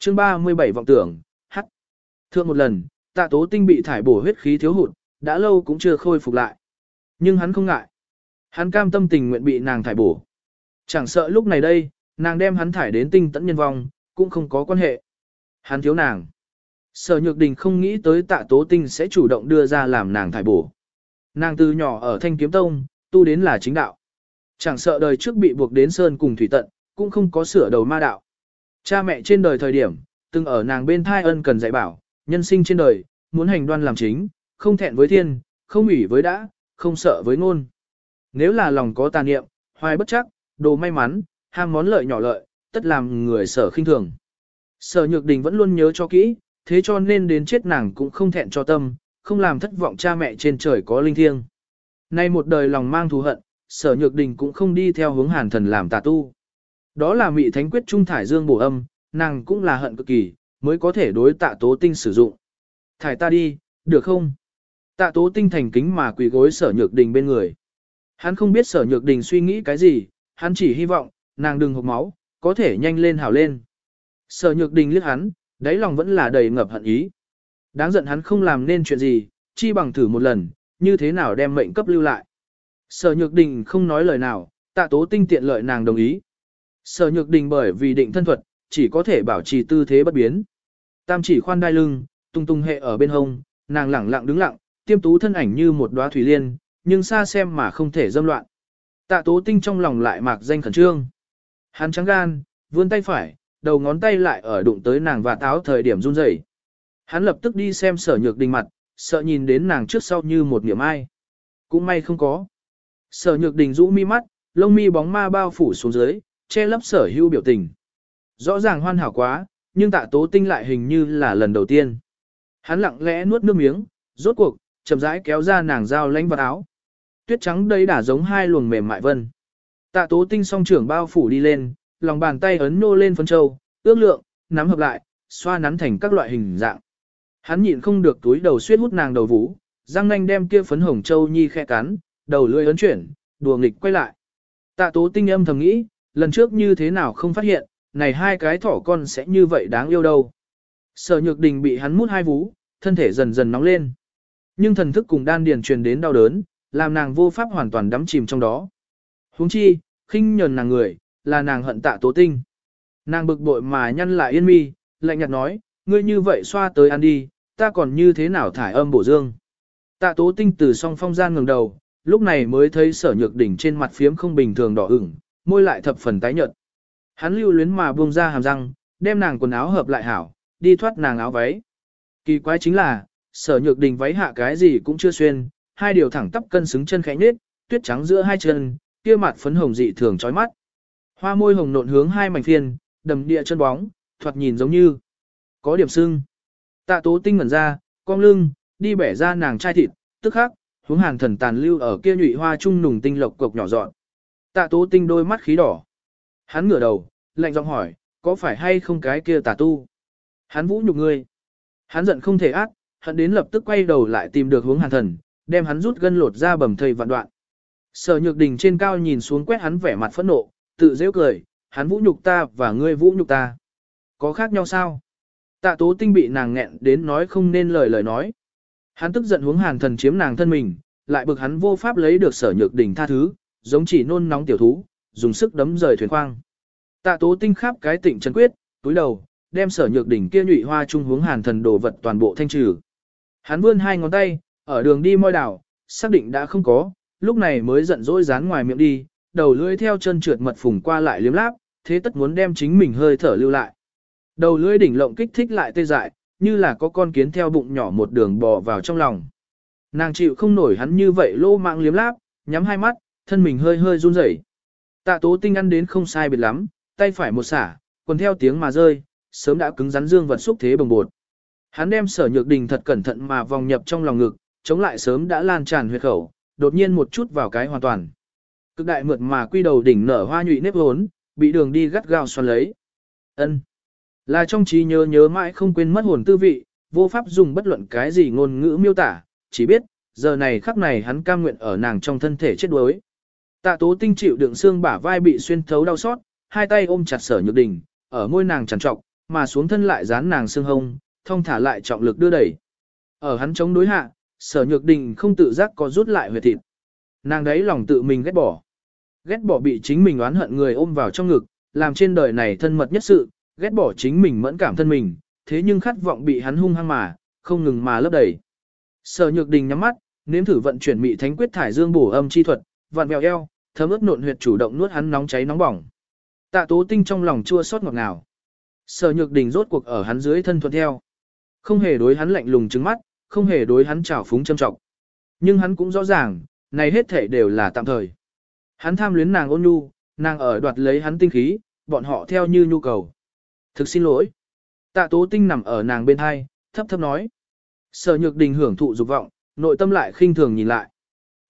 Chương 37 vọng tưởng, hắc. Thượng một lần, tạ tố tinh bị thải bổ huyết khí thiếu hụt, đã lâu cũng chưa khôi phục lại. Nhưng hắn không ngại. Hắn cam tâm tình nguyện bị nàng thải bổ. Chẳng sợ lúc này đây, nàng đem hắn thải đến tinh tẫn nhân vong, cũng không có quan hệ. Hắn thiếu nàng. Sở Nhược Đình không nghĩ tới tạ tố tinh sẽ chủ động đưa ra làm nàng thải bổ. Nàng từ nhỏ ở thanh kiếm tông, tu đến là chính đạo. Chẳng sợ đời trước bị buộc đến sơn cùng thủy tận, cũng không có sửa đầu ma đạo. Cha mẹ trên đời thời điểm, từng ở nàng bên thai ân cần dạy bảo, nhân sinh trên đời, muốn hành đoan làm chính, không thẹn với thiên, không ủy với đã, không sợ với ngôn. Nếu là lòng có tà niệm, hoài bất chắc, đồ may mắn, ham món lợi nhỏ lợi, tất làm người sở khinh thường. Sở Nhược Đình vẫn luôn nhớ cho kỹ, thế cho nên đến chết nàng cũng không thẹn cho tâm, không làm thất vọng cha mẹ trên trời có linh thiêng. Nay một đời lòng mang thù hận, sở nhược đình cũng không đi theo hướng hàn thần làm tà tu. Đó là mị thánh quyết trung thải dương bổ âm, nàng cũng là hận cực kỳ, mới có thể đối tạ tố tinh sử dụng. Thải ta đi, được không? Tạ tố tinh thành kính mà quỳ gối sở nhược đình bên người. Hắn không biết sở nhược đình suy nghĩ cái gì, hắn chỉ hy vọng, nàng đừng hộp máu, có thể nhanh lên hảo lên. Sở nhược đình liếc hắn, đáy lòng vẫn là đầy ngập hận ý. Đáng giận hắn không làm nên chuyện gì, chi bằng thử một lần, như thế nào đem mệnh cấp lưu lại. Sở Nhược Đình không nói lời nào, tạ tố tinh tiện lợi nàng đồng ý. Sở Nhược Đình bởi vì định thân thuật, chỉ có thể bảo trì tư thế bất biến. Tam chỉ khoan đai lưng, tung tung hệ ở bên hông, nàng lẳng lặng đứng lặng, tiêm tú thân ảnh như một đóa thủy liên, nhưng xa xem mà không thể dâm loạn. Tạ tố tinh trong lòng lại mạc danh khẩn trương. Hắn trắng gan, vươn tay phải, đầu ngón tay lại ở đụng tới nàng và táo thời điểm run rẩy. Hắn lập tức đi xem sở nhược đình mặt, sợ nhìn đến nàng trước sau như một niệm ai. Cũng may không có. Sở nhược đình rũ mi mắt, lông mi bóng ma bao phủ xuống dưới, che lấp sở hữu biểu tình. Rõ ràng hoàn hảo quá, nhưng tạ tố tinh lại hình như là lần đầu tiên. Hắn lặng lẽ nuốt nước miếng, rốt cuộc, chậm rãi kéo ra nàng dao lánh vật áo. Tuyết trắng đấy đã giống hai luồng mềm mại vân. Tạ tố tinh song trưởng bao phủ đi lên, lòng bàn tay ấn nô lên phấn châu, ước lượng, nắm hợp lại, xoa nắn thành các loại hình dạng. Hắn nhịn không được túi đầu suýt hút nàng đầu vũ, răng nanh đem kia phấn hồng châu nhi khẽ cắn, đầu lưỡi ấn chuyển, đùa nghịch quay lại. Tạ tố tinh âm thầm nghĩ, lần trước như thế nào không phát hiện, này hai cái thỏ con sẽ như vậy đáng yêu đâu. Sở nhược đình bị hắn mút hai vú, thân thể dần dần nóng lên. Nhưng thần thức cùng đan điền truyền đến đau đớn, làm nàng vô pháp hoàn toàn đắm chìm trong đó. huống chi, khinh nhờn nàng người, là nàng hận tạ tố tinh. Nàng bực bội mà nhăn lại yên mi, lạnh nhạt nói, ngươi như vậy xoa tới ăn đi, ta còn như thế nào thải âm bổ dương. Tạ tố tinh từ song phong gian ngừng đầu, lúc này mới thấy sở nhược đỉnh trên mặt phiếm không bình thường đỏ ửng, môi lại thập phần tái nhợt. Hắn lưu luyến mà buông ra hàm răng, đem nàng quần áo hợp lại hảo, đi thoát nàng áo váy. Kỳ quái chính là, sở nhược đình váy hạ cái gì cũng chưa xuyên, hai điều thẳng tắp cân xứng chân khẽ nết, tuyết trắng giữa hai chân, kia mặt phấn hồng dị thường chói mắt. Hoa môi hồng nộn hướng hai mảnh phiên, đầm địa chân bóng, thoạt nhìn giống như có điểm sưng. Tạ tố tinh ngẩn ra, cong lưng, đi bẻ ra nàng chai thịt, tức khắc, hướng hàn thần tàn lưu ở kia nhụy hoa trung nùng tinh lộc cục nhỏ dọn. Tạ tố tinh đôi mắt khí đỏ. Hắn ngửa đầu, lạnh giọng hỏi, có phải hay không cái kia tà tu? Hắn vũ nhục ngươi. Hắn giận không thể ác, hắn đến lập tức quay đầu lại tìm được hướng hàn thần, đem hắn rút gân lột ra bầm thầy vạn đoạn. Sở nhược đình trên cao nhìn xuống quét hắn vẻ mặt phẫn nộ, tự dễ cười, hắn vũ nhục ta và ngươi vũ nhục ta. Có khác nhau sao? Tạ tố tinh bị nàng nghẹn đến nói không nên lời lời nói. Hắn tức giận hướng hàn thần chiếm nàng thân mình, lại bực hắn vô pháp lấy được sở nhược đỉnh tha thứ, giống chỉ nôn nóng tiểu thú, dùng sức đấm rời thuyền khoang. Tạ tố tinh khắp cái tịnh chân quyết, túi đầu, đem sở nhược đỉnh kia nhụy hoa trung hướng hàn thần đồ vật toàn bộ thanh trừ. Hắn vươn hai ngón tay, ở đường đi môi đảo, xác định đã không có, lúc này mới giận dỗi dán ngoài miệng đi, đầu lưỡi theo chân trượt mật phùng qua lại liếm láp, thế tất muốn đem chính mình hơi thở lưu lại. Đầu lưỡi đỉnh lộng kích thích lại tê dại, như là có con kiến theo bụng nhỏ một đường bò vào trong lòng. Nàng chịu không nổi hắn như vậy lô mạng liếm láp, nhắm hai mắt, thân mình hơi hơi run rẩy. Tạ tố tinh ăn đến không sai biệt lắm, tay phải một xả, còn theo tiếng mà rơi, sớm đã cứng rắn dương vật xúc thế bồng bột. Hắn đem sở nhược đình thật cẩn thận mà vòng nhập trong lòng ngực, chống lại sớm đã lan tràn huyệt khẩu, đột nhiên một chút vào cái hoàn toàn. Cực đại mượt mà quy đầu đỉnh nở hoa nhụy nếp hốn, bị đường đi gắt gao xoắn lấy. ân là trong trí nhớ nhớ mãi không quên mất hồn tư vị, vô pháp dùng bất luận cái gì ngôn ngữ miêu tả, chỉ biết, giờ này khắc này hắn cam nguyện ở nàng trong thân thể chết đuối. Tạ tố tinh chịu đựng xương bả vai bị xuyên thấu đau xót, hai tay ôm chặt sở nhược đình, ở môi nàng trằn trọc, mà xuống thân lại dán nàng xương hông, thông thả lại trọng lực đưa đẩy. Ở hắn chống đối hạ, sở nhược đình không tự giác có rút lại huyệt thịt. Nàng đấy lòng tự mình ghét bỏ. Ghét bỏ bị chính mình oán hận người ôm vào trong ngực, làm trên đời này thân mật nhất sự, ghét bỏ chính mình mẫn cảm thân mình, thế nhưng khát vọng bị hắn hung hăng mà, không ngừng mà lấp đầy. Sở nhược đình nhắm mắt, nếm thử vận chuyển mị thánh quyết thải dương bổ âm chi thuật, vặn vẹo eo, thấm ướt nộn huyệt chủ động nuốt hắn nóng cháy nóng bỏng. Tạ tố tinh trong lòng chua xót ngọt ngào. Sở nhược đình rốt cuộc ở hắn dưới thân thuận theo. Không hề đối hắn lạnh lùng trừng mắt, không hề đối hắn trào phúng châm trọng. Nhưng hắn cũng rõ ràng, này hết thể đều là tạm thời. Hắn tham luyến nàng ôn nhu, nàng ở đoạt lấy hắn tinh khí, bọn họ theo như nhu cầu. Thực xin lỗi. Tạ tố tinh nằm ở nàng bên hai, thấp thấp nói. Sở nhược đình hưởng thụ dục vọng, nội tâm lại khinh thường nhìn lại.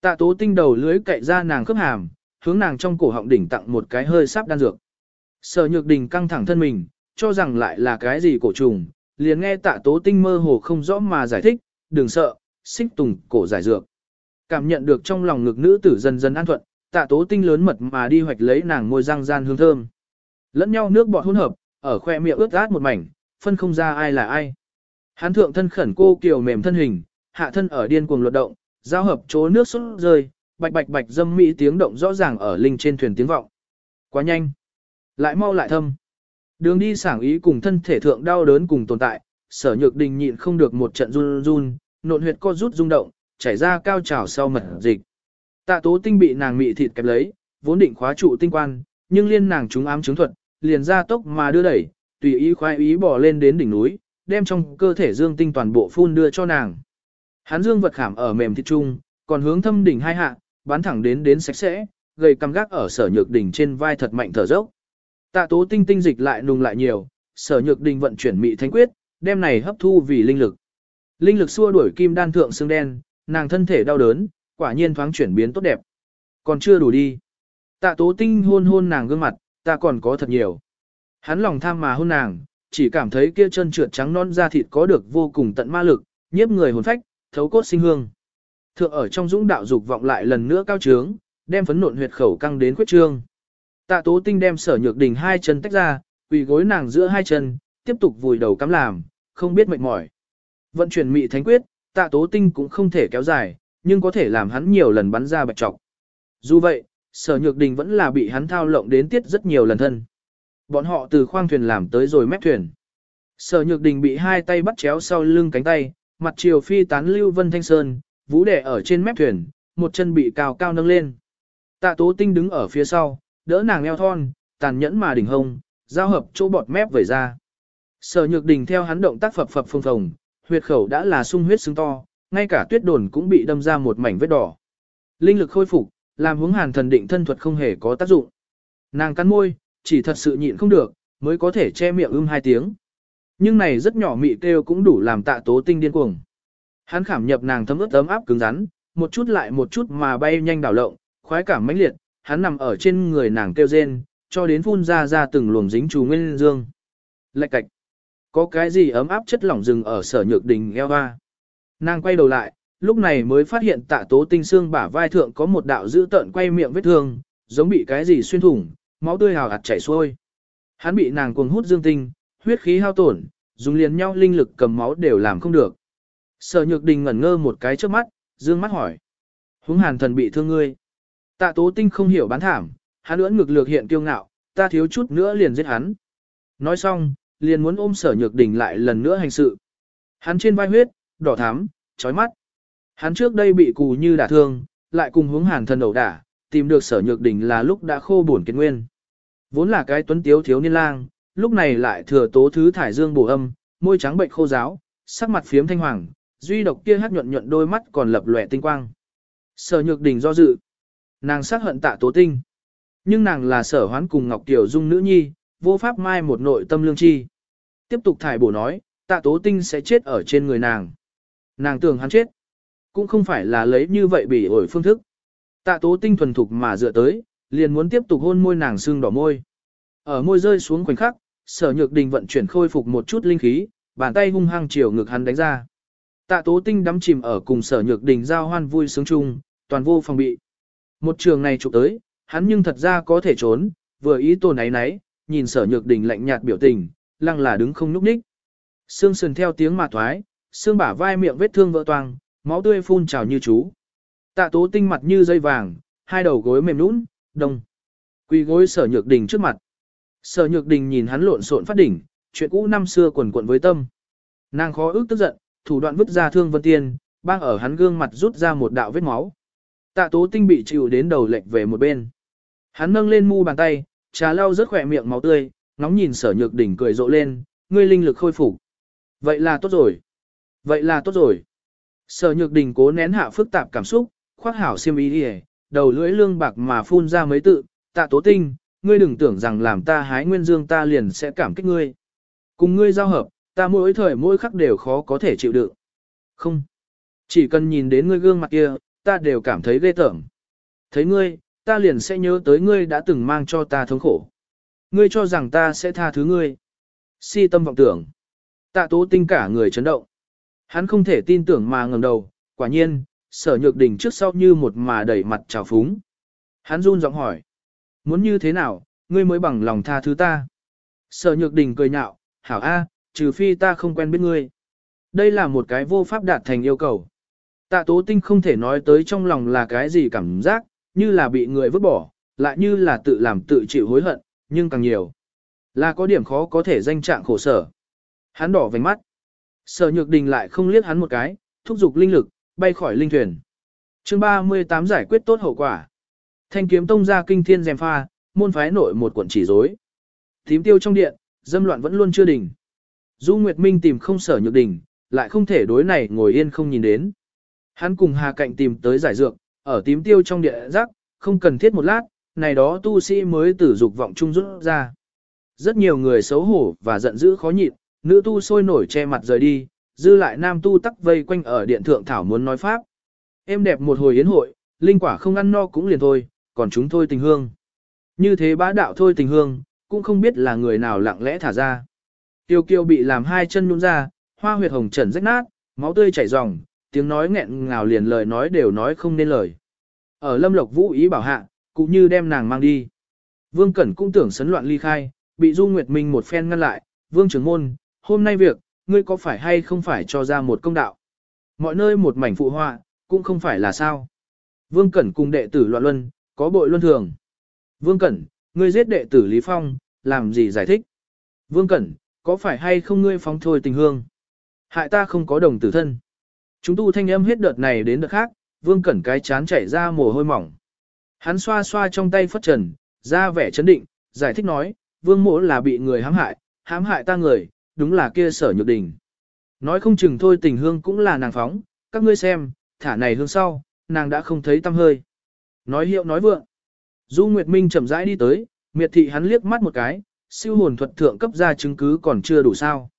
Tạ tố tinh đầu lưới cậy ra nàng khớp hàm, hướng nàng trong cổ họng đỉnh tặng một cái hơi sáp đan dược. Sở nhược đình căng thẳng thân mình, cho rằng lại là cái gì cổ trùng, liền nghe tạ tố tinh mơ hồ không rõ mà giải thích, đừng sợ, xích tùng cổ giải dược. Cảm nhận được trong lòng ngực nữ tử dần dần an thuận, tạ tố tinh lớn mật mà đi hoạch lấy nàng môi răng gian hương thơm. Lẫn nhau nước bọt hỗn hợp, ở khoe miệng ướt át một mảnh, phân không ra ai là ai. Hán thượng thân khẩn cô kiều mềm thân hình, hạ thân ở điên cuồng luật động, giao hợp chỗ nước xuất rơi, bạch bạch bạch dâm mỹ tiếng động rõ ràng ở linh trên thuyền tiếng vọng. Quá nhanh, lại mau lại thâm. Đường đi sảng ý cùng thân thể thượng đau đớn cùng tồn tại, sở nhược đình nhịn không được một trận run run, nộn huyệt co rút rung động, chảy ra cao trào sau mật dịch. Tạ tố tinh bị nàng mị thịt kẹp lấy, vốn định khóa trụ tinh quan, nhưng liên nàng chúng ám chứng thuật, liền ra tốc mà đưa đẩy, tùy ý khoái ý bỏ lên đến đỉnh núi, đem trong cơ thể dương tinh toàn bộ phun đưa cho nàng. Hắn dương vật khảm ở mềm thịt trung, còn hướng thâm đỉnh hai hạ, bắn thẳng đến đến sạch sẽ, gầy cằm gác ở sở nhược đỉnh trên vai thật mạnh thở dốc. Tạ tố tinh tinh dịch lại nùng lại nhiều, sở nhược đỉnh vận chuyển mị thánh quyết, đem này hấp thu vì linh lực. Linh lực xua đuổi kim đan thượng xương đen, nàng thân thể đau đớn, quả nhiên thoáng chuyển biến tốt đẹp. Còn chưa đủ đi. Tạ tố tinh hôn hôn nàng gương mặt, ta còn có thật nhiều. Hắn lòng tham mà hôn nàng, chỉ cảm thấy kia chân trượt trắng non da thịt có được vô cùng tận ma lực, nhiếp người hồn phách, thấu cốt sinh hương. Thượng ở trong dũng đạo dục vọng lại lần nữa cao trướng, đem phấn nộn huyệt khẩu căng đến khuyết trương. Tạ Tố Tinh đem Sở Nhược Đình hai chân tách ra, quỳ gối nàng giữa hai chân, tiếp tục vùi đầu cắm làm, không biết mệt mỏi. Vận chuyển mị thánh quyết, Tạ Tố Tinh cũng không thể kéo dài, nhưng có thể làm hắn nhiều lần bắn ra bạch trọc. Dù vậy, Sở Nhược Đình vẫn là bị hắn thao lộng đến tiết rất nhiều lần thân. Bọn họ từ khoang thuyền làm tới rồi mép thuyền. Sở Nhược Đình bị hai tay bắt chéo sau lưng cánh tay, mặt chiều phi tán lưu vân thanh sơn, vũ đẻ ở trên mép thuyền, một chân bị cao cao nâng lên. Tạ Tố Tinh đứng ở phía sau, đỡ nàng eo thon, tàn nhẫn mà đỉnh hông, giao hợp chỗ bọt mép vẩy ra. Sở Nhược Đình theo hắn động tác phập phập phồng phồng, huyệt khẩu đã là sung huyết xứng to, ngay cả tuyết đồn cũng bị đâm ra một mảnh vết đỏ. Linh lực khôi phục, làm hướng hàn thần định thân thuật không hề có tác dụng. Nàng cắn môi, chỉ thật sự nhịn không được, mới có thể che miệng ưm hai tiếng. Nhưng này rất nhỏ mị kêu cũng đủ làm tạ tố tinh điên cuồng. Hắn khảm nhập nàng thấm ướt ấm áp cứng rắn, một chút lại một chút mà bay nhanh đảo lộng, khoái cảm mãnh liệt, hắn nằm ở trên người nàng kêu rên, cho đến phun ra ra từng luồng dính chú nguyên dương. Lạch cạch. Có cái gì ấm áp chất lỏng rừng ở sở nhược đình eo hoa. Nàng quay đầu lại, lúc này mới phát hiện tạ tố tinh xương bả vai thượng có một đạo dữ tợn quay miệng vết thương, giống bị cái gì xuyên thủng, máu tươi hào hạt chảy xuôi. Hắn bị nàng cuồng hút dương tinh, huyết khí hao tổn, dùng liền nhau linh lực cầm máu đều làm không được. Sở Nhược Đình ngẩn ngơ một cái trước mắt, dương mắt hỏi. Húng hàn thần bị thương ngươi. Tạ tố tinh không hiểu bán thảm, hắn ưỡn ngực lược hiện kiêu ngạo, ta thiếu chút nữa liền giết hắn. Nói xong, liền muốn ôm sở nhược đình lại lần nữa hành sự. Hắn trên vai huyết, đỏ thắm, chói mắt. Hắn trước đây bị cù như đả thương, lại cùng hướng hàn thần ẩu đả, tìm được sở nhược đình là lúc đã khô buồn kiệt nguyên. Vốn là cái tuấn tiếu thiếu niên lang, lúc này lại thừa tố thứ thải dương bổ âm, môi trắng bệnh khô giáo, sắc mặt phiếm thanh hoàng, duy độc kia hát nhuận nhuận đôi mắt còn lập lòe tinh quang. Sở nhược đình do dự. Nàng sắc hận tạ tố tinh. Nhưng nàng là sở hoán cùng Ngọc Tiểu Dung nữ nhi, vô pháp mai một nội tâm lương chi. Tiếp tục thải bổ nói, tạ tố tinh sẽ chết ở trên người nàng. Nàng tưởng hắn chết. Cũng không phải là lấy như vậy bị ổi phương thức. Tạ tố tinh thuần thục mà dựa tới, liền muốn tiếp tục hôn môi nàng xương đỏ môi. Ở môi rơi xuống khoảnh khắc, sở nhược đình vận chuyển khôi phục một chút linh khí, bàn tay hung hăng chiều ngực hắn đánh ra. Tạ tố tinh đắm chìm ở cùng sở nhược đình giao hoan vui sướng chung, toàn vô phòng bị. Một trường này chụp tới, hắn nhưng thật ra có thể trốn, vừa ý tổ náy nấy, nhìn sở nhược đình lạnh nhạt biểu tình, lăng là đứng không nhúc ních. Xương sườn theo tiếng mà thoái, xương bả vai miệng vết thương vỡ toang, máu tươi phun trào như chú. Tạ tố tinh mặt như dây vàng, hai đầu gối mềm nũng, đông. Quỳ gối sở nhược đình trước mặt. Sở nhược đình nhìn hắn lộn xộn phát đỉnh, chuyện cũ năm xưa quần quận với tâm. Nàng khó ước tức giận, thủ đoạn vứt ra thương vân tiên, bang ở hắn gương mặt rút ra một đạo vết máu. Tạ tố tinh bị chịu đến đầu lệch về một bên. Hắn nâng lên mu bàn tay, trà lau rất khỏe miệng máu tươi, ngóng nhìn sở nhược Đình cười rộ lên, ngươi linh lực khôi phục. Vậy là tốt rồi. Vậy là tốt rồi. Sở nhược đình cố nén hạ phức tạp cảm xúc, khoác hảo xiêm ý đi đầu lưỡi lương bạc mà phun ra mấy tự, tạ tố tinh, ngươi đừng tưởng rằng làm ta hái nguyên dương ta liền sẽ cảm kích ngươi. Cùng ngươi giao hợp, ta mỗi thời mỗi khắc đều khó có thể chịu đựng. Không. Chỉ cần nhìn đến ngươi gương mặt kia, ta đều cảm thấy ghê tởm. Thấy ngươi, ta liền sẽ nhớ tới ngươi đã từng mang cho ta thống khổ. Ngươi cho rằng ta sẽ tha thứ ngươi. Si tâm vọng tưởng. Tạ tố tinh cả người chấn động. Hắn không thể tin tưởng mà ngẩng đầu, quả nhiên, sở nhược đỉnh trước sau như một mà đẩy mặt trào phúng. Hắn run giọng hỏi. Muốn như thế nào, ngươi mới bằng lòng tha thứ ta. Sở nhược đình cười nhạo, hảo A, trừ phi ta không quen biết ngươi. Đây là một cái vô pháp đạt thành yêu cầu. Tạ tố tinh không thể nói tới trong lòng là cái gì cảm giác, như là bị người vứt bỏ, lại như là tự làm tự chịu hối hận, nhưng càng nhiều. Là có điểm khó có thể danh trạng khổ sở. Hắn đỏ vành mắt. Sở nhược đình lại không liếc hắn một cái, thúc giục linh lực, bay khỏi linh thuyền. chương 38 giải quyết tốt hậu quả. Thanh kiếm tông ra kinh thiên dèm pha, môn phái nội một quận chỉ rối. Tím tiêu trong điện, dâm loạn vẫn luôn chưa đỉnh. Du Nguyệt Minh tìm không sở nhược đỉnh, lại không thể đối này ngồi yên không nhìn đến. Hắn cùng Hà Cạnh tìm tới giải dược, ở tím tiêu trong địa rắc, không cần thiết một lát, này đó tu sĩ mới tử dục vọng trung rút ra. Rất nhiều người xấu hổ và giận dữ khó nhịn, nữ tu sôi nổi che mặt rời đi, dư lại nam tu tắc vây quanh ở điện thượng thảo muốn nói pháp. Em đẹp một hồi yến hội, linh quả không ăn no cũng liền thôi, còn chúng thôi tình hương. Như thế bá đạo thôi tình hương, cũng không biết là người nào lặng lẽ thả ra. Tiêu kiêu bị làm hai chân nhún ra, hoa huyệt hồng trần rách nát, máu tươi chảy ròng, tiếng nói nghẹn ngào liền lời nói đều nói không nên lời. Ở lâm lộc vũ ý bảo hạ, cũng như đem nàng mang đi. Vương Cẩn cũng tưởng sấn loạn ly khai, bị Du Nguyệt Minh một phen ngăn lại, Vương trưởng môn, hôm nay việc, ngươi có phải hay không phải cho ra một công đạo. Mọi nơi một mảnh phụ họa, cũng không phải là sao. Vương Cẩn cùng đệ tử loạn luân, có bội luân thường. Vương Cẩn, ngươi giết đệ tử Lý Phong, làm gì giải thích? Vương Cẩn, có phải hay không ngươi phóng thôi tình hương? Hại ta không có đồng tử thân. Chúng tu thanh âm hết đợt này đến đợt khác, Vương Cẩn cái chán chảy ra mồ hôi mỏng. Hắn xoa xoa trong tay phất trần, ra vẻ chấn định, giải thích nói, Vương mỗ là bị người hãm hại, hãm hại ta người, đúng là kia sở nhược đình. Nói không chừng thôi tình hương cũng là nàng phóng, các ngươi xem, thả này hương sau, nàng đã không thấy tâm hơi. Nói hiệu nói vượng. Du Nguyệt Minh chậm rãi đi tới, miệt thị hắn liếc mắt một cái, siêu hồn thuật thượng cấp ra chứng cứ còn chưa đủ sao.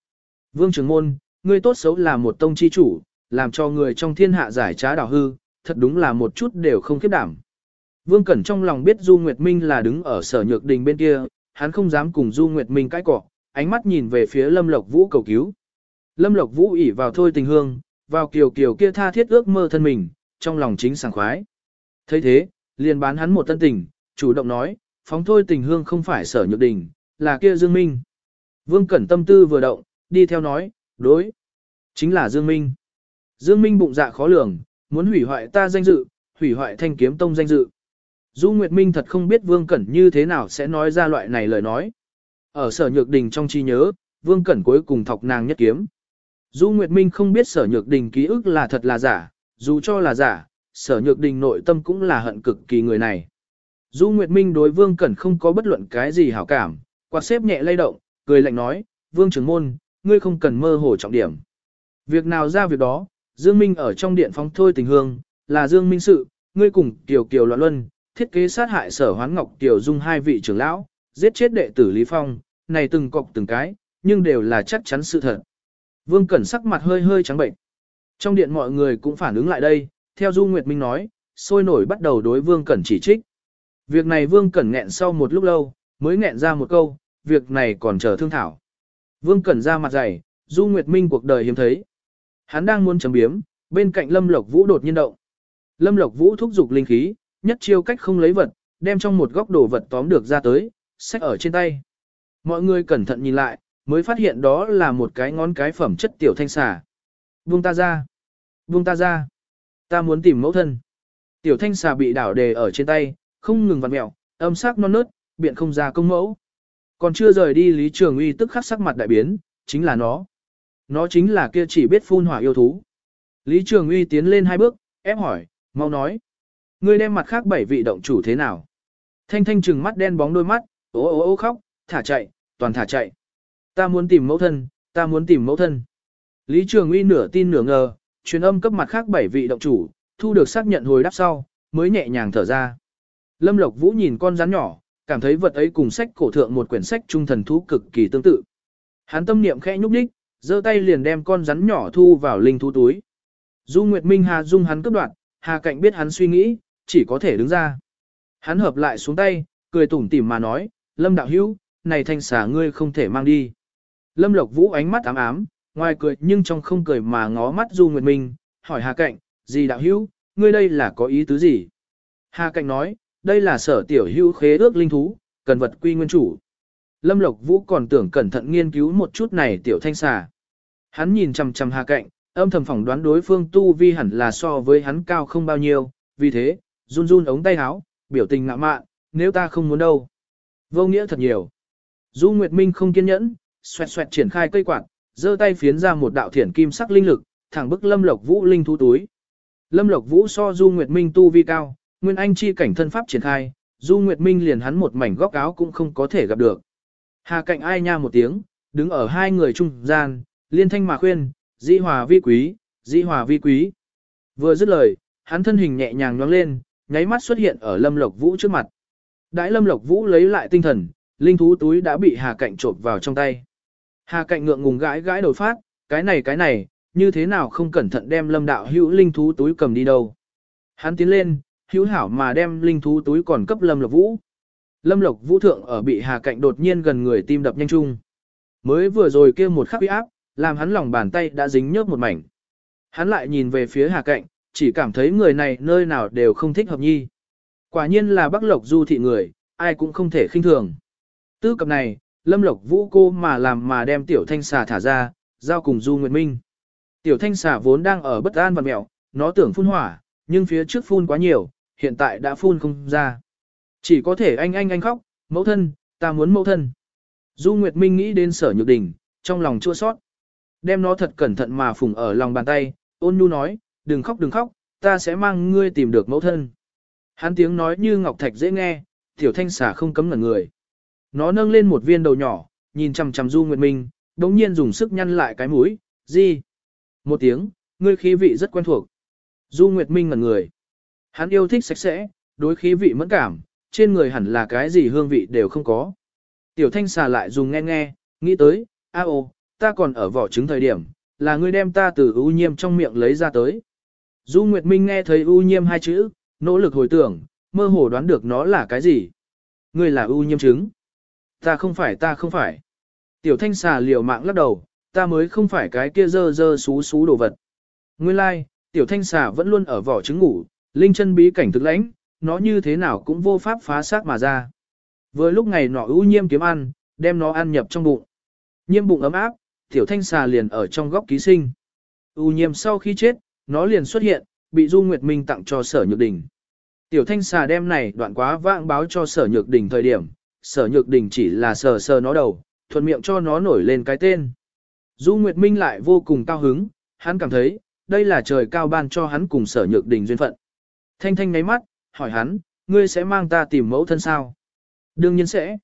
Vương Trường Môn, ngươi tốt xấu là một tông chi chủ, làm cho người trong thiên hạ giải trá đảo hư, thật đúng là một chút đều không khiếp đảm. Vương Cẩn trong lòng biết Du Nguyệt Minh là đứng ở sở nhược đình bên kia, hắn không dám cùng Du Nguyệt Minh cãi cọ, ánh mắt nhìn về phía Lâm Lộc Vũ cầu cứu. Lâm Lộc Vũ ỉ vào thôi tình hương, vào kiều kiều kia tha thiết ước mơ thân mình, trong lòng chính sảng khoái. thấy thế, liền bán hắn một tân tình, chủ động nói, phóng thôi tình hương không phải sở nhược đình, là kia Dương Minh. Vương Cẩn tâm tư vừa động, đi theo nói, đối, chính là Dương Minh. Dương Minh bụng dạ khó lường, muốn hủy hoại ta danh dự, hủy hoại thanh kiếm tông danh dự. Du Nguyệt Minh thật không biết Vương Cẩn như thế nào sẽ nói ra loại này lời nói. Ở sở nhược đình trong trí nhớ, Vương Cẩn cuối cùng thọc nàng nhất kiếm. Du Nguyệt Minh không biết sở nhược đình ký ức là thật là giả, dù cho là giả, sở nhược đình nội tâm cũng là hận cực kỳ người này. Du Nguyệt Minh đối Vương Cẩn không có bất luận cái gì hảo cảm, quạt xếp nhẹ lay động, cười lạnh nói, Vương trưởng môn, ngươi không cần mơ hồ trọng điểm. Việc nào ra việc đó, Dương Minh ở trong điện phóng thôi tình hương, là Dương Minh sự, ngươi cùng tiểu Kiều loạn luân, thiết kế sát hại sở hoán ngọc tiểu Dung hai vị trưởng lão, giết chết đệ tử Lý Phong, này từng cọc từng cái, nhưng đều là chắc chắn sự thật. Vương Cẩn sắc mặt hơi hơi trắng bệnh. Trong điện mọi người cũng phản ứng lại đây, theo Du Nguyệt Minh nói, sôi nổi bắt đầu đối Vương Cẩn chỉ trích. Việc này Vương Cẩn nghẹn sau một lúc lâu, mới nghẹn ra một câu, việc này còn chờ thương thảo. Vương Cẩn ra mặt dày, Du Nguyệt Minh cuộc đời hiếm thấy. Hắn đang muốn chấm biếm, bên cạnh Lâm Lộc Vũ đột nhiên động. Lâm Lộc Vũ thúc giục linh khí, nhất chiêu cách không lấy vật, đem trong một góc đồ vật tóm được ra tới, sách ở trên tay. Mọi người cẩn thận nhìn lại, mới phát hiện đó là một cái ngón cái phẩm chất tiểu thanh xà. Buông ta ra. Buông ta ra. Ta muốn tìm mẫu thân. Tiểu thanh xà bị đảo đề ở trên tay, không ngừng vặn mẹo, âm sắc non nớt, biện không ra công mẫu. Còn chưa rời đi Lý Trường Uy tức khắc sắc mặt đại biến, chính là nó. Nó chính là kia chỉ biết phun hỏa yêu thú. Lý Trường Uy tiến lên hai bước, ép hỏi, mau nói. Ngươi đem mặt khác bảy vị động chủ thế nào? Thanh thanh trừng mắt đen bóng đôi mắt, ố ố ố khóc, thả chạy, toàn thả chạy. Ta muốn tìm mẫu thân, ta muốn tìm mẫu thân. Lý Trường Uy nửa tin nửa ngờ, truyền âm cấp mặt khác bảy vị động chủ, thu được xác nhận hồi đáp sau, mới nhẹ nhàng thở ra. Lâm Lộc Vũ nhìn con rắn nhỏ, cảm thấy vật ấy cùng sách cổ thượng một quyển sách trung thần thú cực kỳ tương tự. Hắn tâm niệm khẽ nhúc nhích, giơ tay liền đem con rắn nhỏ thu vào linh thú túi. Du Nguyệt Minh Hà dung hắn cấp đoạn, Hà Cạnh biết hắn suy nghĩ, chỉ có thể đứng ra. Hắn hợp lại xuống tay, cười tủm tỉm mà nói, Lâm đạo hữu, này thanh xà ngươi không thể mang đi. Lâm Lộc Vũ ánh mắt ám ám, ngoài cười nhưng trong không cười mà ngó mắt Du Nguyệt Minh, hỏi Hà Cạnh, gì đạo hữu, ngươi đây là có ý tứ gì? Hà Cạnh nói, đây là sở tiểu hữu khế ước linh thú, cần vật quy nguyên chủ. Lâm Lộc Vũ còn tưởng cẩn thận nghiên cứu một chút này tiểu thanh xà. Hắn nhìn chằm chằm Hà Cạnh, âm thầm phỏng đoán đối phương tu vi hẳn là so với hắn cao không bao nhiêu, vì thế, run run ống tay áo, biểu tình ngạ mạn, nếu ta không muốn đâu. Vô nghĩa thật nhiều. Du Nguyệt Minh không kiên nhẫn, xoẹt xoẹt triển khai cây quạt, giơ tay phiến ra một đạo thiển kim sắc linh lực, thẳng bức Lâm Lộc Vũ linh thú túi. Lâm Lộc Vũ so Du Nguyệt Minh tu vi cao, Nguyên Anh chi cảnh thân pháp triển khai, Du Nguyệt Minh liền hắn một mảnh góc áo cũng không có thể gặp được. Hà cạnh ai nha một tiếng, đứng ở hai người trung gian, liên thanh mà khuyên, di hòa vi quý, di hòa vi quý. Vừa dứt lời, hắn thân hình nhẹ nhàng nhoáng lên, nháy mắt xuất hiện ở Lâm Lộc Vũ trước mặt. Đãi Lâm Lộc Vũ lấy lại tinh thần, linh thú túi đã bị Hà Cạnh trộm vào trong tay. Hà Cạnh ngượng ngùng gãi gãi đầu phát, cái này cái này, như thế nào không cẩn thận đem Lâm đạo hữu linh thú túi cầm đi đâu. Hắn tiến lên, hữu hảo mà đem linh thú túi còn cấp Lâm Lộc Vũ. Lâm Lộc Vũ thượng ở bị Hà Cạnh đột nhiên gần người tim đập nhanh chung. Mới vừa rồi kia một khắc uy áp, làm hắn lòng bàn tay đã dính nhớp một mảnh. Hắn lại nhìn về phía Hà Cạnh, chỉ cảm thấy người này nơi nào đều không thích hợp nhi. Quả nhiên là Bắc Lộc Du thị người, ai cũng không thể khinh thường. Tư cập này, Lâm Lộc Vũ cô mà làm mà đem Tiểu Thanh xà thả ra, giao cùng Du Nguyệt Minh. Tiểu Thanh xà vốn đang ở bất an và mẹo, nó tưởng phun hỏa, nhưng phía trước phun quá nhiều, hiện tại đã phun không ra. Chỉ có thể anh anh anh khóc, mẫu thân, ta muốn mẫu thân. Du Nguyệt Minh nghĩ đến sở nhược đình, trong lòng chua sót. Đem nó thật cẩn thận mà phùng ở lòng bàn tay, ôn nhu nói, đừng khóc đừng khóc, ta sẽ mang ngươi tìm được mẫu thân. Hắn tiếng nói như ngọc thạch dễ nghe, tiểu thanh xà không cấm ngẩn người. Nó nâng lên một viên đầu nhỏ, nhìn chằm chằm Du Nguyệt Minh, đống nhiên dùng sức nhăn lại cái mũi, gì? Một tiếng, ngươi khí vị rất quen thuộc. Du Nguyệt Minh ngẩn người. Hắn yêu thích sạch sẽ, đối khí vị mẫn cảm, trên người hẳn là cái gì hương vị đều không có. Tiểu thanh xà lại dùng nghe nghe, nghĩ tới, a ô, ta còn ở vỏ trứng thời điểm, là ngươi đem ta từ ưu nhiêm trong miệng lấy ra tới. Du Nguyệt Minh nghe thấy ưu nhiêm hai chữ, nỗ lực hồi tưởng, mơ hồ đoán được nó là cái gì. Ngươi là ưu nhiêm trứng. Ta không phải ta không phải. Tiểu thanh xà liều mạng lắc đầu, ta mới không phải cái kia dơ dơ xú xú đồ vật. Nguyên lai, like, tiểu thanh xà vẫn luôn ở vỏ trứng ngủ, linh chân bí cảnh thực lãnh, nó như thế nào cũng vô pháp phá xác mà ra. Vừa lúc ngày nọ ưu nhiêm kiếm ăn, đem nó ăn nhập trong bụng. Nhiêm bụng ấm áp, tiểu thanh xà liền ở trong góc ký sinh. ưu nhiêm sau khi chết, nó liền xuất hiện, bị Du Nguyệt Minh tặng cho sở nhược đình. Tiểu thanh xà đem này đoạn quá vãng báo cho sở nhược đình thời điểm, sở nhược đình chỉ là sờ sờ nó đầu, thuận miệng cho nó nổi lên cái tên. Du Nguyệt Minh lại vô cùng cao hứng, hắn cảm thấy, đây là trời cao ban cho hắn cùng sở nhược đình duyên phận. Thanh thanh ngáy mắt, hỏi hắn, ngươi sẽ mang ta tìm mẫu thân sao? Đương nhiên sẽ.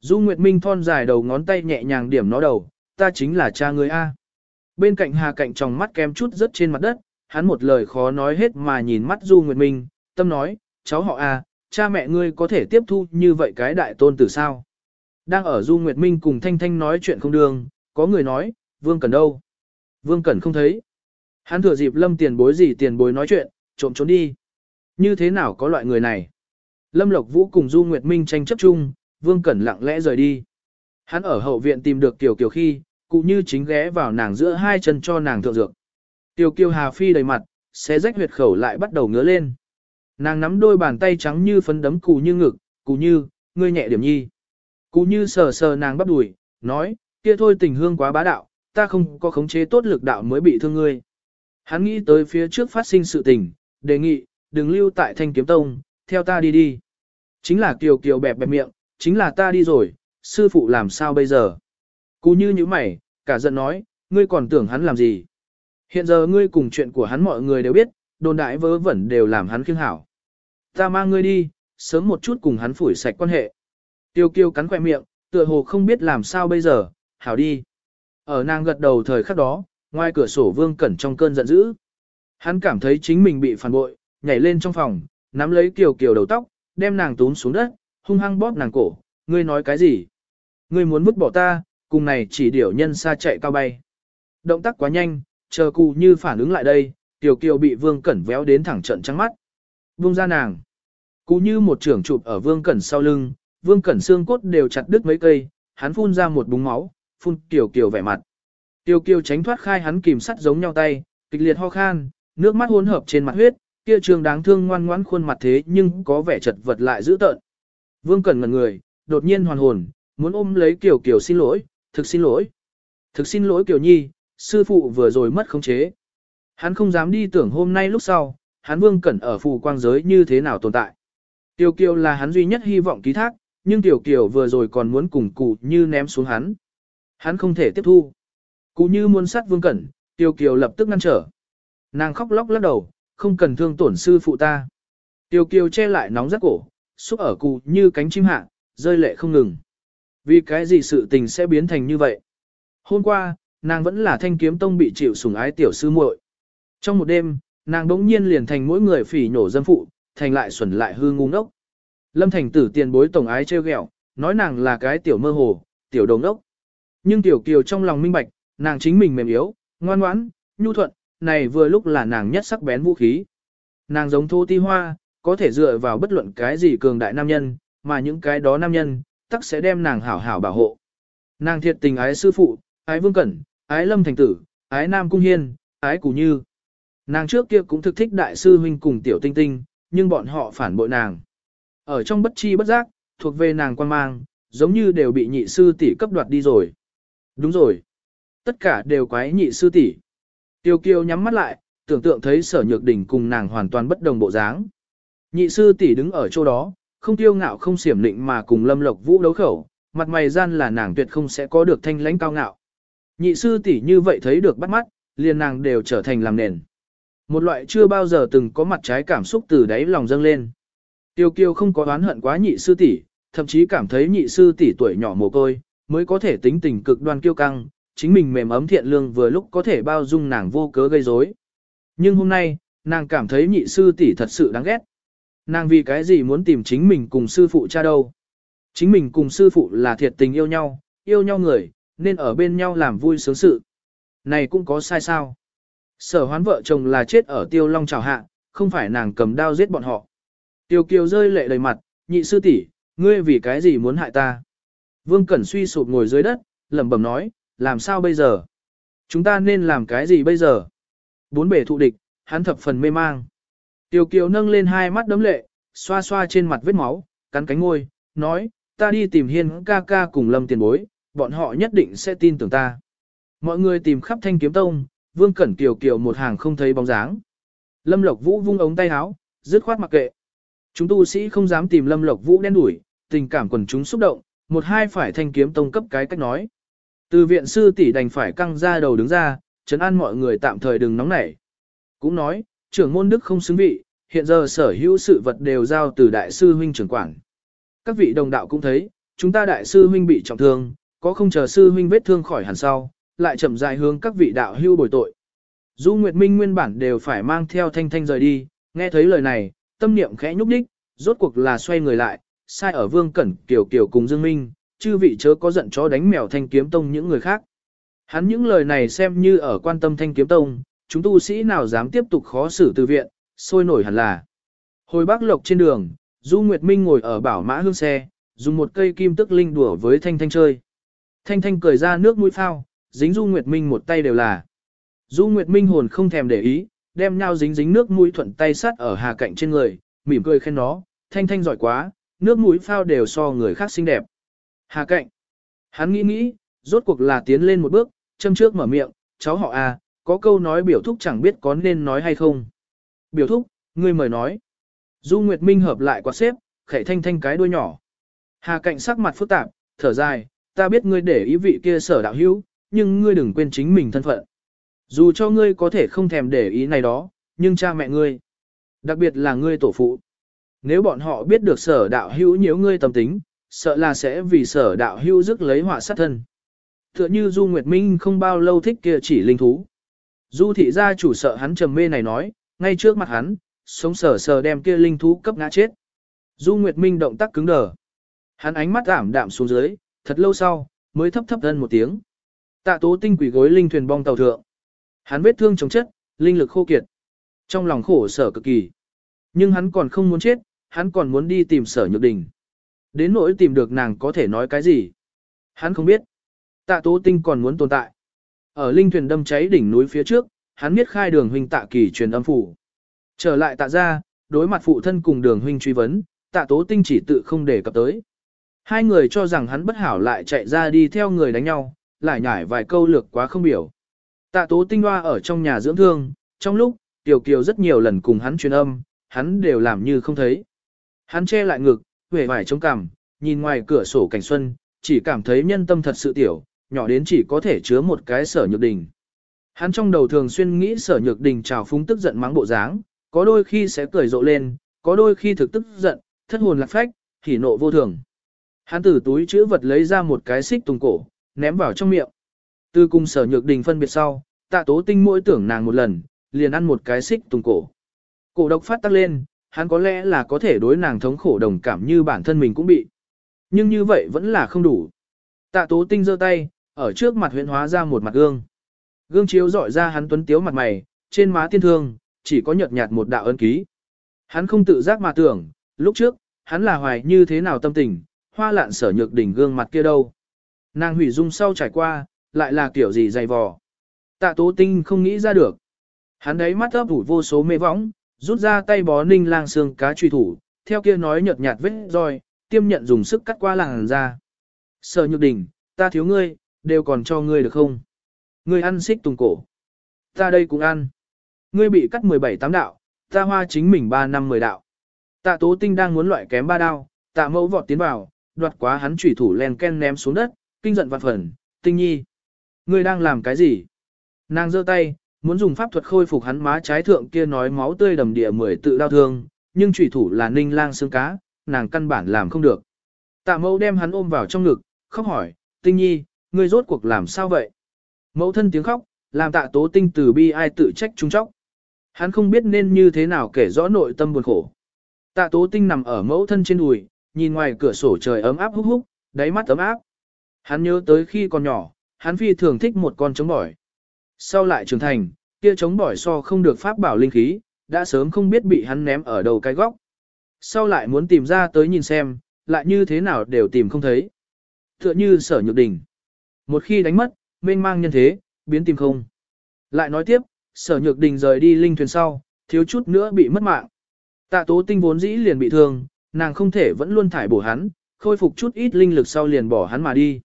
Du Nguyệt Minh thon dài đầu ngón tay nhẹ nhàng điểm nó đầu, ta chính là cha ngươi A. Bên cạnh Hà Cạnh tròng mắt kem chút rớt trên mặt đất, hắn một lời khó nói hết mà nhìn mắt Du Nguyệt Minh, tâm nói, cháu họ A, cha mẹ ngươi có thể tiếp thu như vậy cái đại tôn tử sao? Đang ở Du Nguyệt Minh cùng Thanh Thanh nói chuyện không đường, có người nói, Vương Cẩn đâu? Vương Cẩn không thấy. Hắn thừa dịp lâm tiền bối gì tiền bối nói chuyện, trộm trốn đi. Như thế nào có loại người này? Lâm Lộc Vũ cùng Du Nguyệt Minh tranh chấp chung, Vương Cẩn lặng lẽ rời đi. Hắn ở hậu viện tìm được Tiểu Kiều khi, cụ như chính ghé vào nàng giữa hai chân cho nàng thượng dược. Tiểu Kiều Hà Phi đầy mặt, xé rách huyệt khẩu lại bắt đầu ngứa lên. Nàng nắm đôi bàn tay trắng như phấn đấm cù như ngực, cù như, ngươi nhẹ điểm nhi. cù như sờ sờ nàng bắp đùi, nói, kia thôi tình hương quá bá đạo, ta không có khống chế tốt lực đạo mới bị thương ngươi. Hắn nghĩ tới phía trước phát sinh sự tình, đề nghị, đừng lưu tại thanh kiếm tông, theo ta đi đi. Chính là kiều kiều bẹp bẹp miệng, chính là ta đi rồi, sư phụ làm sao bây giờ? Cú như như mày, cả giận nói, ngươi còn tưởng hắn làm gì? Hiện giờ ngươi cùng chuyện của hắn mọi người đều biết, đồn đại vớ vẩn đều làm hắn khiêng hảo. Ta mang ngươi đi, sớm một chút cùng hắn phủi sạch quan hệ. Tiêu kiêu cắn khỏe miệng, tựa hồ không biết làm sao bây giờ, hảo đi. Ở nàng gật đầu thời khắc đó, ngoài cửa sổ vương cẩn trong cơn giận dữ. Hắn cảm thấy chính mình bị phản bội, nhảy lên trong phòng, nắm lấy kiều kiều đầu tóc, đem nàng túm xuống đất, hung hăng bóp nàng cổ. Ngươi nói cái gì? Ngươi muốn vứt bỏ ta, cùng này chỉ điểu nhân xa chạy cao bay. Động tác quá nhanh, chờ cụ như phản ứng lại đây, tiểu kiều bị vương cẩn véo đến thẳng trận trắng mắt. Vương ra nàng. Cú như một trưởng chụp ở vương cẩn sau lưng, vương cẩn xương cốt đều chặt đứt mấy cây, hắn phun ra một búng máu, phun tiểu kiều vẻ mặt. Tiểu kiều tránh thoát khai hắn kìm sắt giống nhau tay, kịch liệt ho khan, nước mắt hỗn hợp trên mặt huyết, kia trường đáng thương ngoan ngoãn khuôn mặt thế nhưng có vẻ chật vật lại dữ tợn. Vương Cẩn ngẩn người, đột nhiên hoàn hồn, muốn ôm lấy Kiều Kiều xin lỗi, thực xin lỗi. Thực xin lỗi Kiều Nhi, sư phụ vừa rồi mất khống chế. Hắn không dám đi tưởng hôm nay lúc sau, hắn Vương Cẩn ở phù quang giới như thế nào tồn tại. Tiểu Kiều là hắn duy nhất hy vọng ký thác, nhưng Tiểu Kiều vừa rồi còn muốn cùng cụ như ném xuống hắn. Hắn không thể tiếp thu. Cụ như muốn sát Vương Cẩn, Tiểu Kiều lập tức ngăn trở. Nàng khóc lóc lắc đầu, không cần thương tổn sư phụ ta. Tiểu Kiều che lại nóng rất cổ, xúc ở cụ như cánh chim hạ, rơi lệ không ngừng. Vì cái gì sự tình sẽ biến thành như vậy? Hôm qua, nàng vẫn là thanh kiếm tông bị chịu sủng ái tiểu sư muội. Trong một đêm, nàng đống nhiên liền thành mỗi người phỉ nhổ dâm phụ, thành lại xuẩn lại hư ngu ngốc. Lâm thành tử tiền bối tổng ái trêu ghẹo, nói nàng là cái tiểu mơ hồ, tiểu đồng đốc. Nhưng tiểu kiều trong lòng minh bạch, nàng chính mình mềm yếu, ngoan ngoãn, nhu thuận, này vừa lúc là nàng nhất sắc bén vũ khí. Nàng giống thô ti hoa, có thể dựa vào bất luận cái gì cường đại nam nhân, mà những cái đó nam nhân, tắc sẽ đem nàng hảo hảo bảo hộ. Nàng thiệt tình ái sư phụ, ái vương cẩn, ái lâm thành tử, ái nam cung hiên, ái củ như. Nàng trước kia cũng thực thích đại sư huynh cùng tiểu tinh tinh, nhưng bọn họ phản bội nàng. Ở trong bất chi bất giác, thuộc về nàng quan mang, giống như đều bị nhị sư tỷ cấp đoạt đi rồi. Đúng rồi. Tất cả đều quái nhị sư tỷ. Tiêu kiêu nhắm mắt lại, tưởng tượng thấy sở nhược đỉnh cùng nàng hoàn toàn bất đồng bộ dáng. Nhị sư tỷ đứng ở chỗ đó, không tiêu ngạo không xiểm định mà cùng lâm lộc vũ đấu khẩu, mặt mày gian là nàng tuyệt không sẽ có được thanh lãnh cao ngạo. Nhị sư tỷ như vậy thấy được bắt mắt, liền nàng đều trở thành làm nền. Một loại chưa bao giờ từng có mặt trái cảm xúc từ đáy lòng dâng lên. Tiêu kiêu không có oán hận quá nhị sư tỷ, thậm chí cảm thấy nhị sư tỷ tuổi nhỏ mồ côi, mới có thể tính tình cực đoan kiêu căng, chính mình mềm ấm thiện lương vừa lúc có thể bao dung nàng vô cớ gây rối. Nhưng hôm nay, nàng cảm thấy nhị sư tỷ thật sự đáng ghét. Nàng vì cái gì muốn tìm chính mình cùng sư phụ cha đâu. Chính mình cùng sư phụ là thiệt tình yêu nhau, yêu nhau người, nên ở bên nhau làm vui sướng sự. Này cũng có sai sao. Sở hoán vợ chồng là chết ở tiêu long trào hạ, không phải nàng cầm đao giết bọn họ. Tiêu kiều rơi lệ đầy mặt, nhị sư tỷ, ngươi vì cái gì muốn hại ta? Vương Cẩn suy sụp ngồi dưới đất, lẩm bẩm nói, làm sao bây giờ? Chúng ta nên làm cái gì bây giờ? Bốn bể thụ địch, hắn thập phần mê mang. Tiêu kiều nâng lên hai mắt đấm lệ, xoa xoa trên mặt vết máu, cắn cánh ngôi, nói, ta đi tìm hiên ca ca cùng lâm tiền bối, bọn họ nhất định sẽ tin tưởng ta. Mọi người tìm khắp thanh kiếm tông, vương cẩn kiều kiều một hàng không thấy bóng dáng. Lâm Lộc Vũ vung ống tay áo, dứt khoát mặc kệ. Chúng tu sĩ không dám tìm Lâm Lộc Vũ đen đuổi, tình cảm quần chúng xúc động, một hai phải thanh kiếm tông cấp cái cách nói. Từ viện sư tỷ đành phải căng ra đầu đứng ra, chấn an mọi người tạm thời đừng nóng nảy. Cũng nói, trưởng môn đức không xứng vị, hiện giờ sở hữu sự vật đều giao từ đại sư huynh trưởng quản. Các vị đồng đạo cũng thấy, chúng ta đại sư huynh bị trọng thương, có không chờ sư huynh vết thương khỏi hẳn sau, lại chậm rãi hướng các vị đạo hưu bồi tội. Du Nguyệt Minh nguyên bản đều phải mang theo thanh thanh rời đi, nghe thấy lời này, tâm niệm khẽ nhúc nhích, rốt cuộc là xoay người lại, sai ở Vương Cẩn Kiều Kiều cùng Dương Minh, chư vị chớ có giận chó đánh mèo thanh kiếm tông những người khác. Hắn những lời này xem như ở quan tâm thanh kiếm tông, chúng tu sĩ nào dám tiếp tục khó xử từ viện, sôi nổi hẳn là. Hồi bác lộc trên đường, Du Nguyệt Minh ngồi ở bảo mã hương xe, dùng một cây kim tức linh đùa với Thanh Thanh chơi. Thanh Thanh cười ra nước mũi phao, dính Du Nguyệt Minh một tay đều là. Du Nguyệt Minh hồn không thèm để ý, đem nhau dính dính nước mũi thuận tay sát ở hà cạnh trên người, mỉm cười khen nó, Thanh Thanh giỏi quá, nước mũi phao đều so người khác xinh đẹp. Hà cạnh. Hắn nghĩ nghĩ, Rốt cuộc là tiến lên một bước, châm trước mở miệng, cháu họ à, có câu nói biểu thúc chẳng biết có nên nói hay không. Biểu thúc, ngươi mời nói. Du Nguyệt Minh hợp lại quạt xếp, khẩy thanh thanh cái đuôi nhỏ. Hà cạnh sắc mặt phức tạp, thở dài, ta biết ngươi để ý vị kia sở đạo hữu, nhưng ngươi đừng quên chính mình thân phận. Dù cho ngươi có thể không thèm để ý này đó, nhưng cha mẹ ngươi, đặc biệt là ngươi tổ phụ. Nếu bọn họ biết được sở đạo hữu nhiễu ngươi tâm tính, sợ là sẽ vì sở đạo hữu dứt lấy họa sát thân. Tựa như Du Nguyệt Minh không bao lâu thích kia chỉ linh thú. Du thị gia chủ sợ hắn trầm mê này nói, ngay trước mặt hắn, sống sờ sờ đem kia linh thú cấp ngã chết. Du Nguyệt Minh động tác cứng đờ. Hắn ánh mắt ảm đạm xuống dưới, thật lâu sau, mới thấp thấp thân một tiếng. Tạ tố tinh quỷ gối linh thuyền bong tàu thượng. Hắn vết thương chống chất, linh lực khô kiệt. Trong lòng khổ sở cực kỳ. Nhưng hắn còn không muốn chết, hắn còn muốn đi tìm sở nhược đình. Đến nỗi tìm được nàng có thể nói cái gì. Hắn không biết. Tạ tố tinh còn muốn tồn tại. Ở linh thuyền đâm cháy đỉnh núi phía trước, hắn biết khai đường huynh tạ kỳ truyền âm phủ. Trở lại tạ ra, đối mặt phụ thân cùng đường huynh truy vấn, tạ tố tinh chỉ tự không để cập tới. Hai người cho rằng hắn bất hảo lại chạy ra đi theo người đánh nhau, lại nhải vài câu lược quá không biểu. Tạ tố tinh hoa ở trong nhà dưỡng thương, trong lúc, Tiểu Kiều rất nhiều lần cùng hắn truyền âm, hắn đều làm như không thấy. Hắn che lại ngực, vẻ vải chống cằm, nhìn ngoài cửa sổ cảnh xuân, chỉ cảm thấy nhân tâm thật sự tiểu, nhỏ đến chỉ có thể chứa một cái sở nhược đình. Hắn trong đầu thường xuyên nghĩ sở nhược đình trào phúng tức giận mắng bộ dáng, có đôi khi sẽ cười rộ lên, có đôi khi thực tức giận, thất hồn lạc phách, hỉ nộ vô thường. Hắn từ túi chữ vật lấy ra một cái xích tùng cổ, ném vào trong miệng. Từ cùng sở nhược đình phân biệt sau, tạ tố tinh mỗi tưởng nàng một lần, liền ăn một cái xích tùng cổ. Cổ độc phát tắc lên, hắn có lẽ là có thể đối nàng thống khổ đồng cảm như bản thân mình cũng bị. Nhưng như vậy vẫn là không đủ. Tạ tố tinh giơ tay, ở trước mặt huyện hóa ra một mặt gương. Gương chiếu dọi ra hắn tuấn tiếu mặt mày, trên má tiên thương, chỉ có nhợt nhạt một đạo ân ký. Hắn không tự giác mà tưởng, lúc trước, hắn là hoài như thế nào tâm tình, hoa lạn sở nhược đỉnh gương mặt kia đâu. Nàng hủy dung sau trải qua, lại là kiểu gì dày vò. Tạ tố tinh không nghĩ ra được. Hắn đấy mắt ấp ủ vô số mê võng, rút ra tay bó ninh lang xương cá truy thủ, theo kia nói nhợt nhạt vết roi, tiêm nhận dùng sức cắt qua làng ra. Sở nhược đỉnh, ta thiếu ngươi, đều còn cho ngươi được không? Ngươi ăn xích tùng cổ. Ta đây cũng ăn. Ngươi bị cắt 17 tám đạo, ta hoa chính mình 3 năm 10 đạo. Tạ tố tinh đang muốn loại kém ba đao, tạ mẫu vọt tiến vào, đoạt quá hắn trùy thủ len ken ném xuống đất, kinh giận vạn phần, tinh nhi. Ngươi đang làm cái gì? Nàng giơ tay, muốn dùng pháp thuật khôi phục hắn má trái thượng kia nói máu tươi đầm địa mười tự đau thương, nhưng chủy thủ là ninh lang xương cá, nàng căn bản làm không được. Tạ mẫu đem hắn ôm vào trong ngực, khóc hỏi, tinh nhi, ngươi rốt cuộc làm sao vậy? Mẫu thân tiếng khóc, làm tạ tố tinh từ bi ai tự trách trung chóc. Hắn không biết nên như thế nào kể rõ nội tâm buồn khổ. Tạ tố tinh nằm ở mẫu thân trên đùi, nhìn ngoài cửa sổ trời ấm áp húc húc, đáy mắt ấm áp. Hắn nhớ tới khi còn nhỏ, hắn phi thường thích một con trống bỏi. Sau lại trưởng thành, kia trống bỏi so không được pháp bảo linh khí, đã sớm không biết bị hắn ném ở đầu cái góc. Sau lại muốn tìm ra tới nhìn xem, lại như thế nào đều tìm không thấy. Tựa như sở nhược đỉnh, Một khi đánh mất, mênh mang nhân thế, biến tìm không. Lại nói tiếp, sở nhược đình rời đi linh thuyền sau, thiếu chút nữa bị mất mạng. Tạ tố tinh vốn dĩ liền bị thương, nàng không thể vẫn luôn thải bổ hắn, khôi phục chút ít linh lực sau liền bỏ hắn mà đi.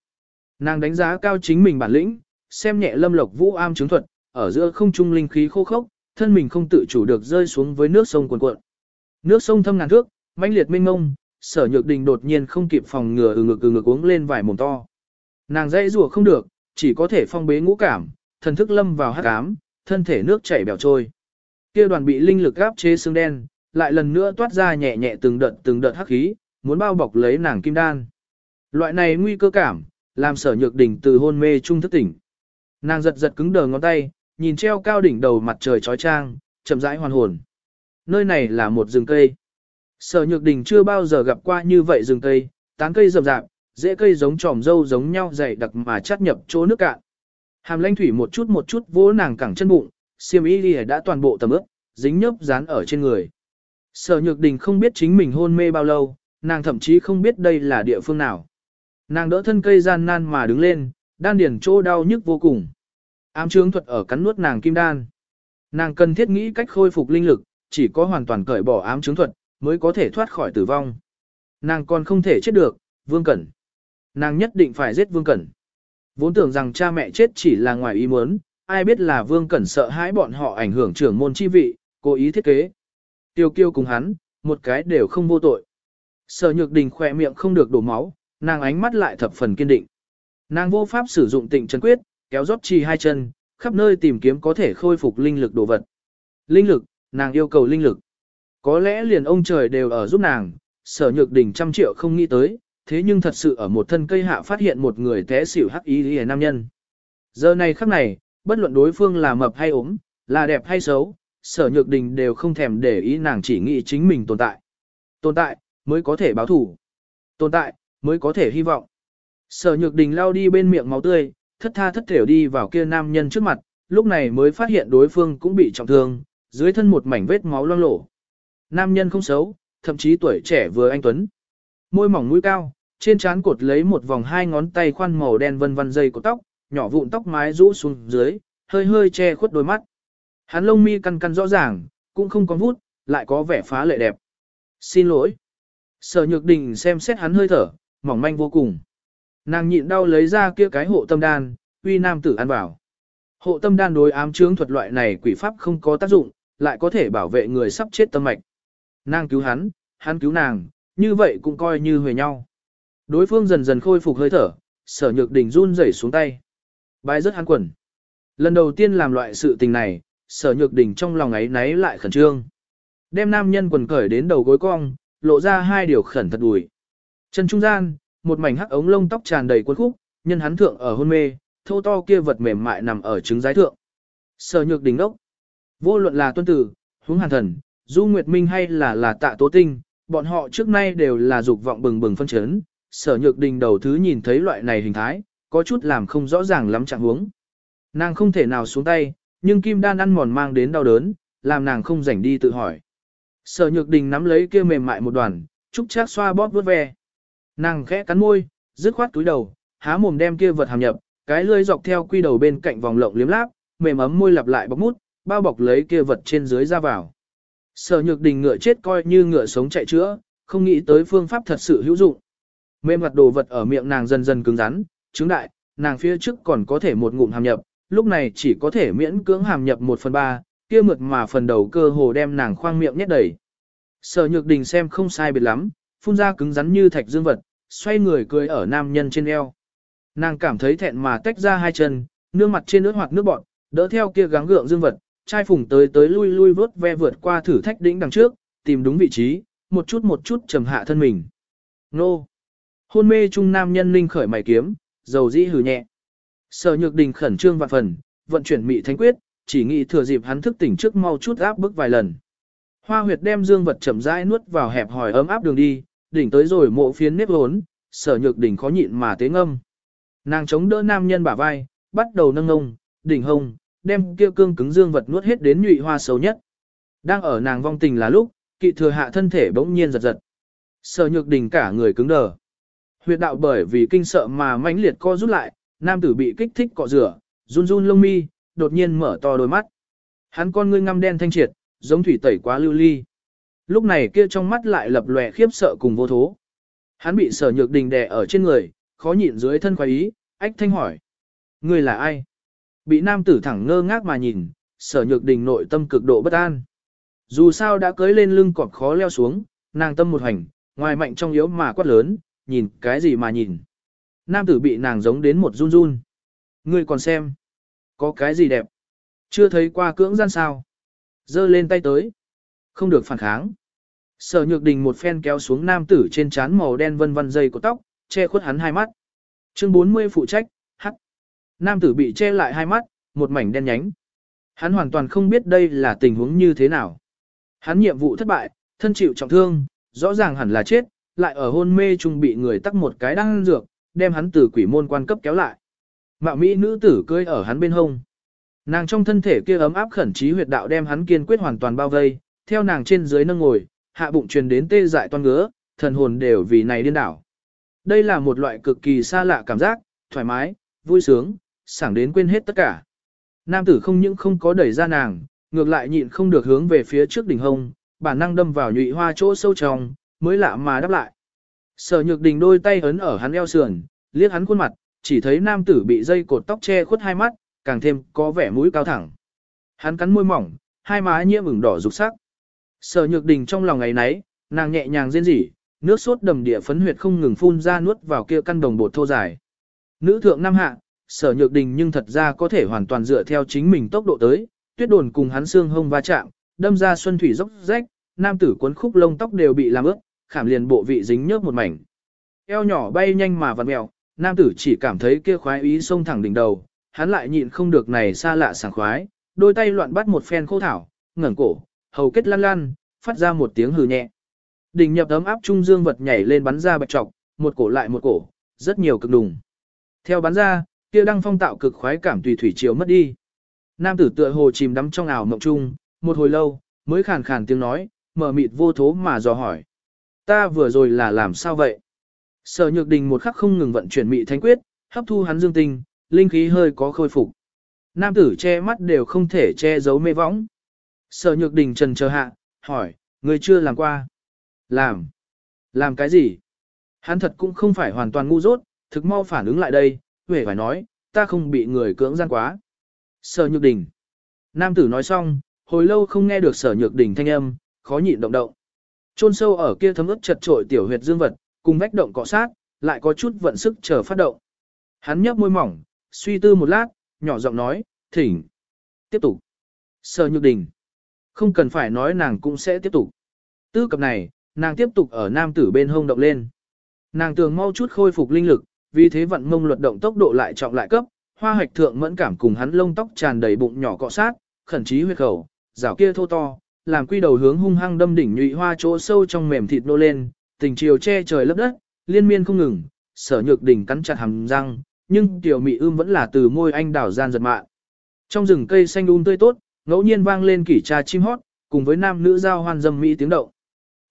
Nàng đánh giá cao chính mình bản lĩnh, xem nhẹ lâm lộc vũ am chứng thuật, ở giữa không trung linh khí khô khốc, thân mình không tự chủ được rơi xuống với nước sông cuồn cuộn. Nước sông thâm ngàn thước, mãnh liệt mênh mông, sở nhược đình đột nhiên không kịp phòng ngừa ừ ngực ừ ngực uống lên vài mồm to. Nàng dãy rùa không được, chỉ có thể phong bế ngũ cảm, thần thức lâm vào hắc ám, thân thể nước chảy bèo trôi. Kia đoàn bị linh lực áp chế xương đen, lại lần nữa toát ra nhẹ nhẹ từng đợt từng đợt hắc khí, muốn bao bọc lấy nàng kim đan. Loại này nguy cơ cảm, làm sở nhược đỉnh từ hôn mê trung thức tỉnh. Nàng giật giật cứng đờ ngón tay, nhìn treo cao đỉnh đầu mặt trời chói trang, chậm rãi hoàn hồn. Nơi này là một rừng cây. Sở nhược đỉnh chưa bao giờ gặp qua như vậy rừng cây, tán cây rậm rạp, dễ cây giống tròm dâu giống nhau dày đặc mà chắt nhập chỗ nước cạn. Hàm lãnh thủy một chút một chút vỗ nàng cẳng chân bụng, xiêm y lìa đã toàn bộ tầm ướp, dính nhớp dán ở trên người. Sở nhược đình không biết chính mình hôn mê bao lâu, nàng thậm chí không biết đây là địa phương nào. Nàng đỡ thân cây gian nan mà đứng lên, đan điển chỗ đau nhức vô cùng. Ám trướng thuật ở cắn nuốt nàng kim đan. Nàng cần thiết nghĩ cách khôi phục linh lực, chỉ có hoàn toàn cởi bỏ ám trướng thuật, mới có thể thoát khỏi tử vong. Nàng còn không thể chết được, Vương Cẩn. Nàng nhất định phải giết Vương Cẩn. Vốn tưởng rằng cha mẹ chết chỉ là ngoài ý muốn, ai biết là Vương Cẩn sợ hãi bọn họ ảnh hưởng trưởng môn chi vị, cố ý thiết kế. Tiêu kiêu cùng hắn, một cái đều không vô tội. Sở nhược đình khỏe miệng không được đổ máu, nàng ánh mắt lại thập phần kiên định. Nàng vô pháp sử dụng tịnh chân quyết, kéo rót chi hai chân, khắp nơi tìm kiếm có thể khôi phục linh lực đồ vật. Linh lực, nàng yêu cầu linh lực. Có lẽ liền ông trời đều ở giúp nàng, sở nhược đỉnh trăm triệu không nghĩ tới, thế nhưng thật sự ở một thân cây hạ phát hiện một người té xỉu hắc ý hề nam nhân. Giờ này khắc này, bất luận đối phương là mập hay ốm, là đẹp hay xấu, sở nhược đình đều không thèm để ý nàng chỉ nghĩ chính mình tồn tại. Tồn tại, mới có thể báo thủ. Tồn tại, mới có thể hy vọng. Sở nhược đình lao đi bên miệng máu tươi, thất tha thất thểu đi vào kia nam nhân trước mặt, lúc này mới phát hiện đối phương cũng bị trọng thương, dưới thân một mảnh vết máu loang lổ. Nam nhân không xấu, thậm chí tuổi trẻ vừa anh tuấn. Môi mỏng mũi cao, trên trán cột lấy một vòng hai ngón tay khoan màu đen vân vân dây của tóc, nhỏ vụn tóc mái rũ xuống dưới, hơi hơi che khuất đôi mắt. Hắn lông mi căn căn rõ ràng, cũng không có vút, lại có vẻ phá lệ đẹp. Xin lỗi. Sở nhược đình xem xét hắn hơi thở, mỏng manh vô cùng. Nàng nhịn đau lấy ra kia cái hộ tâm đan, uy nam tử ăn bảo. Hộ tâm đan đối ám chướng thuật loại này quỷ pháp không có tác dụng, lại có thể bảo vệ người sắp chết tâm mạch. Nàng cứu hắn, hắn cứu nàng, như vậy cũng coi như huề nhau. Đối phương dần dần khôi phục hơi thở, sở nhược đình run rẩy xuống tay. Bài rất hắn quần. Lần đầu tiên làm loại sự tình này, sở nhược đình trong lòng ấy náy lại khẩn trương. Đem nam nhân quần cởi đến đầu gối cong, lộ ra hai điều khẩn thật đùi. Chân trung gian, một mảnh hắc ống lông tóc tràn đầy cuốn khúc, nhân hắn thượng ở hôn mê, thô to kia vật mềm mại nằm ở trứng giái thượng. Sở nhược đình đốc. Vô luận là tuân tử, hướng hàn thần, du nguyệt minh hay là là tạ tố tinh, bọn họ trước nay đều là dục vọng bừng bừng phân chấn. Sở nhược đình đầu thứ nhìn thấy loại này hình thái, có chút làm không rõ ràng lắm trạng huống. Nàng không thể nào xuống tay, nhưng kim đan ăn mòn mang đến đau đớn, làm nàng không rảnh đi tự hỏi. Sở nhược đình nắm lấy kia mềm mại một đoàn, trúc chát xoa bóp vớt ve. Nàng khẽ cắn môi, dứt khoát túi đầu, há mồm đem kia vật hàm nhập, cái lưỡi dọc theo quy đầu bên cạnh vòng lộng liếm láp, mềm ấm môi lặp lại bọc mút, bao bọc lấy kia vật trên dưới ra vào. Sở nhược đình ngựa chết coi như ngựa sống chạy chữa, không nghĩ tới phương pháp thật sự hữu dụng. Mềm mặt đồ vật ở miệng nàng dần dần cứng rắn, chứng đại, nàng phía trước còn có thể một ngụm hàm nhập, lúc này chỉ có thể miễn cưỡng hàm nhập một phần ba, kia mượt mà phần đầu cơ hồ đem nàng khoang miệng nhét đầy. Sở nhược đình xem không sai biệt lắm, phun ra cứng rắn như thạch dương vật, xoay người cười ở nam nhân trên eo. Nàng cảm thấy thẹn mà tách ra hai chân, nương mặt trên nước hoặc nước bọt đỡ theo kia gắng gượng dương vật, trai phùng tới tới lui lui vớt ve vượt qua thử thách đỉnh đằng trước, tìm đúng vị trí, một chút một chút trầm hạ thân mình. Nô! Hôn mê trung nam nhân linh khởi mày kiếm, dầu dĩ hừ nhẹ. Sở nhược đình khẩn trương vạn phần, vận chuyển mị thánh quyết, chỉ nghĩ thừa dịp hắn thức tỉnh trước mau chút áp bức vài lần. Hoa huyệt đem dương vật chậm rãi nuốt vào hẹp hỏi ấm áp đường đi, đỉnh tới rồi mộ phiến nếp hốn, sở nhược đỉnh khó nhịn mà tế ngâm. Nàng chống đỡ nam nhân bả vai, bắt đầu nâng ngông, đỉnh hông, đem kia cương cứng dương vật nuốt hết đến nhụy hoa xấu nhất. Đang ở nàng vong tình là lúc, kỵ thừa hạ thân thể bỗng nhiên giật giật. Sở nhược đỉnh cả người cứng đờ. Huyệt đạo bởi vì kinh sợ mà mãnh liệt co rút lại, nam tử bị kích thích cọ rửa, run run lông mi, đột nhiên mở to đôi mắt. Hắn con ngươi ngăm đen thanh triệt, giống thủy tẩy quá lưu ly. Lúc này kia trong mắt lại lập lòe khiếp sợ cùng vô thố. Hắn bị sở nhược đình đè ở trên người, khó nhịn dưới thân khoái ý, ách thanh hỏi. Người là ai? Bị nam tử thẳng ngơ ngác mà nhìn, sở nhược đình nội tâm cực độ bất an. Dù sao đã cưới lên lưng cọp khó leo xuống, nàng tâm một hành, ngoài mạnh trong yếu mà quát lớn, nhìn cái gì mà nhìn. Nam tử bị nàng giống đến một run run. Ngươi còn xem. Có cái gì đẹp? Chưa thấy qua cưỡng gian sao? Dơ lên tay tới. Không được phản kháng. Sở nhược đình một phen kéo xuống nam tử trên trán màu đen vân vân dây của tóc, che khuất hắn hai mắt. Chương 40 phụ trách, hắc. Nam tử bị che lại hai mắt, một mảnh đen nhánh. Hắn hoàn toàn không biết đây là tình huống như thế nào. Hắn nhiệm vụ thất bại, thân chịu trọng thương, rõ ràng hẳn là chết, lại ở hôn mê trung bị người tắc một cái đang dược, đem hắn từ quỷ môn quan cấp kéo lại. Mạo Mỹ nữ tử cưỡi ở hắn bên hông. Nàng trong thân thể kia ấm áp khẩn trí huyệt đạo đem hắn kiên quyết hoàn toàn bao vây, theo nàng trên dưới nâng ngồi, hạ bụng truyền đến tê dại toan ngứa, thần hồn đều vì này điên đảo. Đây là một loại cực kỳ xa lạ cảm giác, thoải mái, vui sướng, sảng đến quên hết tất cả. Nam tử không những không có đẩy ra nàng, ngược lại nhịn không được hướng về phía trước đỉnh hông, bản năng đâm vào nhụy hoa chỗ sâu trong, mới lạ mà đáp lại. Sở nhược đình đôi tay ấn ở hắn eo sườn, liếc hắn khuôn mặt, chỉ thấy nam tử bị dây cột tóc che khuất hai mắt, càng thêm có vẻ mũi cao thẳng. Hắn cắn môi mỏng, hai má nhiễm ửng đỏ rực sắc. Sở Nhược Đình trong lòng ngày nấy, nàng nhẹ nhàng rên rỉ, nước sốt đầm địa phấn huyệt không ngừng phun ra nuốt vào kia căn đồng bột thô dài. Nữ thượng năm hạ, Sở Nhược Đình nhưng thật ra có thể hoàn toàn dựa theo chính mình tốc độ tới, tuyết đồn cùng hắn xương hông va chạm, đâm ra xuân thủy dốc rách, nam tử cuốn khúc lông tóc đều bị làm ướt, khảm liền bộ vị dính nhớp một mảnh. Eo nhỏ bay nhanh mà vặn mèo, nam tử chỉ cảm thấy kia khoái ý xông thẳng đỉnh đầu, hắn lại nhịn không được này xa lạ sảng khoái, đôi tay loạn bắt một phen khô thảo, ngẩng cổ, hầu kết lăn lăn, phát ra một tiếng hừ nhẹ. Đỉnh nhập ấm áp trung dương vật nhảy lên bắn ra bạch trọc, một cổ lại một cổ, rất nhiều cực đùng. Theo bắn ra, kia đăng phong tạo cực khoái cảm tùy thủy chiều mất đi. Nam tử tựa hồ chìm đắm trong ảo mộng trung, một hồi lâu, mới khàn khàn tiếng nói, mở mịt vô thố mà dò hỏi. Ta vừa rồi là làm sao vậy? Sở nhược đình một khắc không ngừng vận chuyển mị thánh quyết, hấp thu hắn dương tinh, linh khí hơi có khôi phục. Nam tử che mắt đều không thể che giấu mê võng. Sở nhược đình trần chờ hạ, hỏi, người chưa làm qua. Làm. Làm cái gì? Hắn thật cũng không phải hoàn toàn ngu dốt, thực mau phản ứng lại đây, huệ phải nói, ta không bị người cưỡng gian quá. Sở nhược đình. Nam tử nói xong, hồi lâu không nghe được sở nhược đình thanh âm, khó nhịn động động. Trôn sâu ở kia thấm ướt chật trội tiểu huyệt dương vật, cùng vách động cọ sát, lại có chút vận sức chờ phát động. Hắn nhấp môi mỏng, suy tư một lát, nhỏ giọng nói, thỉnh. Tiếp tục. Sở nhược đình. Không cần phải nói nàng cũng sẽ tiếp tục. Tư cập này, nàng tiếp tục ở nam tử bên hông động lên. Nàng tường mau chút khôi phục linh lực, vì thế vận mông luật động tốc độ lại trọng lại cấp, hoa hoạch thượng mẫn cảm cùng hắn lông tóc tràn đầy bụng nhỏ cọ sát, khẩn trí huyết khẩu, rảo kia thô to, làm quy đầu hướng hung hăng đâm đỉnh nhụy hoa chỗ sâu trong mềm thịt nô lên, tình chiều che trời lấp đất, liên miên không ngừng, sở nhược đỉnh cắn chặt hàm răng, nhưng tiểu mị ưm vẫn là từ môi anh đảo gian giật mạn. Trong rừng cây xanh um tươi tốt, ngẫu nhiên vang lên kỷ trà chim hót, cùng với nam nữ giao hoan dâm mỹ tiếng động.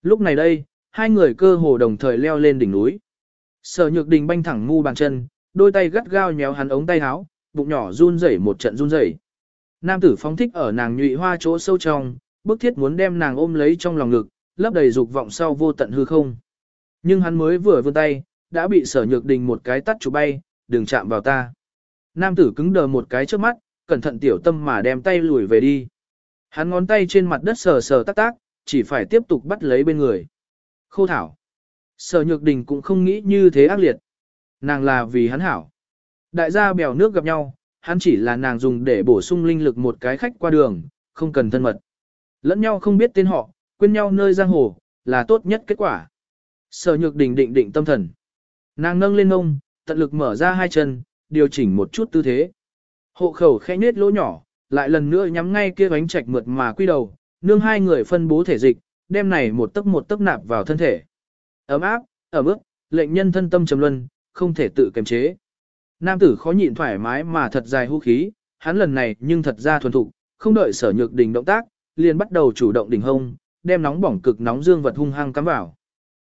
Lúc này đây, hai người cơ hồ đồng thời leo lên đỉnh núi. Sở nhược đình banh thẳng ngu bàn chân, đôi tay gắt gao nhéo hắn ống tay áo, bụng nhỏ run rẩy một trận run rẩy. Nam tử phóng thích ở nàng nhụy hoa chỗ sâu trong, bức thiết muốn đem nàng ôm lấy trong lòng ngực, lấp đầy dục vọng sau vô tận hư không. Nhưng hắn mới vừa vươn tay, đã bị sở nhược đình một cái tắt chụp bay, đừng chạm vào ta. Nam tử cứng đờ một cái trước mắt, cẩn thận tiểu tâm mà đem tay lùi về đi. Hắn ngón tay trên mặt đất sờ sờ tác tác, chỉ phải tiếp tục bắt lấy bên người. Khô thảo. Sở nhược đình cũng không nghĩ như thế ác liệt. Nàng là vì hắn hảo. Đại gia bèo nước gặp nhau, hắn chỉ là nàng dùng để bổ sung linh lực một cái khách qua đường, không cần thân mật. Lẫn nhau không biết tên họ, quên nhau nơi giang hồ, là tốt nhất kết quả. Sở nhược đình định định tâm thần. Nàng nâng lên ngông, tận lực mở ra hai chân, điều chỉnh một chút tư thế. Hộ khẩu khẽ nết lỗ nhỏ, lại lần nữa nhắm ngay kia bánh trạch mượt mà quy đầu, nương hai người phân bố thể dịch, đem này một tấc một tấc nạp vào thân thể. Ấm áp, ẩm ướt, lệnh nhân thân tâm trầm luân, không thể tự kiềm chế. Nam tử khó nhịn thoải mái mà thật dài hú khí, hắn lần này nhưng thật ra thuần thục, không đợi sở nhược đình động tác, liền bắt đầu chủ động đỉnh hông, đem nóng bỏng cực nóng dương vật hung hăng cắm vào.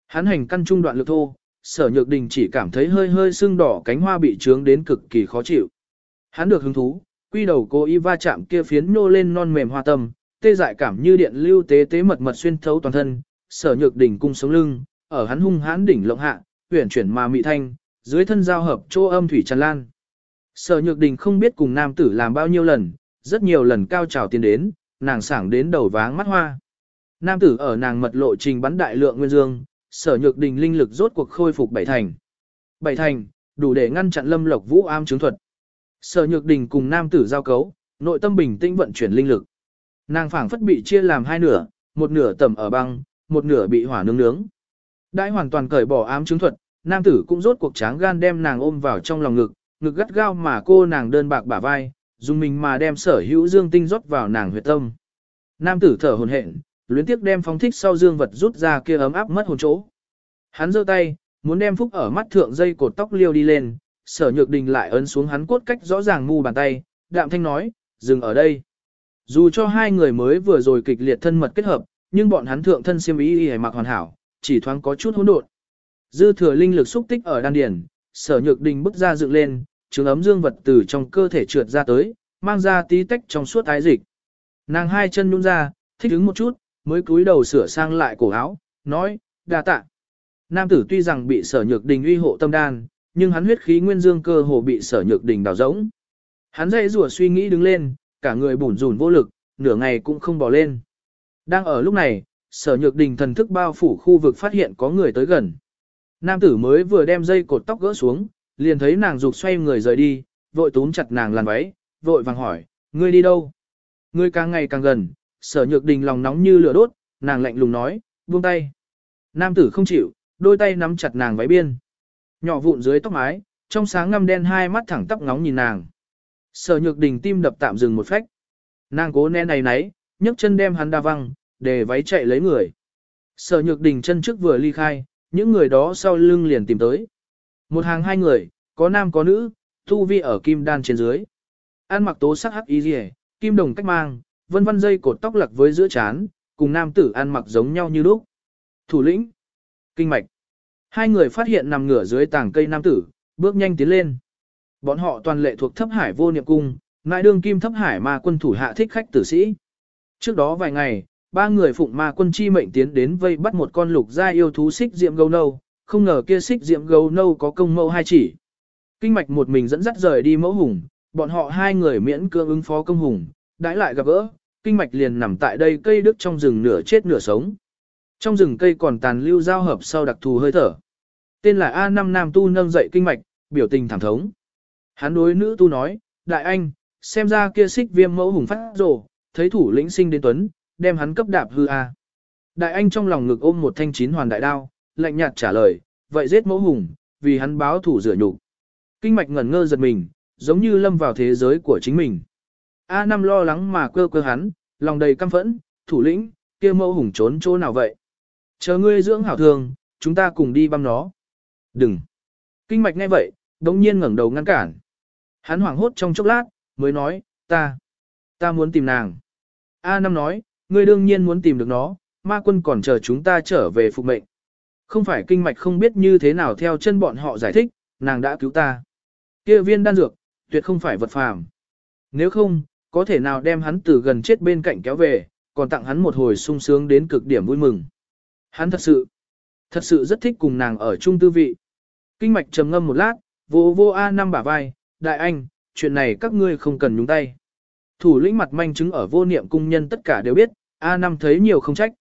Hắn hành căn trung đoạn lực thô, sở nhược đình chỉ cảm thấy hơi hơi sưng đỏ cánh hoa bị trướng đến cực kỳ khó chịu. Hắn được hứng thú, quy đầu cô y va chạm kia phiến nô lên non mềm hoa tâm, tê dại cảm như điện lưu tế tế mật mật xuyên thấu toàn thân, sở nhược đỉnh cung sống lưng, ở hắn hung hãn đỉnh lộng hạ, huyển chuyển mà mị thanh, dưới thân giao hợp chỗ âm thủy tràn lan. Sở nhược đình không biết cùng nam tử làm bao nhiêu lần, rất nhiều lần cao trào tiến đến, nàng sảng đến đầu váng mắt hoa. Nam tử ở nàng mật lộ trình bắn đại lượng nguyên dương, sở nhược đình linh lực rốt cuộc khôi phục bảy thành. Bảy thành, đủ để ngăn chặn lâm lộc vũ am chứng thuật. Sở nhược đình cùng nam tử giao cấu, nội tâm bình tĩnh vận chuyển linh lực. Nàng phảng phất bị chia làm hai nửa, một nửa tầm ở băng, một nửa bị hỏa nướng nướng. Đại hoàn toàn cởi bỏ ám chứng thuật, nam tử cũng rốt cuộc tráng gan đem nàng ôm vào trong lòng ngực, ngực gắt gao mà cô nàng đơn bạc bả vai, dùng mình mà đem sở hữu dương tinh rót vào nàng huyệt tâm. Nam tử thở hồn hển, luyến tiếc đem phóng thích sau dương vật rút ra kia ấm áp mất hồn chỗ. Hắn giơ tay, muốn đem phúc ở mắt thượng dây cột tóc liêu đi lên, sở nhược đình lại ấn xuống hắn cốt cách rõ ràng mu bàn tay, đạm thanh nói, dừng ở đây. Dù cho hai người mới vừa rồi kịch liệt thân mật kết hợp, nhưng bọn hắn thượng thân siêm ý y mặc hoàn hảo, chỉ thoáng có chút hỗn độn. Dư thừa linh lực xúc tích ở đan điền, sở nhược đình bước ra dựng lên, trường ấm dương vật từ trong cơ thể trượt ra tới, mang ra tí tách trong suốt ái dịch. Nàng hai chân nhún ra, thích ứng một chút, mới cúi đầu sửa sang lại cổ áo, nói, đa tạ. Nam tử tuy rằng bị sở nhược đình uy hộ tâm đan, nhưng hắn huyết khí nguyên dương cơ hồ bị sở nhược đình đào rỗng. Hắn dậy rủa suy nghĩ đứng lên, cả người bủn rủn vô lực, nửa ngày cũng không bỏ lên. Đang ở lúc này, sở nhược đình thần thức bao phủ khu vực phát hiện có người tới gần. Nam tử mới vừa đem dây cột tóc gỡ xuống, liền thấy nàng rụt xoay người rời đi, vội túm chặt nàng làn váy, vội vàng hỏi, ngươi đi đâu? Ngươi càng ngày càng gần, sở nhược đình lòng nóng như lửa đốt, nàng lạnh lùng nói, buông tay. Nam tử không chịu, đôi tay nắm chặt nàng váy biên. Nhỏ vụn dưới tóc mái, trong sáng ngăm đen hai mắt thẳng tóc ngóng nhìn nàng. Sở nhược đình tim đập tạm dừng một phách. Nàng cố nén này nấy, nhấc chân đem hắn đa văng, để váy chạy lấy người. Sở nhược đình chân trước vừa ly khai, những người đó sau lưng liền tìm tới. Một hàng hai người, có nam có nữ, thu vi ở kim đan trên dưới. An mặc tố sắc hắc y rìa, kim đồng cách mang, vân vân dây cột tóc lặc với giữa chán, cùng nam tử ăn mặc giống nhau như lúc. Thủ lĩnh, kinh mạch. Hai người phát hiện nằm ngửa dưới tảng cây nam tử, bước nhanh tiến lên. Bọn họ toàn lệ thuộc thấp hải vô niệm cung, ngại đương kim thấp hải ma quân thủ hạ thích khách tử sĩ. Trước đó vài ngày, ba người phụng ma quân chi mệnh tiến đến vây bắt một con lục gia yêu thú xích diệm gấu nâu, không ngờ kia xích diệm gấu nâu có công mẫu hai chỉ. Kinh mạch một mình dẫn dắt rời đi mẫu hùng, bọn họ hai người miễn cưỡng ứng phó công hùng, đãi lại gặp gỡ, kinh mạch liền nằm tại đây cây đức trong rừng nửa chết nửa sống. Trong rừng cây còn tàn lưu giao hợp sau đặc thù hơi thở. Tên là A5 Nam Tu nâng dậy kinh mạch, biểu tình thẳng thống. Hắn đối nữ tu nói, đại anh, xem ra kia xích viêm mẫu hùng phát rồ, thấy thủ lĩnh sinh đến tuấn, đem hắn cấp đạp hư a. Đại anh trong lòng ngực ôm một thanh chín hoàn đại đao, lạnh nhạt trả lời, vậy giết mẫu hùng, vì hắn báo thủ rửa nhục. Kinh mạch ngẩn ngơ giật mình, giống như lâm vào thế giới của chính mình. A năm lo lắng mà cơ cơ hắn, lòng đầy căm phẫn, thủ lĩnh, kia mẫu hùng trốn chỗ nào vậy? Chờ ngươi dưỡng hảo thường, chúng ta cùng đi băm nó. Đừng. Kinh mạch nghe vậy, đống nhiên ngẩng đầu ngăn cản. Hắn hoảng hốt trong chốc lát, mới nói, ta, ta muốn tìm nàng. A năm nói, ngươi đương nhiên muốn tìm được nó, ma quân còn chờ chúng ta trở về phục mệnh. Không phải kinh mạch không biết như thế nào theo chân bọn họ giải thích, nàng đã cứu ta. Kia viên đan dược, tuyệt không phải vật phàm. Nếu không, có thể nào đem hắn từ gần chết bên cạnh kéo về, còn tặng hắn một hồi sung sướng đến cực điểm vui mừng. Hắn thật sự, thật sự rất thích cùng nàng ở chung tư vị. Kinh mạch trầm ngâm một lát, vô vô A năm bả vai, đại anh, chuyện này các ngươi không cần nhúng tay. Thủ lĩnh mặt manh chứng ở vô niệm cung nhân tất cả đều biết, A năm thấy nhiều không trách.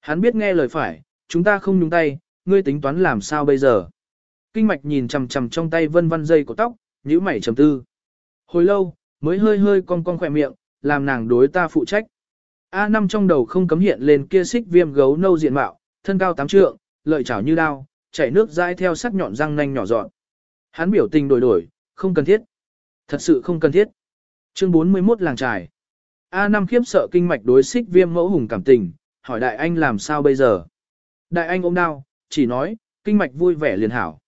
Hắn biết nghe lời phải, chúng ta không nhúng tay, ngươi tính toán làm sao bây giờ. Kinh mạch nhìn chằm chằm trong tay vân vân dây của tóc, nhíu mày trầm tư. Hồi lâu, mới hơi hơi cong cong khỏe miệng, làm nàng đối ta phụ trách. A năm trong đầu không cấm hiện lên kia xích viêm gấu nâu diện mạo, thân cao tám trượng, lợi chảo như đao, chảy nước dãi theo sắc nhọn răng nanh nhỏ dọn. Hắn biểu tình đổi đổi, không cần thiết. Thật sự không cần thiết. Chương 41 làng trải. A năm khiếp sợ kinh mạch đối xích viêm mẫu hùng cảm tình, hỏi đại anh làm sao bây giờ. Đại anh ôm đau, chỉ nói, kinh mạch vui vẻ liền hảo.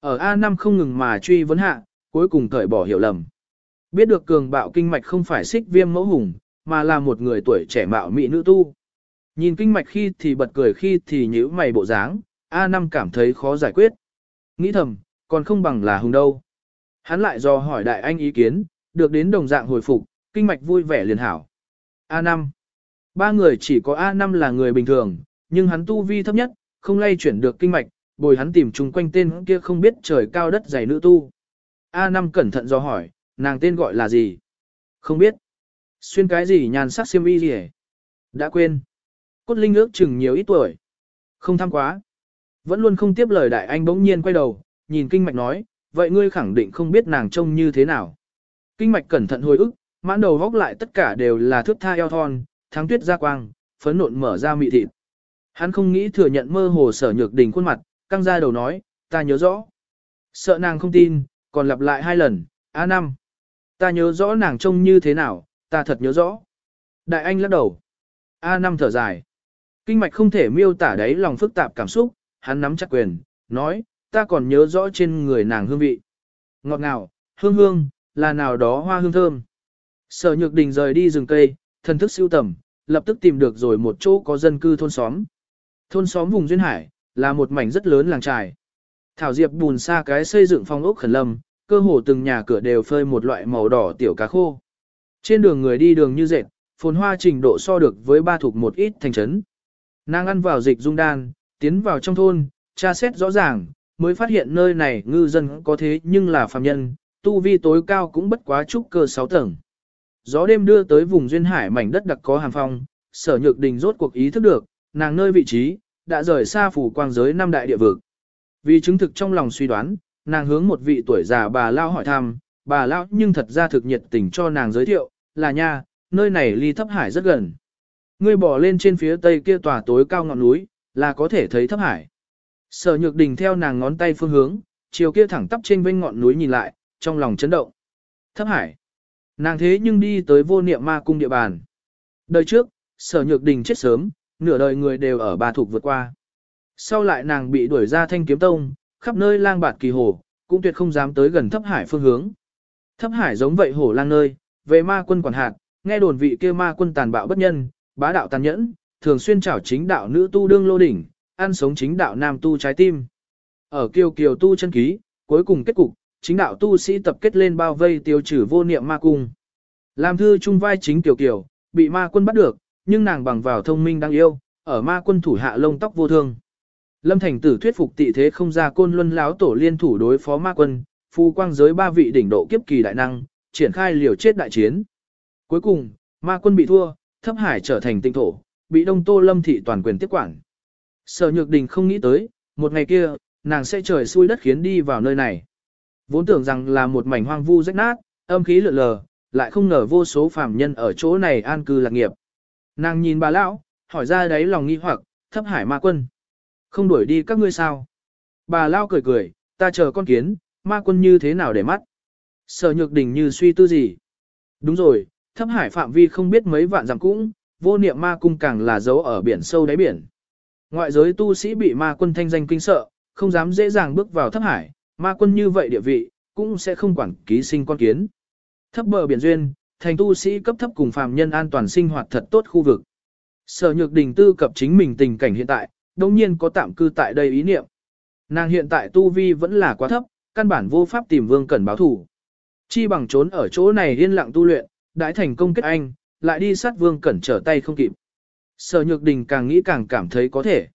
Ở A năm không ngừng mà truy vấn hạ, cuối cùng cởi bỏ hiểu lầm. Biết được cường bạo kinh mạch không phải xích viêm mẫu hùng, mà là một người tuổi trẻ mạo mỹ nữ tu. Nhìn kinh mạch khi thì bật cười khi thì nhíu mày bộ dáng, A năm cảm thấy khó giải quyết. Nghĩ thầm, còn không bằng là hùng đâu. Hắn lại do hỏi đại anh ý kiến, được đến đồng dạng hồi phục, kinh mạch vui vẻ liền hảo. A năm, Ba người chỉ có A năm là người bình thường, nhưng hắn tu vi thấp nhất, không lay chuyển được kinh mạch, bồi hắn tìm chung quanh tên kia không biết trời cao đất dày nữ tu. A năm cẩn thận do hỏi, nàng tên gọi là gì? Không biết. Xuyên cái gì nhàn sắc xiêm y gì? Đã quên. Cốt linh ước chừng nhiều ít tuổi. Không tham quá. Vẫn luôn không tiếp lời đại anh bỗng nhiên quay đầu, nhìn kinh mạch nói, vậy ngươi khẳng định không biết nàng trông như thế nào. Kinh mạch cẩn thận hồi ức, mãn đầu góc lại tất cả đều là thước tha eo thon, tháng tuyết ra quang, phấn nộn mở ra mị thịt. Hắn không nghĩ thừa nhận mơ hồ sở nhược đình khuôn mặt, căng ra đầu nói, ta nhớ rõ. Sợ nàng không tin, còn lặp lại hai lần, a năm. Ta nhớ rõ nàng trông như thế nào, ta thật nhớ rõ. Đại anh lắc đầu. a năm thở dài. Kinh mạch không thể miêu tả đấy lòng phức tạp cảm xúc, hắn nắm chặt quyền, nói, ta còn nhớ rõ trên người nàng hương vị. Ngọt ngào, hương hương, là nào đó hoa hương thơm. Sở nhược đình rời đi rừng cây, thần thức siêu tầm, lập tức tìm được rồi một chỗ có dân cư thôn xóm. Thôn xóm vùng Duyên Hải, là một mảnh rất lớn làng trài. Thảo Diệp bùn xa cái xây dựng phong ốc khẩn lâm, cơ hồ từng nhà cửa đều phơi một loại màu đỏ tiểu cá khô. Trên đường người đi đường như dệt, phồn hoa trình độ so được với ba thuộc một ít thành trấn. Nàng ăn vào dịch dung đan, tiến vào trong thôn, tra xét rõ ràng, mới phát hiện nơi này ngư dân có thế nhưng là phàm nhân, tu vi tối cao cũng bất quá trúc cơ 6 tầng. Gió đêm đưa tới vùng duyên hải mảnh đất đặc có hàm phong, sở nhược đình rốt cuộc ý thức được, nàng nơi vị trí, đã rời xa phủ quang giới năm đại địa vực. Vì chứng thực trong lòng suy đoán, nàng hướng một vị tuổi già bà lao hỏi thăm, bà lao nhưng thật ra thực nhiệt tình cho nàng giới thiệu, là nha, nơi này ly thấp hải rất gần. Ngươi bỏ lên trên phía tây kia tòa tối cao ngọn núi, là có thể thấy thấp hải. Sở nhược đình theo nàng ngón tay phương hướng, chiều kia thẳng tắp trên bên ngọn núi nhìn lại, trong lòng chấn động. Thấp hải. Nàng thế nhưng đi tới vô niệm ma cung địa bàn. Đời trước, sở nhược đình chết sớm, nửa đời người đều ở bà thuộc vượt qua. Sau lại nàng bị đuổi ra thanh kiếm tông, khắp nơi lang bạt kỳ hồ, cũng tuyệt không dám tới gần thấp hải phương hướng. Thấp hải giống vậy hổ lang nơi, về ma quân quản hạt, nghe đồn vị kia ma quân tàn bạo bất nhân, bá đạo tàn nhẫn, thường xuyên trảo chính đạo nữ tu đương lô đỉnh, ăn sống chính đạo nam tu trái tim. Ở kiều kiều tu chân ký, cuối cùng kết cục, chính đạo tu sĩ tập kết lên bao vây tiêu trừ vô niệm ma cung. Làm thư trung vai chính kiều kiều, bị ma quân bắt được, nhưng nàng bằng vào thông minh đang yêu, ở ma quân thủ hạ lông tóc vô thương. Lâm Thành Tử thuyết phục tị thế không ra côn luân láo tổ liên thủ đối phó ma quân, phu quang giới ba vị đỉnh độ kiếp kỳ đại năng, triển khai liều chết đại chiến. Cuối cùng, ma quân bị thua, thấp hải trở thành tinh thổ, bị đông tô lâm thị toàn quyền tiếp quản. Sở nhược đình không nghĩ tới, một ngày kia, nàng sẽ trời xui đất khiến đi vào nơi này. Vốn tưởng rằng là một mảnh hoang vu rách nát, âm khí lượn lờ, lại không ngờ vô số phàm nhân ở chỗ này an cư lạc nghiệp. Nàng nhìn bà lão, hỏi ra đấy lòng nghi hoặc, thấp hải ma quân. Không đuổi đi các ngươi sao? Bà lão cười cười, ta chờ con kiến, ma quân như thế nào để mắt? Sở nhược đình như suy tư gì? Đúng rồi, thấp hải phạm vi không biết mấy vạn dặm cũng, vô niệm ma cung càng là dấu ở biển sâu đáy biển. Ngoại giới tu sĩ bị ma quân thanh danh kinh sợ, không dám dễ dàng bước vào thấp hải, ma quân như vậy địa vị, cũng sẽ không quản ký sinh con kiến. Thấp bờ biển duyên, thành tu sĩ cấp thấp cùng phàm nhân an toàn sinh hoạt thật tốt khu vực. Sở nhược đình tư cập chính mình tình cảnh hiện tại, đồng nhiên có tạm cư tại đây ý niệm. Nàng hiện tại tu vi vẫn là quá thấp, căn bản vô pháp tìm vương cẩn báo thủ. Chi bằng trốn ở chỗ này yên lặng tu luyện, đãi thành công kết anh, lại đi sát vương cẩn trở tay không kịp. Sở nhược đình càng nghĩ càng cảm thấy có thể.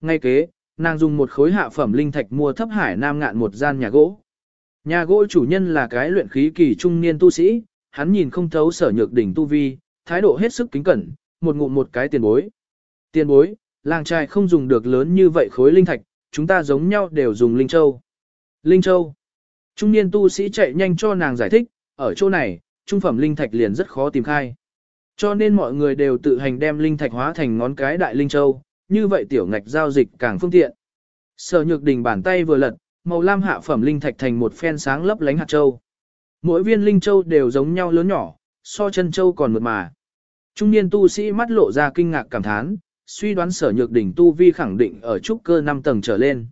Ngay kế, nàng dùng một khối hạ phẩm linh thạch mua thấp hải nam ngạn một gian nhà gỗ. Nhà gỗ chủ nhân là cái luyện khí kỳ trung niên tu sĩ, hắn nhìn không thấu sở nhược đỉnh tu vi, thái độ hết sức kính cẩn, một ngụm một cái tiền bối. Tiền bối, làng trai không dùng được lớn như vậy khối linh thạch, chúng ta giống nhau đều dùng linh châu. Linh châu. Trung niên tu sĩ chạy nhanh cho nàng giải thích, ở chỗ này, trung phẩm linh thạch liền rất khó tìm khai. Cho nên mọi người đều tự hành đem linh thạch hóa thành ngón cái đại linh châu, như vậy tiểu ngạch giao dịch càng phương tiện. Sở nhược đình bàn tay vừa lật, màu lam hạ phẩm linh thạch thành một phen sáng lấp lánh hạt châu. Mỗi viên linh châu đều giống nhau lớn nhỏ, so chân châu còn mượt mà. Trung niên tu sĩ mắt lộ ra kinh ngạc cảm thán, suy đoán sở nhược Đình tu vi khẳng định ở trúc cơ 5 tầng trở lên.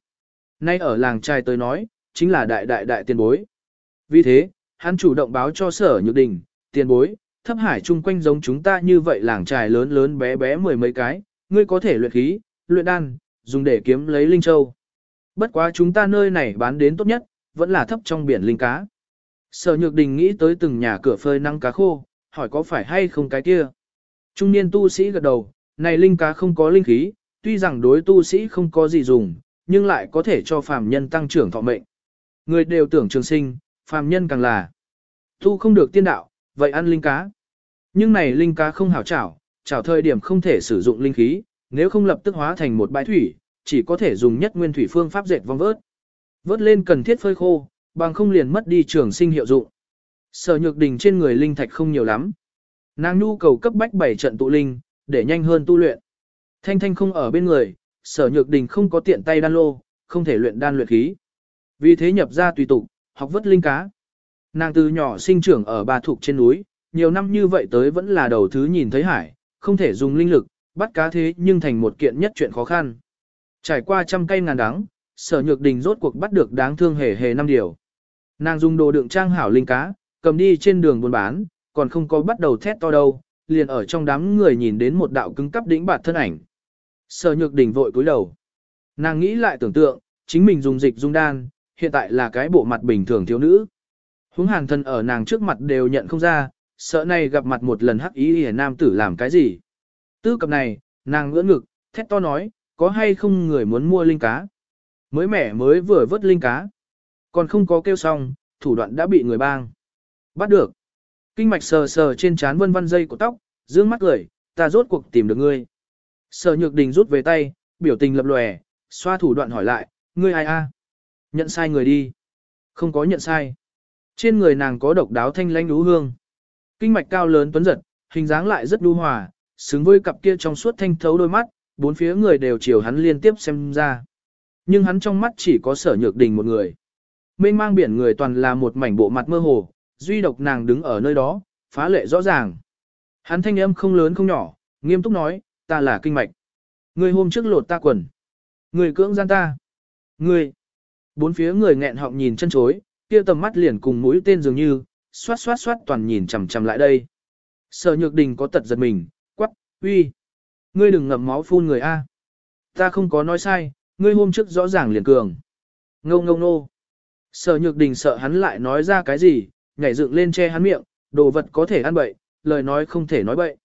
Nay ở làng trai tới nói, chính là đại đại đại tiền bối. Vì thế, hắn chủ động báo cho sở nhược đỉnh, tiền bối, thấp hải chung quanh giống chúng ta như vậy làng trài lớn lớn bé bé mười mấy cái, ngươi có thể luyện khí, luyện đan, dùng để kiếm lấy linh châu. Bất quá chúng ta nơi này bán đến tốt nhất, vẫn là thấp trong biển linh cá. Sở Nhược Đình nghĩ tới từng nhà cửa phơi năng cá khô, hỏi có phải hay không cái kia. Trung niên tu sĩ gật đầu, này linh cá không có linh khí, tuy rằng đối tu sĩ không có gì dùng, nhưng lại có thể cho phàm nhân tăng trưởng thọ mệnh. Người đều tưởng trường sinh, phàm nhân càng là tu không được tiên đạo, vậy ăn linh cá. Nhưng này linh cá không hảo chảo, chảo thời điểm không thể sử dụng linh khí, nếu không lập tức hóa thành một bãi thủy, chỉ có thể dùng nhất nguyên thủy phương pháp dệt vong vớt. Vớt lên cần thiết phơi khô, bằng không liền mất đi trường sinh hiệu dụng. Sở nhược đình trên người linh thạch không nhiều lắm. Nàng nhu cầu cấp bách bảy trận tụ linh, để nhanh hơn tu luyện. Thanh thanh không ở bên người, sở nhược đình không có tiện tay đan lô, không thể luyện đan luyện khí. Vì thế nhập ra tùy tục, học vớt linh cá. Nàng từ nhỏ sinh trưởng ở ba thuộc trên núi, nhiều năm như vậy tới vẫn là đầu thứ nhìn thấy hải, không thể dùng linh lực, bắt cá thế nhưng thành một kiện nhất chuyện khó khăn. Trải qua trăm cây ngàn đắng, sở nhược đình rốt cuộc bắt được đáng thương hề hề năm điều. Nàng dùng đồ đựng trang hảo linh cá, cầm đi trên đường buôn bán, còn không có bắt đầu thét to đâu, liền ở trong đám người nhìn đến một đạo cứng cắp đỉnh bạt thân ảnh. Sở nhược đình vội cúi đầu. Nàng nghĩ lại tưởng tượng, chính mình dùng dịch dung đan, hiện tại là cái bộ mặt bình thường thiếu nữ. Húng hàn thân ở nàng trước mặt đều nhận không ra, sợ này gặp mặt một lần hắc ý hề nam tử làm cái gì. Tư cập này, nàng ngưỡng ngực, thét to nói, có hay không người muốn mua linh cá. Mới mẻ mới vừa vớt linh cá. Còn không có kêu xong, thủ đoạn đã bị người bang. Bắt được. Kinh mạch sờ sờ trên trán vân vân dây của tóc, dương mắt cười, ta rốt cuộc tìm được ngươi. Sở nhược đình rút về tay, biểu tình lập lòe, xoa thủ đoạn hỏi lại, ngươi ai a? Nhận sai người đi. Không có nhận sai. Trên người nàng có độc đáo thanh lãnh đú hương. Kinh mạch cao lớn tuấn giật, hình dáng lại rất đu hòa, xứng với cặp kia trong suốt thanh thấu đôi mắt, bốn phía người đều chiều hắn liên tiếp xem ra. Nhưng hắn trong mắt chỉ có sở nhược đình một người. Mênh mang biển người toàn là một mảnh bộ mặt mơ hồ, duy độc nàng đứng ở nơi đó, phá lệ rõ ràng. Hắn thanh âm không lớn không nhỏ, nghiêm túc nói, ta là kinh mạch. Người hôm trước lột ta quần. Người cưỡng gian ta. Người. Bốn phía người nghẹn họng nhìn chân chối, kia tầm mắt liền cùng mũi tên dường như, xoát xoát xoát toàn nhìn chằm chằm lại đây. Sở nhược đình có tật giật mình, quắc, uy. Ngươi đừng ngậm máu phun người A. Ta không có nói sai, ngươi hôm trước rõ ràng liền cường. Ngô ngô nô. Sở nhược đình sợ hắn lại nói ra cái gì, nhảy dựng lên che hắn miệng, đồ vật có thể ăn bậy, lời nói không thể nói bậy.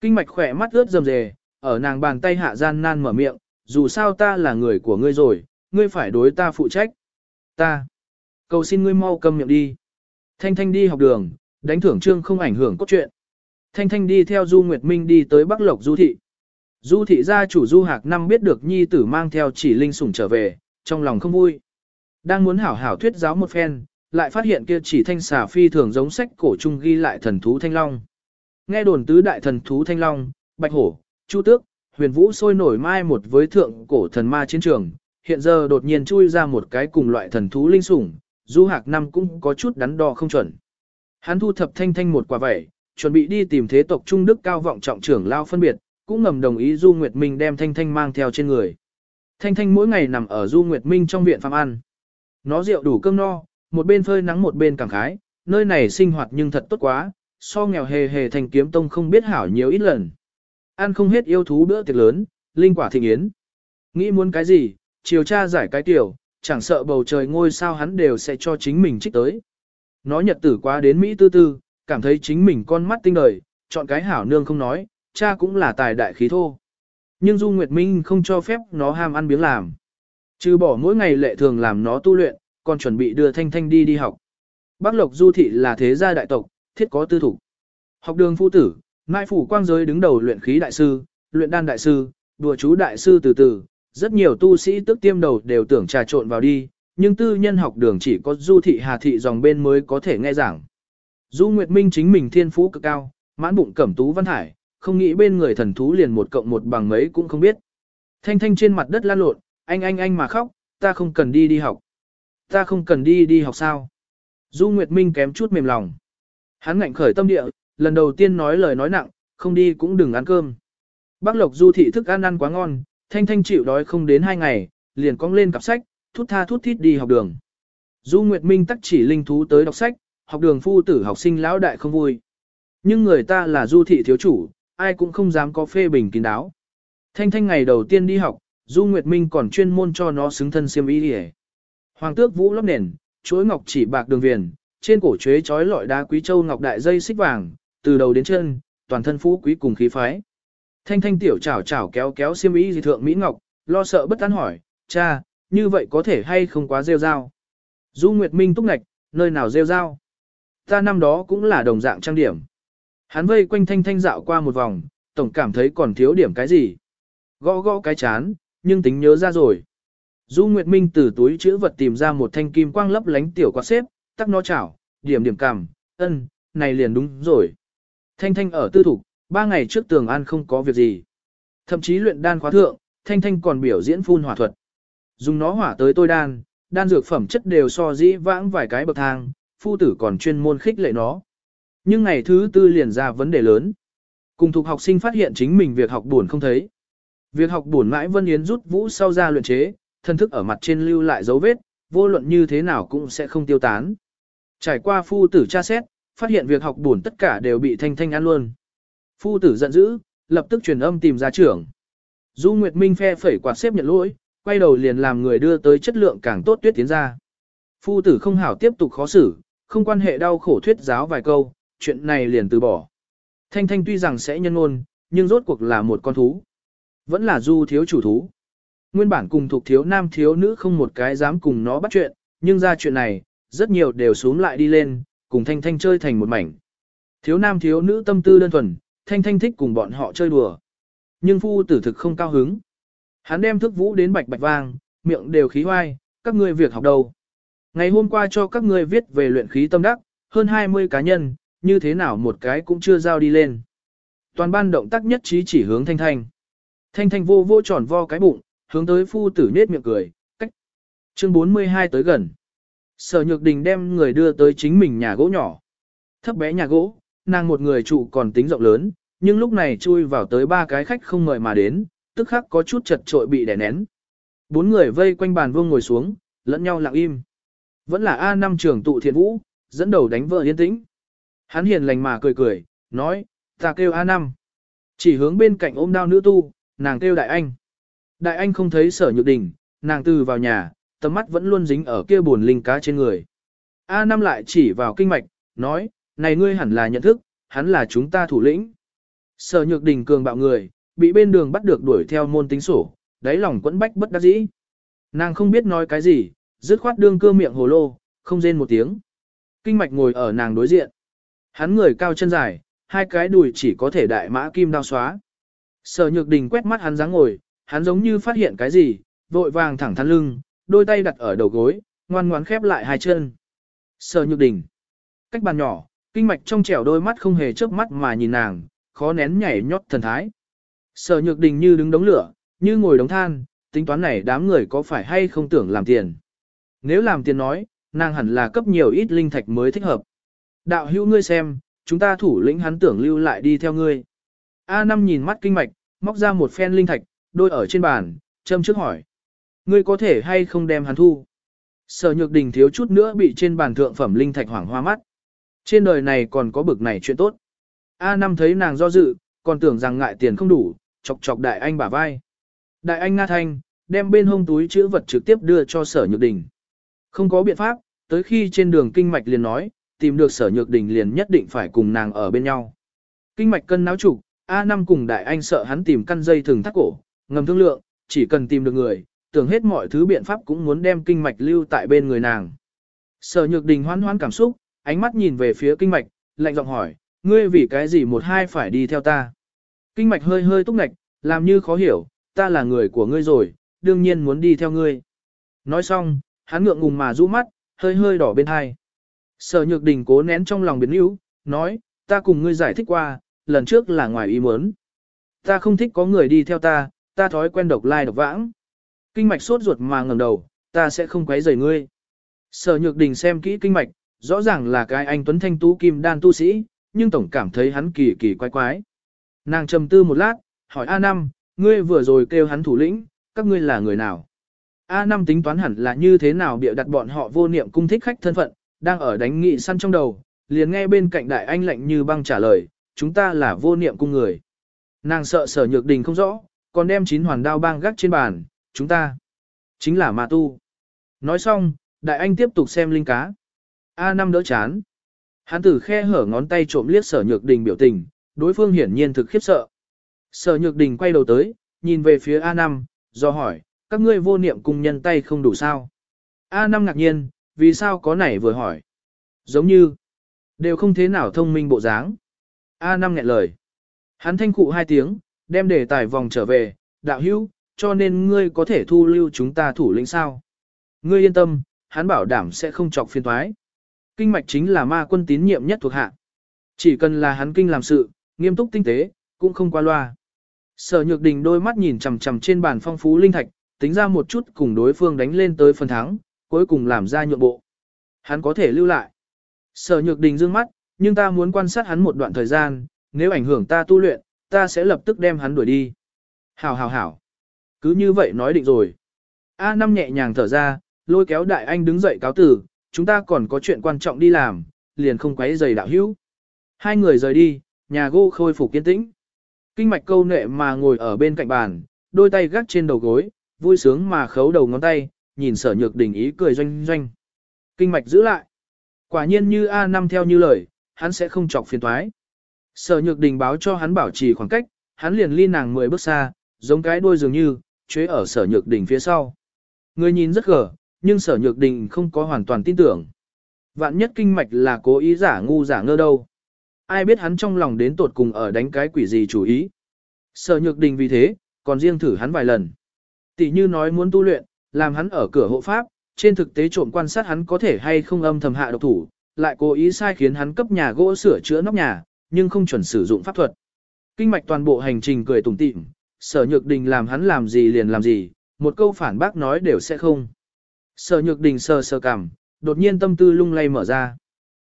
Kinh mạch khỏe mắt ướt rầm rề, ở nàng bàn tay hạ gian nan mở miệng, dù sao ta là người của ngươi rồi, ngươi phải đối ta phụ trách. Ta. Cầu xin ngươi mau cầm miệng đi. Thanh Thanh đi học đường, đánh thưởng trương không ảnh hưởng cốt truyện. Thanh Thanh đi theo Du Nguyệt Minh đi tới Bắc Lộc Du Thị. Du Thị gia chủ Du Hạc Năm biết được nhi tử mang theo chỉ linh sủng trở về, trong lòng không vui. Đang muốn hảo hảo thuyết giáo một phen, lại phát hiện kia chỉ thanh xà phi thường giống sách cổ trung ghi lại thần thú thanh long. Nghe đồn tứ đại thần thú thanh long, bạch hổ, chu tước, huyền vũ sôi nổi mai một với thượng cổ thần ma chiến trường, hiện giờ đột nhiên chui ra một cái cùng loại thần thú linh sủng, du hạc năm cũng có chút đắn đo không chuẩn. Hắn thu thập thanh thanh một quả vẩy, chuẩn bị đi tìm thế tộc Trung Đức cao vọng trọng trưởng lao phân biệt, cũng ngầm đồng ý Du Nguyệt Minh đem thanh thanh mang theo trên người. Thanh thanh mỗi ngày nằm ở Du Nguyệt Minh trong viện phạm ăn. Nó rượu đủ cơm no, một bên phơi nắng một bên cảm khái, nơi này sinh hoạt nhưng thật tốt quá, so nghèo hề hề thành kiếm tông không biết hảo nhiều ít lần. Ăn không hết yêu thú bữa tiệc lớn, linh quả thịnh yến. Nghĩ muốn cái gì, chiều cha giải cái tiểu, chẳng sợ bầu trời ngôi sao hắn đều sẽ cho chính mình trích tới. Nó nhật tử quá đến Mỹ tư tư, cảm thấy chính mình con mắt tinh đời, chọn cái hảo nương không nói, cha cũng là tài đại khí thô. Nhưng Du Nguyệt Minh không cho phép nó ham ăn biếng làm. Trừ bỏ mỗi ngày lệ thường làm nó tu luyện, còn chuẩn bị đưa Thanh Thanh đi đi học. Bắc Lộc Du Thị là thế gia đại tộc, thiết có tư thủ. Học đường phu tử, Mai Phủ Quang Giới đứng đầu luyện khí đại sư, luyện đan đại sư, đùa chú đại sư từ từ, rất nhiều tu sĩ tức tiêm đầu đều tưởng trà trộn vào đi, nhưng tư nhân học đường chỉ có Du Thị Hà Thị dòng bên mới có thể nghe giảng. Du Nguyệt Minh chính mình thiên phú cực cao, mãn bụng cẩm tú văn hải, không nghĩ bên người thần thú liền một cộng một bằng mấy cũng không biết. Thanh thanh trên mặt đất lan lộn, anh anh anh mà khóc, ta không cần đi đi học. Ta không cần đi đi học sao. Du Nguyệt Minh kém chút mềm lòng. Hắn ngạnh khởi tâm địa, lần đầu tiên nói lời nói nặng, không đi cũng đừng ăn cơm. Bác Lộc Du thị thức ăn ăn quá ngon, thanh thanh chịu đói không đến hai ngày, liền cong lên cặp sách, thút tha thút thít đi học đường. Du Nguyệt Minh tắc chỉ linh thú tới đọc sách, học đường phu tử học sinh lão đại không vui. Nhưng người ta là du thị thiếu chủ, ai cũng không dám có phê bình kín đáo. Thanh thanh ngày đầu tiên đi học, Du Nguyệt Minh còn chuyên môn cho nó xứng thân xiêm y đi Hoàng tước vũ lóc nền, chuỗi ngọc chỉ bạc đường viền, trên cổ chuế trói lọi đá quý châu ngọc đại dây xích vàng, từ đầu đến chân, toàn thân phú quý cùng khí phái. Thanh thanh tiểu chảo chảo kéo kéo xiêm y gì thượng Mỹ Ngọc, lo sợ bất an hỏi, cha, như vậy có thể hay không quá rêu rao. Du Nguyệt Minh túc ngạch, nơi nào rêu rao. Ta năm đó cũng là đồng dạng trang điểm. Hắn vây quanh thanh thanh dạo qua một vòng, tổng cảm thấy còn thiếu điểm cái gì. Gõ gõ cái chán, nhưng tính nhớ ra rồi. Du Nguyệt Minh từ túi chữ vật tìm ra một thanh kim quang lấp lánh tiểu quạt xếp, tắc nó chảo, điểm điểm cằm, ân, này liền đúng rồi. Thanh Thanh ở tư thủ, ba ngày trước tường an không có việc gì. Thậm chí luyện đan khóa thượng, Thanh Thanh còn biểu diễn phun hỏa thuật. Dùng nó hỏa tới tôi đan, đan dược phẩm chất đều so dĩ vãng vài cái bậc thang, phu tử còn chuyên môn khích lệ nó. Nhưng ngày thứ tư liền ra vấn đề lớn. Cùng thuộc học sinh phát hiện chính mình việc học buồn không thấy. Việc học buồn mãi Vân Yến rút vũ sau ra luyện chế, thân thức ở mặt trên lưu lại dấu vết, vô luận như thế nào cũng sẽ không tiêu tán. Trải qua phu tử tra xét, phát hiện việc học buồn tất cả đều bị thanh thanh ăn luôn. Phu tử giận dữ, lập tức truyền âm tìm ra trưởng. Du Nguyệt Minh phe phẩy quạt xếp nhận lỗi, quay đầu liền làm người đưa tới chất lượng càng tốt tuyết tiến ra. Phu tử không hảo tiếp tục khó xử, không quan hệ đau khổ thuyết giáo vài câu, chuyện này liền từ bỏ. Thanh Thanh tuy rằng sẽ nhân ôn, nhưng rốt cuộc là một con thú. Vẫn là du thiếu chủ thú. Nguyên bản cùng thuộc thiếu nam thiếu nữ không một cái dám cùng nó bắt chuyện, nhưng ra chuyện này, rất nhiều đều xuống lại đi lên, cùng Thanh Thanh chơi thành một mảnh. Thiếu nam thiếu nữ tâm tư đơn thuần, Thanh Thanh thích cùng bọn họ chơi đùa. Nhưng phu tử thực không cao hứng. Hắn đem thức vũ đến bạch bạch vang, miệng đều khí hoai, các ngươi việc học đâu. Ngày hôm qua cho các ngươi viết về luyện khí tâm đắc, hơn 20 cá nhân, như thế nào một cái cũng chưa giao đi lên. Toàn ban động tác nhất trí chỉ hướng Thanh Thanh. Thanh Thanh vô vô tròn vo cái bụng, hướng tới phu tử nết miệng cười, cách. Chương 42 tới gần. Sở Nhược Đình đem người đưa tới chính mình nhà gỗ nhỏ. Thấp bé nhà gỗ, nàng một người trụ còn tính rộng lớn, nhưng lúc này chui vào tới ba cái khách không mời mà đến, tức khắc có chút chật trội bị đè nén. Bốn người vây quanh bàn vuông ngồi xuống, lẫn nhau lặng im. Vẫn là A năm trưởng tụ thiện vũ, dẫn đầu đánh vợ yên tĩnh. Hắn hiền lành mà cười cười, nói, ta kêu A năm. Chỉ hướng bên cạnh ôm đao nữ tu, nàng kêu đại anh. Đại anh không thấy sở nhược đình, nàng từ vào nhà, tầm mắt vẫn luôn dính ở kia buồn linh cá trên người. A năm lại chỉ vào kinh mạch, nói, này ngươi hẳn là nhận thức, hắn là chúng ta thủ lĩnh. Sở nhược đình cường bạo người, bị bên đường bắt được đuổi theo môn tính sổ, đáy lòng quẫn bách bất đắc dĩ. Nàng không biết nói cái gì, dứt khoát đương cơ miệng hồ lô, không rên một tiếng. Kinh mạch ngồi ở nàng đối diện. Hắn người cao chân dài, hai cái đùi chỉ có thể đại mã kim đao xóa. Sở nhược đình quét mắt hắn dáng ngồi, hắn giống như phát hiện cái gì, vội vàng thẳng thắn lưng, đôi tay đặt ở đầu gối, ngoan ngoãn khép lại hai chân. Sở nhược đình. Cách bàn nhỏ, kinh mạch trong trẻo đôi mắt không hề chớp mắt mà nhìn nàng, khó nén nhảy nhót thần thái. Sở nhược đình như đứng đống lửa, như ngồi đống than, tính toán này đám người có phải hay không tưởng làm tiền. Nếu làm tiền nói, nàng hẳn là cấp nhiều ít linh thạch mới thích hợp. Đạo hữu ngươi xem, chúng ta thủ lĩnh hắn tưởng lưu lại đi theo ngươi. A năm nhìn mắt kinh mạch, móc ra một phen linh thạch, đôi ở trên bàn, châm trước hỏi. Ngươi có thể hay không đem hắn thu? Sở nhược đình thiếu chút nữa bị trên bàn thượng phẩm linh thạch hoảng hoa mắt. Trên đời này còn có bực này chuyện tốt. A năm thấy nàng do dự, còn tưởng rằng ngại tiền không đủ, chọc chọc đại anh bả vai. Đại anh Nga Thanh, đem bên hông túi chữ vật trực tiếp đưa cho sở nhược đình. Không có biện pháp, tới khi trên đường kinh mạch liền nói, tìm được sở nhược đình liền nhất định phải cùng nàng ở bên nhau. Kinh mạch cân náo trục, A năm cùng đại anh sợ hắn tìm căn dây thường thắt cổ, ngầm thương lượng, chỉ cần tìm được người, tưởng hết mọi thứ biện pháp cũng muốn đem kinh mạch lưu tại bên người nàng. Sở nhược đình hoan hoan cảm xúc, ánh mắt nhìn về phía kinh mạch, lạnh giọng hỏi, ngươi vì cái gì một hai phải đi theo ta. Kinh mạch hơi hơi túc ngạch, làm như khó hiểu, ta là người của ngươi rồi, đương nhiên muốn đi theo ngươi. Nói xong, hắn ngượng ngùng mà rũ mắt, hơi hơi đỏ bên hai. Sở nhược đình cố nén trong lòng biến yếu, nói, ta cùng ngươi giải thích qua, lần trước là ngoài ý muốn. Ta không thích có người đi theo ta, ta thói quen độc lai độc vãng. Kinh mạch sốt ruột mà ngẩng đầu, ta sẽ không quấy rầy ngươi. Sở nhược đình xem kỹ kinh mạch, rõ ràng là cái anh Tuấn Thanh Tú Kim Đan tu sĩ, nhưng tổng cảm thấy hắn kỳ kỳ quái quái. Nàng trầm tư một lát, hỏi A Năm, ngươi vừa rồi kêu hắn thủ lĩnh, các ngươi là người nào? A Năm tính toán hẳn là như thế nào bịa đặt bọn họ vô niệm cung thích khách thân phận, đang ở đánh nghị săn trong đầu, liền nghe bên cạnh đại anh lạnh như băng trả lời, chúng ta là vô niệm cung người. Nàng sợ sở nhược đình không rõ, còn đem chín hoàn đao bang gác trên bàn, chúng ta chính là ma tu. Nói xong, đại anh tiếp tục xem linh cá. A năm đỡ chán. Hắn tử khe hở ngón tay trộm liếc sở nhược đình biểu tình, đối phương hiển nhiên thực khiếp sợ. Sở nhược đình quay đầu tới, nhìn về phía A Nam, do hỏi, các ngươi vô niệm cùng nhân tay không đủ sao. A Nam ngạc nhiên, vì sao có nảy vừa hỏi. Giống như, đều không thế nào thông minh bộ dáng. A Nam nghẹn lời. Hắn thanh cụ hai tiếng, đem đề tài vòng trở về, đạo hữu, cho nên ngươi có thể thu lưu chúng ta thủ lĩnh sao. Ngươi yên tâm, hắn bảo đảm sẽ không chọc phiên thoái. Kinh mạch chính là ma quân tín nhiệm nhất thuộc hạ. Chỉ cần là hắn kinh làm sự, nghiêm túc tinh tế, cũng không qua loa. Sở nhược đình đôi mắt nhìn chằm chằm trên bàn phong phú linh thạch, tính ra một chút cùng đối phương đánh lên tới phần thắng, cuối cùng làm ra nhượng bộ. Hắn có thể lưu lại. Sở nhược đình dương mắt, nhưng ta muốn quan sát hắn một đoạn thời gian, nếu ảnh hưởng ta tu luyện, ta sẽ lập tức đem hắn đuổi đi. Hảo hảo hảo. Cứ như vậy nói định rồi. A năm nhẹ nhàng thở ra, lôi kéo đại anh đứng dậy cáo tử, chúng ta còn có chuyện quan trọng đi làm, liền không quấy giày đạo hữu. Hai người rời đi, nhà gỗ khôi phục kiên tĩnh. Kinh mạch câu nệ mà ngồi ở bên cạnh bàn, đôi tay gác trên đầu gối, vui sướng mà khấu đầu ngón tay, nhìn sở nhược đình ý cười doanh doanh. Kinh mạch giữ lại. Quả nhiên như A năm theo như lời, hắn sẽ không chọc phiền toái. Sở nhược đình báo cho hắn bảo trì khoảng cách, hắn liền ly nàng 10 bước xa, giống cái đuôi dường như, chế ở sở nhược đình phía sau. Người nhìn rất gở, nhưng sở nhược đình không có hoàn toàn tin tưởng. Vạn nhất kinh mạch là cố ý giả ngu giả ngơ đâu. Ai biết hắn trong lòng đến tột cùng ở đánh cái quỷ gì chủ ý. Sở nhược đình vì thế, còn riêng thử hắn vài lần. Tỷ như nói muốn tu luyện, làm hắn ở cửa hộ pháp, trên thực tế trộm quan sát hắn có thể hay không âm thầm hạ độc thủ, lại cố ý sai khiến hắn cấp nhà gỗ sửa chữa nóc nhà, nhưng không chuẩn sử dụng pháp thuật. Kinh mạch toàn bộ hành trình cười tủm tỉm, sở nhược đình làm hắn làm gì liền làm gì, một câu phản bác nói đều sẽ không. Sở nhược đình sờ sờ cảm, đột nhiên tâm tư lung lay mở ra.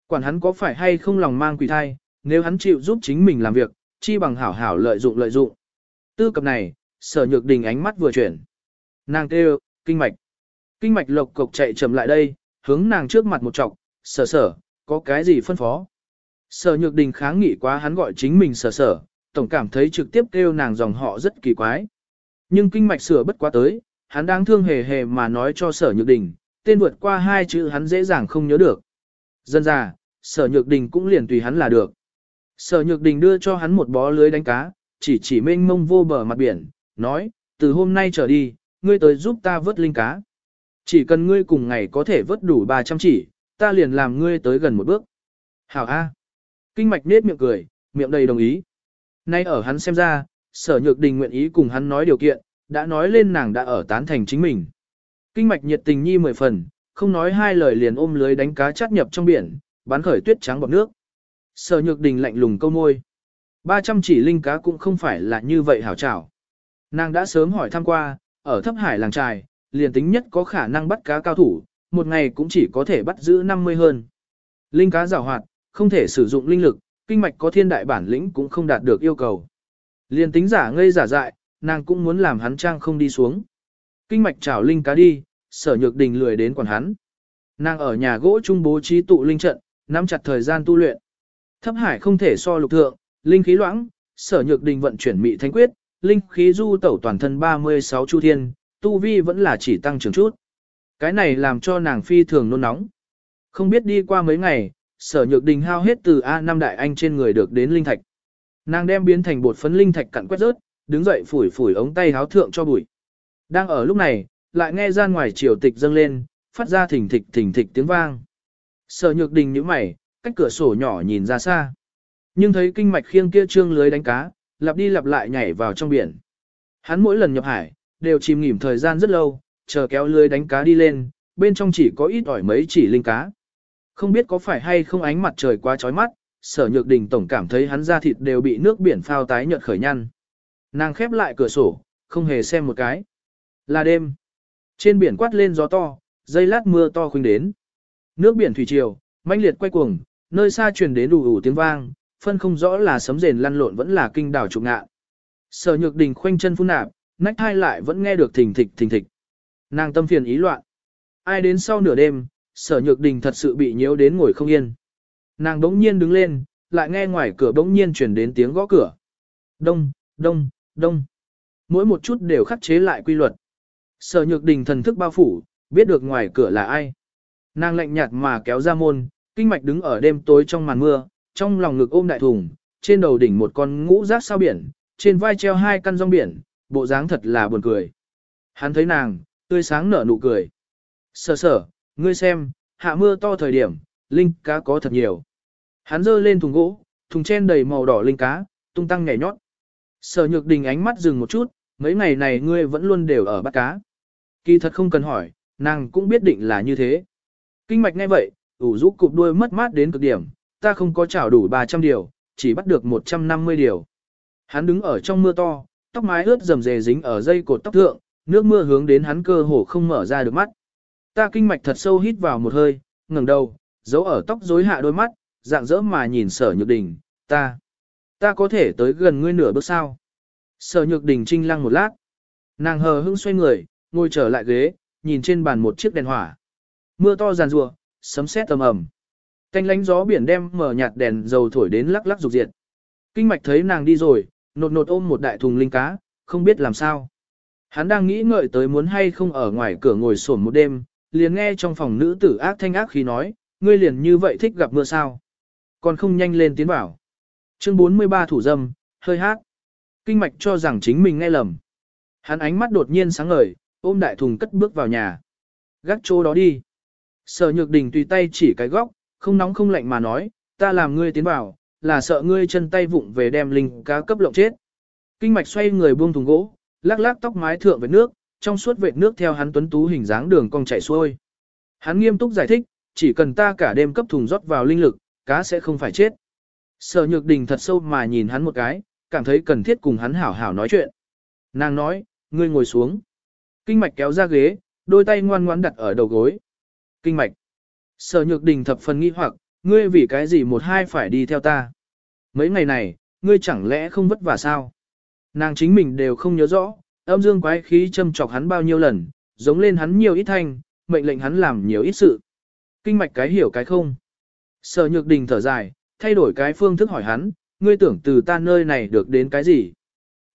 Quản hắn có phải hay không lòng mang quỷ thai, nếu hắn chịu giúp chính mình làm việc, chi bằng hảo hảo lợi dụng lợi dụng. Tư cập này, sở nhược đình ánh mắt vừa chuyển. Nàng kêu, kinh mạch. Kinh mạch lộc cộc chạy chậm lại đây, hướng nàng trước mặt một trọc, sở sở, có cái gì phân phó. Sở nhược đình kháng nghị quá hắn gọi chính mình sở sở, tổng cảm thấy trực tiếp kêu nàng dòng họ rất kỳ quái. Nhưng kinh mạch sửa bất quá tới, hắn đang thương hề hề mà nói cho sở nhược đình, tên vượt qua hai chữ hắn dễ dàng không nhớ được. Dân già sở nhược đình cũng liền tùy hắn là được. Sở nhược đình đưa cho hắn một bó lưới đánh cá, chỉ chỉ mênh mông vô bờ mặt biển, nói, từ hôm nay trở đi, ngươi tới giúp ta vớt linh cá. Chỉ cần ngươi cùng ngày có thể vớt đủ 300 chỉ, ta liền làm ngươi tới gần một bước. Hảo A. Kinh mạch nết miệng cười, miệng đầy đồng ý. Nay ở hắn xem ra, sở nhược đình nguyện ý cùng hắn nói điều kiện, đã nói lên nàng đã ở tán thành chính mình. Kinh mạch nhiệt tình nhi mười phần, không nói hai lời liền ôm lưới đánh cá chát nhập trong biển, bán khởi tuyết trắng bọt nước. Sở nhược đình lạnh lùng câu môi. 300 chỉ linh cá cũng không phải là như vậy hảo trảo. Nàng đã sớm hỏi thăm qua, ở thấp hải làng trài, liền tính nhất có khả năng bắt cá cao thủ, một ngày cũng chỉ có thể bắt giữ 50 hơn. Linh cá rào hoạt, không thể sử dụng linh lực, kinh mạch có thiên đại bản lĩnh cũng không đạt được yêu cầu. Liền tính giả ngây giả dại, nàng cũng muốn làm hắn trang không đi xuống. Kinh mạch chảo linh cá đi, sở nhược đình lười đến quản hắn. Nàng ở nhà gỗ trung bố trí tụ linh trận, nắm chặt thời gian tu luyện. Thấp hải không thể so lục thượng, linh khí loãng, sở nhược đình vận chuyển mị thánh quyết, linh khí du tẩu toàn thân 36 chu thiên, tu vi vẫn là chỉ tăng trưởng chút. Cái này làm cho nàng phi thường nôn nóng. Không biết đi qua mấy ngày, sở nhược đình hao hết từ A5 đại anh trên người được đến linh thạch. Nàng đem biến thành bột phấn linh thạch cặn quét rớt, đứng dậy phủi phủi ống tay háo thượng cho bụi. Đang ở lúc này, lại nghe ra ngoài triều tịch dâng lên, phát ra thỉnh thịch thỉnh thịch tiếng vang. Sở nhược đình như mày, cách cửa sổ nhỏ nhìn ra xa. Nhưng thấy kinh mạch khiêng kia trương lưới đánh cá, lặp đi lặp lại nhảy vào trong biển. Hắn mỗi lần nhập hải, đều chìm nghỉm thời gian rất lâu, chờ kéo lưới đánh cá đi lên, bên trong chỉ có ít ỏi mấy chỉ linh cá. Không biết có phải hay không ánh mặt trời quá chói mắt, sở nhược đình tổng cảm thấy hắn da thịt đều bị nước biển phao tái nhợt khởi nhăn. Nàng khép lại cửa sổ, không hề xem một cái. Là đêm. Trên biển quát lên gió to, dây lát mưa to khuynh đến. Nước biển thủy triều, mãnh liệt quay cuồng, nơi xa truyền đến đủ ủ tiếng vang, phân không rõ là sấm rền lăn lộn vẫn là kinh đảo trục ngạ. Sở nhược đình khoanh chân phun nạp, nách hai lại vẫn nghe được thình thịch thình thịch. Nàng tâm phiền ý loạn. Ai đến sau nửa đêm, sở nhược đình thật sự bị nhiễu đến ngồi không yên. Nàng đống nhiên đứng lên, lại nghe ngoài cửa đống nhiên truyền đến tiếng gõ cửa. Đông, đông, đông. Mỗi một chút đều khắc chế lại quy luật. Sở nhược đình thần thức bao phủ, biết được ngoài cửa là ai. Nàng lạnh nhạt mà kéo ra môn, kinh mạch đứng ở đêm tối trong màn mưa, trong lòng ngực ôm đại thùng, trên đầu đỉnh một con ngũ giác sao biển, trên vai treo hai căn rong biển, bộ dáng thật là buồn cười. Hắn thấy nàng, tươi sáng nở nụ cười. Sở sở, ngươi xem, hạ mưa to thời điểm, linh cá có thật nhiều. Hắn giơ lên thùng gỗ, thùng chen đầy màu đỏ linh cá, tung tăng nhảy nhót. Sở nhược đình ánh mắt dừng một chút, mấy ngày này ngươi vẫn luôn đều ở bắt cá. Kỳ thật không cần hỏi, nàng cũng biết định là như thế. Kinh mạch ngay vậy, ủ rũ cụp đuôi mất mát đến cực điểm, ta không có chảo đủ 300 điều, chỉ bắt được 150 điều. Hắn đứng ở trong mưa to, tóc mái ướt rầm rề dính ở dây cột tóc thượng, nước mưa hướng đến hắn cơ hồ không mở ra được mắt. Ta kinh mạch thật sâu hít vào một hơi, ngẩng đầu, giấu ở tóc rối hạ đôi mắt, dạng dỡ mà nhìn sở nhược đình, ta, ta có thể tới gần ngươi nửa bước sao. Sở nhược đình trinh lăng một lát, nàng hờ hững xoay người, ngồi trở lại ghế, nhìn trên bàn một chiếc đèn hỏa. Mưa to giàn rùa, sấm sét tầm ầm. Canh lánh gió biển đem mở nhạt đèn dầu thổi đến lắc lắc rục diệt. Kinh mạch thấy nàng đi rồi, nột nột ôm một đại thùng linh cá, không biết làm sao. Hắn đang nghĩ ngợi tới muốn hay không ở ngoài cửa ngồi sổn một đêm, liền nghe trong phòng nữ tử ác thanh ác khi nói, ngươi liền như vậy thích gặp mưa sao. Còn không nhanh lên tiến bảo. Chương 43 thủ dâm, hơi hát. Kinh mạch cho rằng chính mình nghe lầm. Hắn ánh mắt đột nhiên sáng ngời, ôm đại thùng cất bước vào nhà. Gác chỗ đó đi. Sở nhược đình tùy tay chỉ cái góc, không nóng không lạnh mà nói, ta làm ngươi tiến vào, là sợ ngươi chân tay vụng về đem linh cá cấp lộng chết. Kinh mạch xoay người buông thùng gỗ, lắc lắc tóc mái thượng vệt nước, trong suốt vệt nước theo hắn tuấn tú hình dáng đường cong chảy xuôi. Hắn nghiêm túc giải thích, chỉ cần ta cả đêm cấp thùng rót vào linh lực, cá sẽ không phải chết. Sở nhược đình thật sâu mà nhìn hắn một cái, cảm thấy cần thiết cùng hắn hảo hảo nói chuyện. Nàng nói, ngươi ngồi xuống. Kinh mạch kéo ra ghế, đôi tay ngoan ngoãn đặt ở đầu gối. Kinh mạch. Sở nhược đình thập phần nghi hoặc, ngươi vì cái gì một hai phải đi theo ta. Mấy ngày này, ngươi chẳng lẽ không vất vả sao? Nàng chính mình đều không nhớ rõ, âm dương quái khí châm chọc hắn bao nhiêu lần, giống lên hắn nhiều ít thanh, mệnh lệnh hắn làm nhiều ít sự. Kinh mạch cái hiểu cái không. Sở nhược đình thở dài, thay đổi cái phương thức hỏi hắn, ngươi tưởng từ ta nơi này được đến cái gì?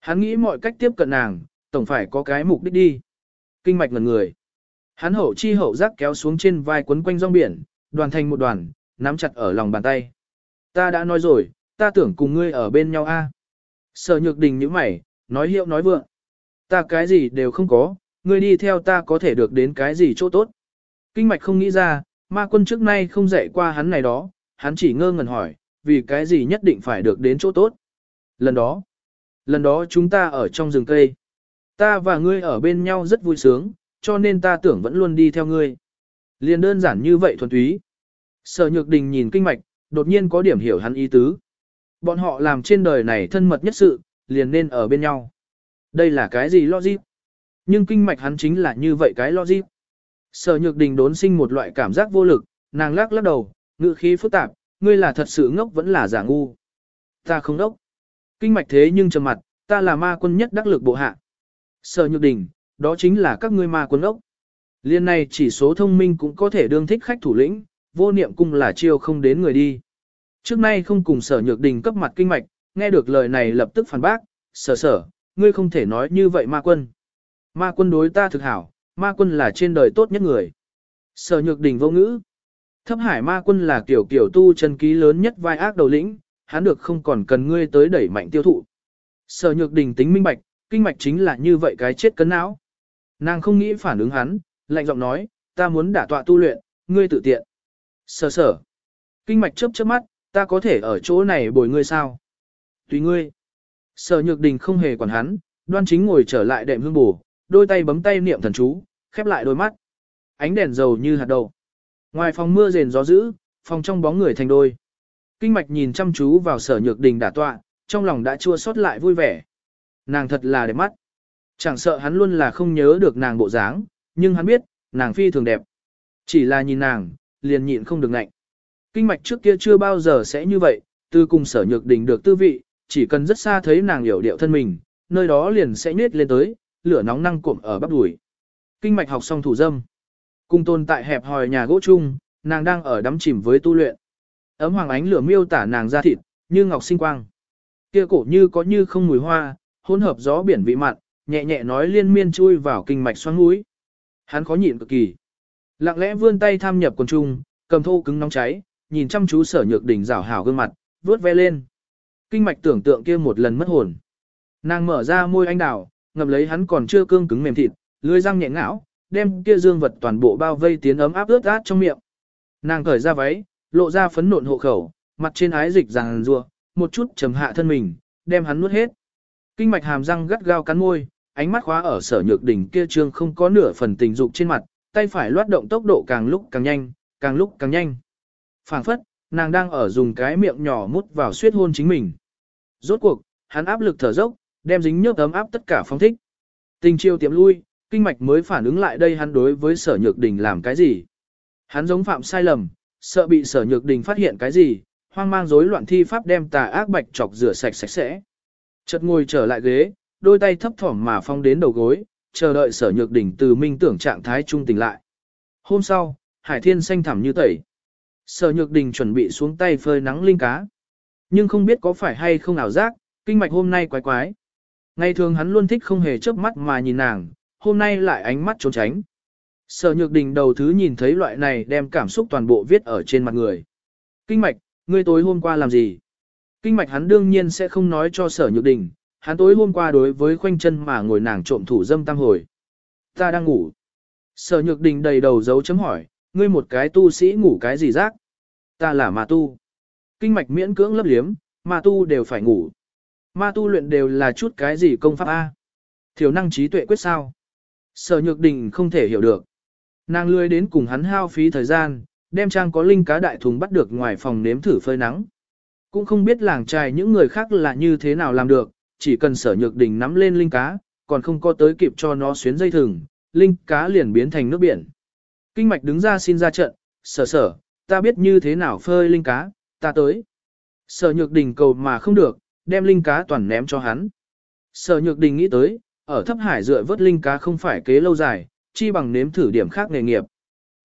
Hắn nghĩ mọi cách tiếp cận nàng, tổng phải có cái mục đích đi. Kinh mạch ngần người. Hắn hậu chi hậu giác kéo xuống trên vai quấn quanh rong biển, đoàn thành một đoàn, nắm chặt ở lòng bàn tay. Ta đã nói rồi, ta tưởng cùng ngươi ở bên nhau a. Sở nhược đình như mày, nói hiệu nói vượng. Ta cái gì đều không có, ngươi đi theo ta có thể được đến cái gì chỗ tốt. Kinh mạch không nghĩ ra, ma quân trước nay không dạy qua hắn này đó, hắn chỉ ngơ ngẩn hỏi, vì cái gì nhất định phải được đến chỗ tốt. Lần đó, lần đó chúng ta ở trong rừng cây. Ta và ngươi ở bên nhau rất vui sướng, cho nên ta tưởng vẫn luôn đi theo ngươi. Liền đơn giản như vậy thuần túy. Sở nhược đình nhìn kinh mạch, đột nhiên có điểm hiểu hắn ý tứ. Bọn họ làm trên đời này thân mật nhất sự, liền nên ở bên nhau. Đây là cái gì logic? Nhưng kinh mạch hắn chính là như vậy cái logic. Sở nhược đình đốn sinh một loại cảm giác vô lực, nàng lắc lắc đầu, ngữ khí phức tạp, ngươi là thật sự ngốc vẫn là giả ngu. Ta không ngốc. Kinh mạch thế nhưng trầm mặt, ta là ma quân nhất đắc lực bộ hạ. Sở nhược đình, đó chính là các ngươi ma quân ngốc. Liên này chỉ số thông minh cũng có thể đương thích khách thủ lĩnh, vô niệm cung là chiêu không đến người đi. Trước nay không cùng sở nhược đình cấp mặt kinh mạch, nghe được lời này lập tức phản bác, sở sở, ngươi không thể nói như vậy ma quân. Ma quân đối ta thực hảo, ma quân là trên đời tốt nhất người. Sở nhược đình vô ngữ. Thấp hải ma quân là kiểu kiểu tu chân ký lớn nhất vai ác đầu lĩnh, hắn được không còn cần ngươi tới đẩy mạnh tiêu thụ. Sở nhược đình tính minh bạch, kinh mạch chính là như vậy cái chết cấn não. Nàng không nghĩ phản ứng hắn, lạnh giọng nói, ta muốn đả tọa tu luyện, ngươi tự tiện. Sở sở. Kinh mạch chớp chớp mắt, ta có thể ở chỗ này bồi ngươi sao? Tùy ngươi. Sở nhược đình không hề quản hắn, đoan chính ngồi trở lại đệm hương bù, đôi tay bấm tay niệm thần chú, khép lại đôi mắt. Ánh đèn dầu như hạt đầu. Ngoài phòng mưa rền gió dữ, phòng trong bóng người thành đôi. Kinh mạch nhìn chăm chú vào sở nhược đình đả tọa, trong lòng đã chua xót lại vui vẻ. Nàng thật là đẹp mắt. Chẳng sợ hắn luôn là không nhớ được nàng bộ dáng, nhưng hắn biết, nàng phi thường đẹp. Chỉ là nhìn nàng, liền nhịn không được ngạnh. Kinh mạch trước kia chưa bao giờ sẽ như vậy, từ cùng sở nhược đình được tư vị, chỉ cần rất xa thấy nàng hiểu điệu thân mình, nơi đó liền sẽ nết lên tới, lửa nóng năng cuộm ở bắp đùi. Kinh mạch học xong thủ dâm. Cùng tồn tại hẹp hòi nhà gỗ chung, nàng đang ở đắm chìm với tu luyện. Ấm hoàng ánh lửa miêu tả nàng ra thịt, như ngọc sinh quang. Kia cổ như có như không mùi hoa, hỗn hợp gió biển vị mặn, nhẹ nhẹ nói liên miên chui vào kinh mạch xoắn mũi. Hắn khó nhịn cực kỳ. Lặng lẽ vươn tay tham nhập quần trung, cầm thô cứng nóng cháy, nhìn chăm chú sở nhược đỉnh rảo hảo gương mặt, vuốt ve lên. Kinh mạch tưởng tượng kia một lần mất hồn. Nàng mở ra môi anh đào, ngậm lấy hắn còn chưa cương cứng mềm thịt, lưỡi răng nhẹ ngảo đem kia dương vật toàn bộ bao vây tiến ấm áp ướt át trong miệng. Nàng cởi ra váy, lộ ra phấn nộn hộ khẩu, mặt trên ái dịch ràng rùa, một chút trầm hạ thân mình, đem hắn nuốt hết. Kinh mạch hàm răng gắt gao cắn môi, ánh mắt khóa ở sở nhược đỉnh kia trương không có nửa phần tình dục trên mặt, tay phải loát động tốc độ càng lúc càng nhanh, càng lúc càng nhanh. Phảng phất, nàng đang ở dùng cái miệng nhỏ mút vào suyết hôn chính mình. Rốt cuộc, hắn áp lực thở dốc, đem dính nhớp ấm áp tất cả phong thích. Tình chiêu tiệm lui, kinh mạch mới phản ứng lại đây hắn đối với sở nhược đình làm cái gì. Hắn giống phạm sai lầm, sợ bị sở nhược đình phát hiện cái gì, hoang mang rối loạn thi pháp đem tà ác bạch chọc rửa sạch sạch sẽ. Chợt ngồi trở lại ghế, đôi tay thấp thỏm mà phong đến đầu gối, chờ đợi sở nhược đỉnh từ minh tưởng trạng thái trung tỉnh lại. Hôm sau, hải thiên xanh thẳm như tẩy. Sở nhược đình chuẩn bị xuống tay phơi nắng linh cá. Nhưng không biết có phải hay không ảo giác, kinh mạch hôm nay quái quái. Ngày thường hắn luôn thích không hề chớp mắt mà nhìn nàng, hôm nay lại ánh mắt trốn tránh. Sở nhược đình đầu thứ nhìn thấy loại này đem cảm xúc toàn bộ viết ở trên mặt người. Kinh mạch, ngươi tối hôm qua làm gì? Kinh mạch hắn đương nhiên sẽ không nói cho sở nhược đình, Hắn tối hôm qua đối với khoanh chân mà ngồi nàng trộm thủ dâm tam hồi. Ta đang ngủ. Sở nhược đình đầy đầu dấu chấm hỏi, ngươi một cái tu sĩ ngủ cái gì rác? Ta là ma tu. Kinh mạch miễn cưỡng lấp liếm, ma tu đều phải ngủ. Ma tu luyện đều là chút cái gì công pháp A. Thiểu năng trí tuệ quyết sao. Sở nhược đình không thể hiểu được. Nàng lươi đến cùng hắn hao phí thời gian, đem trang có linh cá đại thùng bắt được ngoài phòng nếm thử phơi nắng. Cũng không biết làng trai những người khác là như thế nào làm được, chỉ cần sở nhược đình nắm lên linh cá, còn không có tới kịp cho nó xuyến dây thừng, linh cá liền biến thành nước biển. Kinh mạch đứng ra xin ra trận, sở sở, ta biết như thế nào phơi linh cá, ta tới. Sở nhược đình cầu mà không được, đem linh cá toàn ném cho hắn. Sở nhược đình nghĩ tới, ở thấp hải dựa vớt linh cá không phải kế lâu dài, chi bằng nếm thử điểm khác nghề nghiệp.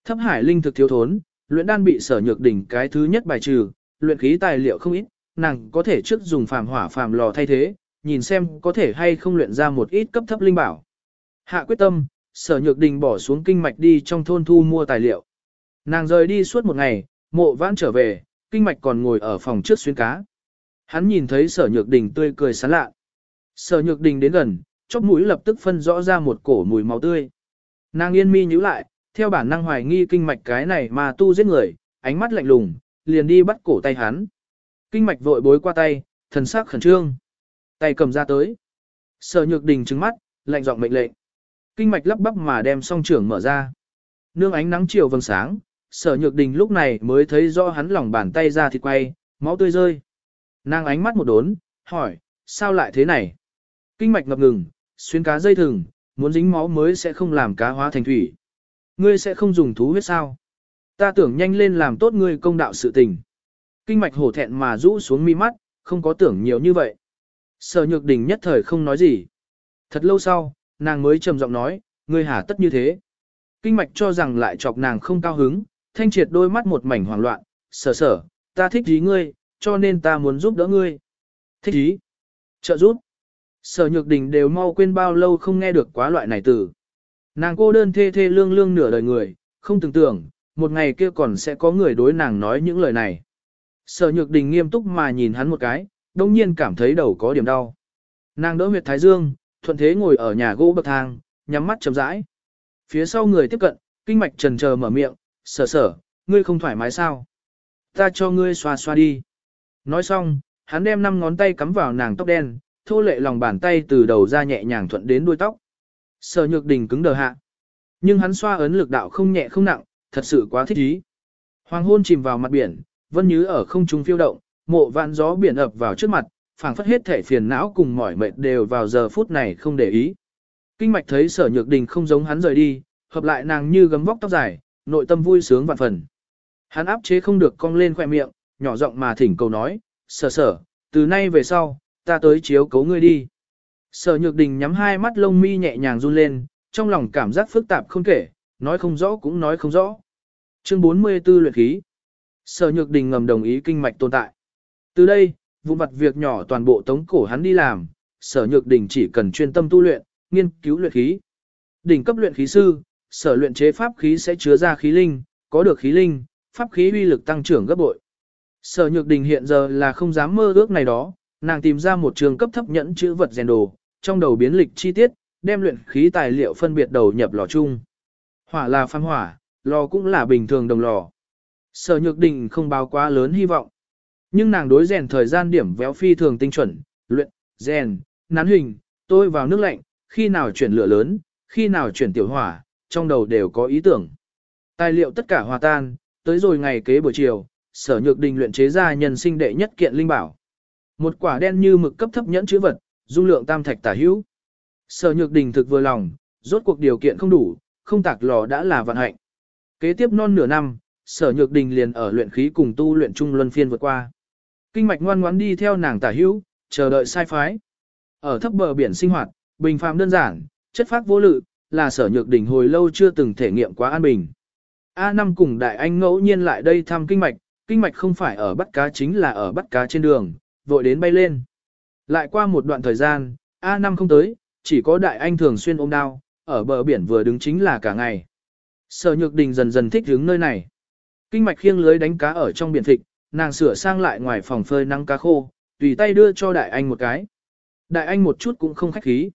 Thấp hải linh thực thiếu thốn, luyện đan bị sở nhược đình cái thứ nhất bài trừ, luyện khí tài liệu không ít, nàng có thể trước dùng phàm hỏa phàm lò thay thế, nhìn xem có thể hay không luyện ra một ít cấp thấp linh bảo. Hạ quyết tâm, sở nhược đình bỏ xuống kinh mạch đi trong thôn thu mua tài liệu. Nàng rời đi suốt một ngày, mộ vãn trở về, kinh mạch còn ngồi ở phòng trước xuyên cá. Hắn nhìn thấy sở nhược đình tươi cười sán lạ. Sở nhược đình đến gần, chóp mũi lập tức phân rõ ra một cổ mùi máu tươi. Nàng yên mi nhíu lại, theo bản năng hoài nghi kinh mạch cái này mà tu giết người, ánh mắt lạnh lùng, liền đi bắt cổ tay hắn. Kinh mạch vội bối qua tay, thần sắc khẩn trương. Tay cầm ra tới. Sở nhược đình trứng mắt, lạnh giọng mệnh lệnh. Kinh mạch lắp bắp mà đem song trưởng mở ra. Nương ánh nắng chiều vầng sáng, sở nhược đình lúc này mới thấy rõ hắn lòng bàn tay ra thịt quay, máu tươi rơi. Nàng ánh mắt một đốn, hỏi, sao lại thế này? Kinh mạch ngập ngừng, xuyên cá dây thừng, muốn dính máu mới sẽ không làm cá hóa thành thủy. Ngươi sẽ không dùng thú huyết sao? Ta tưởng nhanh lên làm tốt ngươi công đạo sự tình. Kinh mạch hổ thẹn mà rũ xuống mi mắt, không có tưởng nhiều như vậy. Sở nhược đình nhất thời không nói gì. Thật lâu sau, nàng mới trầm giọng nói, ngươi hả tất như thế. Kinh mạch cho rằng lại chọc nàng không cao hứng, thanh triệt đôi mắt một mảnh hoảng loạn, sở sở, ta thích ý ngươi, cho nên ta muốn giúp đỡ ngươi. Thích ý? Trợ giúp? Sở nhược đình đều mau quên bao lâu không nghe được quá loại này từ. Nàng cô đơn thê thê lương lương nửa đời người, không tưởng tưởng, một ngày kia còn sẽ có người đối nàng nói những lời này. Sở nhược đình nghiêm túc mà nhìn hắn một cái, đông nhiên cảm thấy đầu có điểm đau. Nàng đỡ huyệt thái dương, thuận thế ngồi ở nhà gỗ bậc thang, nhắm mắt chậm rãi. Phía sau người tiếp cận, kinh mạch trần chờ mở miệng, sở sở, ngươi không thoải mái sao? Ta cho ngươi xoa xoa đi. Nói xong, hắn đem năm ngón tay cắm vào nàng tóc đen, thô lệ lòng bàn tay từ đầu ra nhẹ nhàng thuận đến đuôi tóc. Sở nhược đình cứng đờ hạ. Nhưng hắn xoa ấn lực đạo không nhẹ không nặng, thật sự quá thích ý. Hoàng hôn chìm vào mặt biển, vân như ở không trung phiêu động, mộ vạn gió biển ập vào trước mặt, phảng phất hết thể phiền não cùng mỏi mệt đều vào giờ phút này không để ý. Kinh mạch thấy sở nhược đình không giống hắn rời đi, hợp lại nàng như gấm vóc tóc dài, nội tâm vui sướng vạn phần. Hắn áp chế không được cong lên khoe miệng, nhỏ giọng mà thỉnh cầu nói, sở sở, từ nay về sau, ta tới chiếu cấu ngươi đi. Sở nhược đình nhắm hai mắt lông mi nhẹ nhàng run lên, trong lòng cảm giác phức tạp không kể, nói không rõ cũng nói không rõ. Chương 44 luyện khí. Sở nhược đình ngầm đồng ý kinh mạch tồn tại. Từ đây, vụ mặt việc nhỏ toàn bộ tống cổ hắn đi làm, sở nhược đình chỉ cần chuyên tâm tu luyện, nghiên cứu luyện khí. Đỉnh cấp luyện khí sư, sở luyện chế pháp khí sẽ chứa ra khí linh, có được khí linh, pháp khí uy lực tăng trưởng gấp bội. Sở nhược đình hiện giờ là không dám mơ ước này đó, nàng tìm ra một trường cấp thấp nhẫn chữ vật rèn đồ, trong đầu biến lịch chi tiết, đem luyện khí tài liệu phân biệt đầu nhập lò chung. Hỏa là phan hỏa, lò cũng là bình thường đồng lò. Sở nhược đình không báo quá lớn hy vọng. Nhưng nàng đối rèn thời gian điểm véo phi thường tinh chuẩn, luyện, rèn, nắn hình, tôi vào nước lạnh, khi nào chuyển lửa lớn, khi nào chuyển tiểu hỏa, trong đầu đều có ý tưởng. Tài liệu tất cả hòa tan, tới rồi ngày kế buổi chiều, sở nhược đình luyện chế ra nhân sinh đệ nhất kiện linh bảo. Một quả đen như mực cấp thấp nhẫn chữ vật, dung lượng tam thạch tả hữu. Sở nhược đình thực vừa lòng, rốt cuộc điều kiện không đủ, không tạc lò đã là vận hạnh. Kế tiếp non nửa năm, sở nhược đình liền ở luyện khí cùng tu luyện trung luân phiên vượt qua. Kinh mạch ngoan ngoãn đi theo nàng tả hữu, chờ đợi sai phái. Ở thấp bờ biển sinh hoạt, bình phàm đơn giản, chất phác vô lự, là sở nhược đỉnh hồi lâu chưa từng thể nghiệm quá an bình. a năm cùng đại anh ngẫu nhiên lại đây thăm kinh mạch, kinh mạch không phải ở bắt cá chính là ở bắt cá trên đường, vội đến bay lên. Lại qua một đoạn thời gian, A5 không tới, chỉ có đại anh thường xuyên ôm đao, ở bờ biển vừa đứng chính là cả ngày. Sở nhược đình dần dần thích hướng nơi này. Kinh mạch khiêng lưới đánh cá ở trong biển thịt, nàng sửa sang lại ngoài phòng phơi nắng cá khô, tùy tay đưa cho đại anh một cái. Đại anh một chút cũng không khách khí.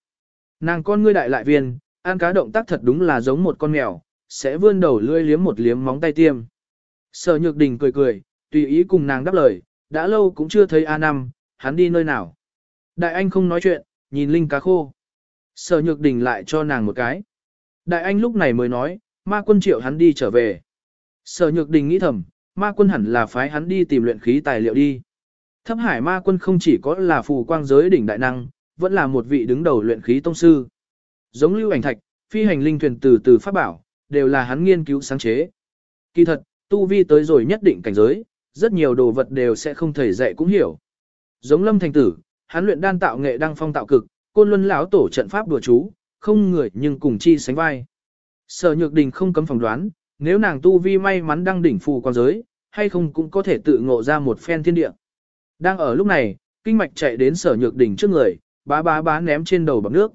Nàng con ngươi đại lại viên, ăn cá động tác thật đúng là giống một con mèo, sẽ vươn đầu lưỡi liếm một liếm móng tay tiêm. Sở nhược đình cười cười, tùy ý cùng nàng đáp lời, đã lâu cũng chưa thấy A Năm, hắn đi nơi nào. Đại anh không nói chuyện, nhìn Linh cá khô. Sở nhược đình lại cho nàng một cái. Đại anh lúc này mới nói, ma quân triệu hắn đi trở về. Sở nhược đình nghĩ thầm, ma quân hẳn là phái hắn đi tìm luyện khí tài liệu đi. Thấp hải ma quân không chỉ có là phù quang giới đỉnh đại năng, vẫn là một vị đứng đầu luyện khí tông sư. Giống lưu ảnh thạch, phi hành linh thuyền từ từ pháp bảo, đều là hắn nghiên cứu sáng chế. Kỳ thật, tu vi tới rồi nhất định cảnh giới, rất nhiều đồ vật đều sẽ không thể dạy cũng hiểu. Giống lâm thành tử, hắn luyện đan tạo nghệ đăng phong tạo cực, côn luân lão tổ trận pháp đùa chú, không người nhưng cùng chi sánh vai. Sở nhược đình không cấm phỏng đoán, nếu nàng tu vi may mắn đang đỉnh phù quan giới, hay không cũng có thể tự ngộ ra một phen thiên địa. Đang ở lúc này, kinh mạch chạy đến sở nhược đình trước người, bá bá bá ném trên đầu bằng nước.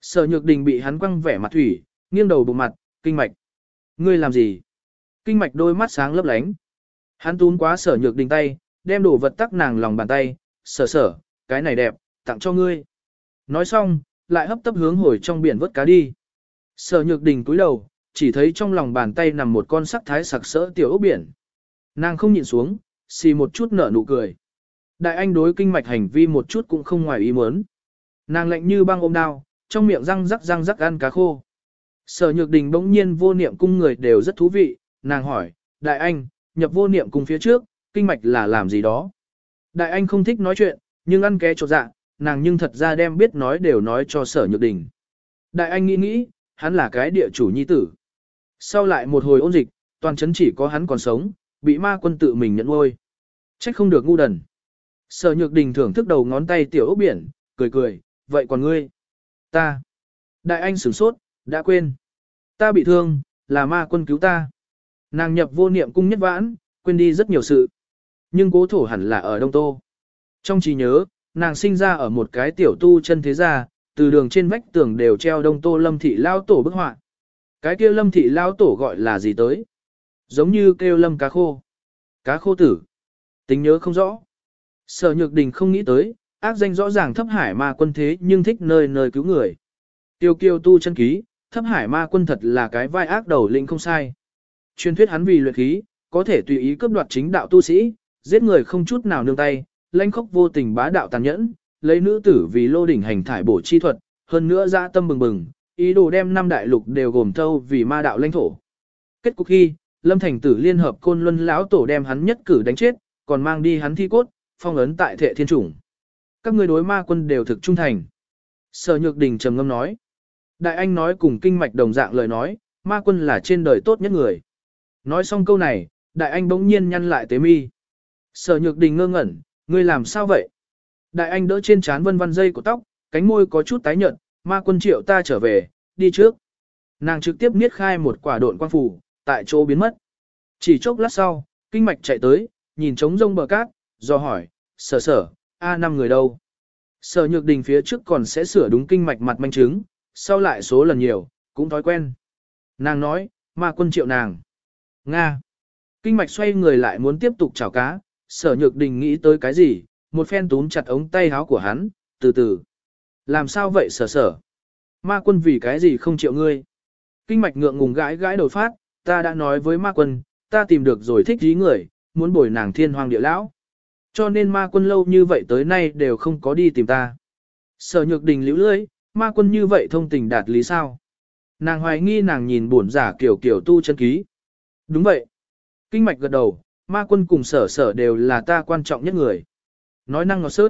Sở nhược đình bị hắn quăng vẻ mặt thủy, nghiêng đầu bụng mặt, kinh mạch. Ngươi làm gì? Kinh mạch đôi mắt sáng lấp lánh. Hắn tún quá sở nhược đình tay, đem đồ vật tắc nàng lòng bàn tay, sở sở, cái này đẹp, tặng cho ngươi. Nói xong, lại hấp tấp hướng hồi trong biển vớt cá đi. Sở nhược đình cúi đầu, chỉ thấy trong lòng bàn tay nằm một con sắc thái sặc sỡ tiểu ốc biển. Nàng không nhìn xuống, xì một chút nở nụ cười. Đại anh đối kinh mạch hành vi một chút cũng không ngoài ý muốn. Nàng lạnh như băng ôm đao, trong miệng răng rắc răng rắc ăn cá khô. Sở nhược đình bỗng nhiên vô niệm cung người đều rất thú vị, nàng hỏi, đại anh, nhập vô niệm cung phía trước, kinh mạch là làm gì đó? Đại anh không thích nói chuyện, nhưng ăn ké chột dạ, nàng nhưng thật ra đem biết nói đều nói cho sở nhược đình. Đại anh nghĩ nghĩ, hắn là cái địa chủ nhi tử. Sau lại một hồi ôn dịch, toàn chấn chỉ có hắn còn sống, bị ma quân tự mình nhận nuôi. Trách không được ngu đần. Sở nhược đình thưởng thức đầu ngón tay tiểu ốc biển, cười cười, vậy còn ngươi? Ta. Đại anh sửng sốt, đã quên. Ta bị thương, là ma quân cứu ta. Nàng nhập vô niệm cung nhất vãn, quên đi rất nhiều sự. Nhưng cố thổ hẳn là ở Đông Tô. Trong trí nhớ, nàng sinh ra ở một cái tiểu tu chân thế gia, từ đường trên vách tường đều treo Đông Tô Lâm Thị Lao Tổ bức họa. Cái kia Lâm Thị Lao Tổ gọi là gì tới? Giống như kêu Lâm cá khô. Cá khô tử. Tính nhớ không rõ. Sở Nhược Đình không nghĩ tới, ác danh rõ ràng thấp hải ma quân thế nhưng thích nơi nơi cứu người. Tiêu kiêu tu chân ký, thấp hải ma quân thật là cái vai ác đầu linh không sai. Truyền thuyết hắn vì luyện khí, có thể tùy ý cướp đoạt chính đạo tu sĩ, giết người không chút nào nương tay, lãnh khốc vô tình bá đạo tàn nhẫn, lấy nữ tử vì lô đỉnh hành thải bổ chi thuật, hơn nữa ra tâm bừng bừng, ý đồ đem năm đại lục đều gồm thâu vì ma đạo lãnh thổ. Kết cục khi, Lâm Thành Tử liên hợp côn luân lão tổ đem hắn nhất cử đánh chết, còn mang đi hắn thi cốt, phong ấn tại thệ thiên chủng. Các ngươi đối ma quân đều thực trung thành. Sở Nhược Đình trầm ngâm nói. Đại Anh nói cùng kinh mạch đồng dạng lời nói, ma quân là trên đời tốt nhất người. Nói xong câu này, Đại Anh bỗng nhiên nhăn lại tế mi. Sở Nhược Đình ngơ ngẩn, ngươi làm sao vậy? Đại Anh đỡ trên trán vân vân dây của tóc, cánh môi có chút tái nhợt, ma quân triệu ta trở về, đi trước. Nàng trực tiếp niết khai một quả độn quang phủ, tại chỗ biến mất. Chỉ chốc lát sau, kinh mạch chạy tới, nhìn trống rông bờ cát, do hỏi, sở sở, A năm người đâu? Sở nhược đình phía trước còn sẽ sửa đúng kinh mạch mặt manh chứng, sau lại số lần nhiều, cũng thói quen. Nàng nói, ma quân triệu nàng. Nga. Kinh mạch xoay người lại muốn tiếp tục chảo cá, sở nhược đình nghĩ tới cái gì, một phen túm chặt ống tay áo của hắn, từ từ. Làm sao vậy sở sở? Ma quân vì cái gì không chịu ngươi? Kinh mạch ngượng ngùng gãi gãi đầu phát, ta đã nói với ma quân, ta tìm được rồi thích dí người, muốn bồi nàng thiên hoàng địa lão. Cho nên ma quân lâu như vậy tới nay đều không có đi tìm ta. Sở nhược đình liễu lưới, ma quân như vậy thông tình đạt lý sao? Nàng hoài nghi nàng nhìn buồn giả kiểu kiểu tu chân ký. Đúng vậy. Kinh mạch gật đầu, ma quân cùng sở sở đều là ta quan trọng nhất người. Nói năng ngọt sớt.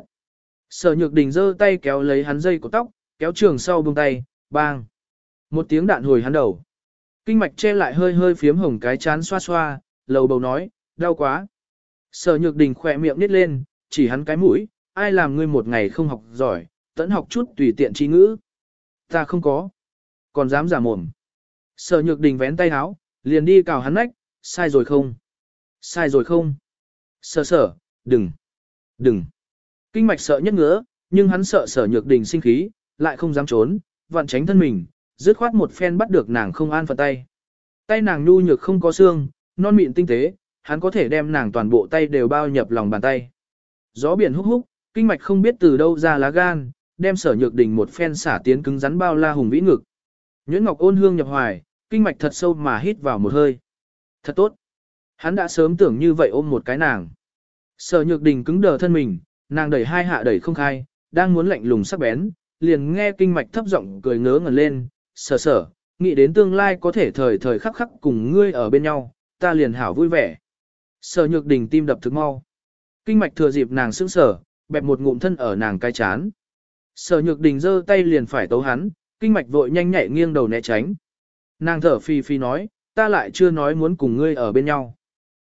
Sở nhược đình giơ tay kéo lấy hắn dây của tóc, kéo trường sau buông tay, bang. Một tiếng đạn hồi hắn đầu. Kinh mạch che lại hơi hơi phiếm hồng cái chán xoa xoa, lầu bầu nói, đau quá. Sở nhược đình khỏe miệng nít lên, chỉ hắn cái mũi, ai làm ngươi một ngày không học giỏi, tẫn học chút tùy tiện trí ngữ. Ta không có. Còn dám giả mồm. Sở nhược đình vén tay háo, liền đi cào hắn nách, sai rồi không? Sai rồi không? Sở sở, đừng, đừng. Kinh mạch sợ nhất ngứa, nhưng hắn sợ sở nhược đình sinh khí, lại không dám trốn, vặn tránh thân mình, dứt khoát một phen bắt được nàng không an phận tay. Tay nàng nhu nhược không có xương, non mịn tinh tế, hắn có thể đem nàng toàn bộ tay đều bao nhập lòng bàn tay. Gió biển húc húc, kinh mạch không biết từ đâu ra lá gan, đem sở nhược đình một phen xả tiến cứng rắn bao la hùng vĩ ngực. Nhuyễn Ngọc ôn hương nhập hoài, kinh mạch thật sâu mà hít vào một hơi. Thật tốt. Hắn đã sớm tưởng như vậy ôm một cái nàng. Sở nhược đình cứng đờ thân mình, nàng đẩy hai hạ đẩy không khai, đang muốn lạnh lùng sắc bén, liền nghe kinh mạch thấp giọng cười ngớ ngẩn lên, sở sở, nghĩ đến tương lai có thể thời thời khắc khắc cùng ngươi ở bên nhau, ta liền hảo vui vẻ. Sở nhược đình tim đập thức mau. Kinh mạch thừa dịp nàng sững sở, bẹp một ngụm thân ở nàng cái chán. Sở nhược đình giơ tay liền phải tấu hắn, kinh mạch vội nhanh nhạy nghiêng đầu né tránh. Nàng thở phi phi nói, ta lại chưa nói muốn cùng ngươi ở bên nhau.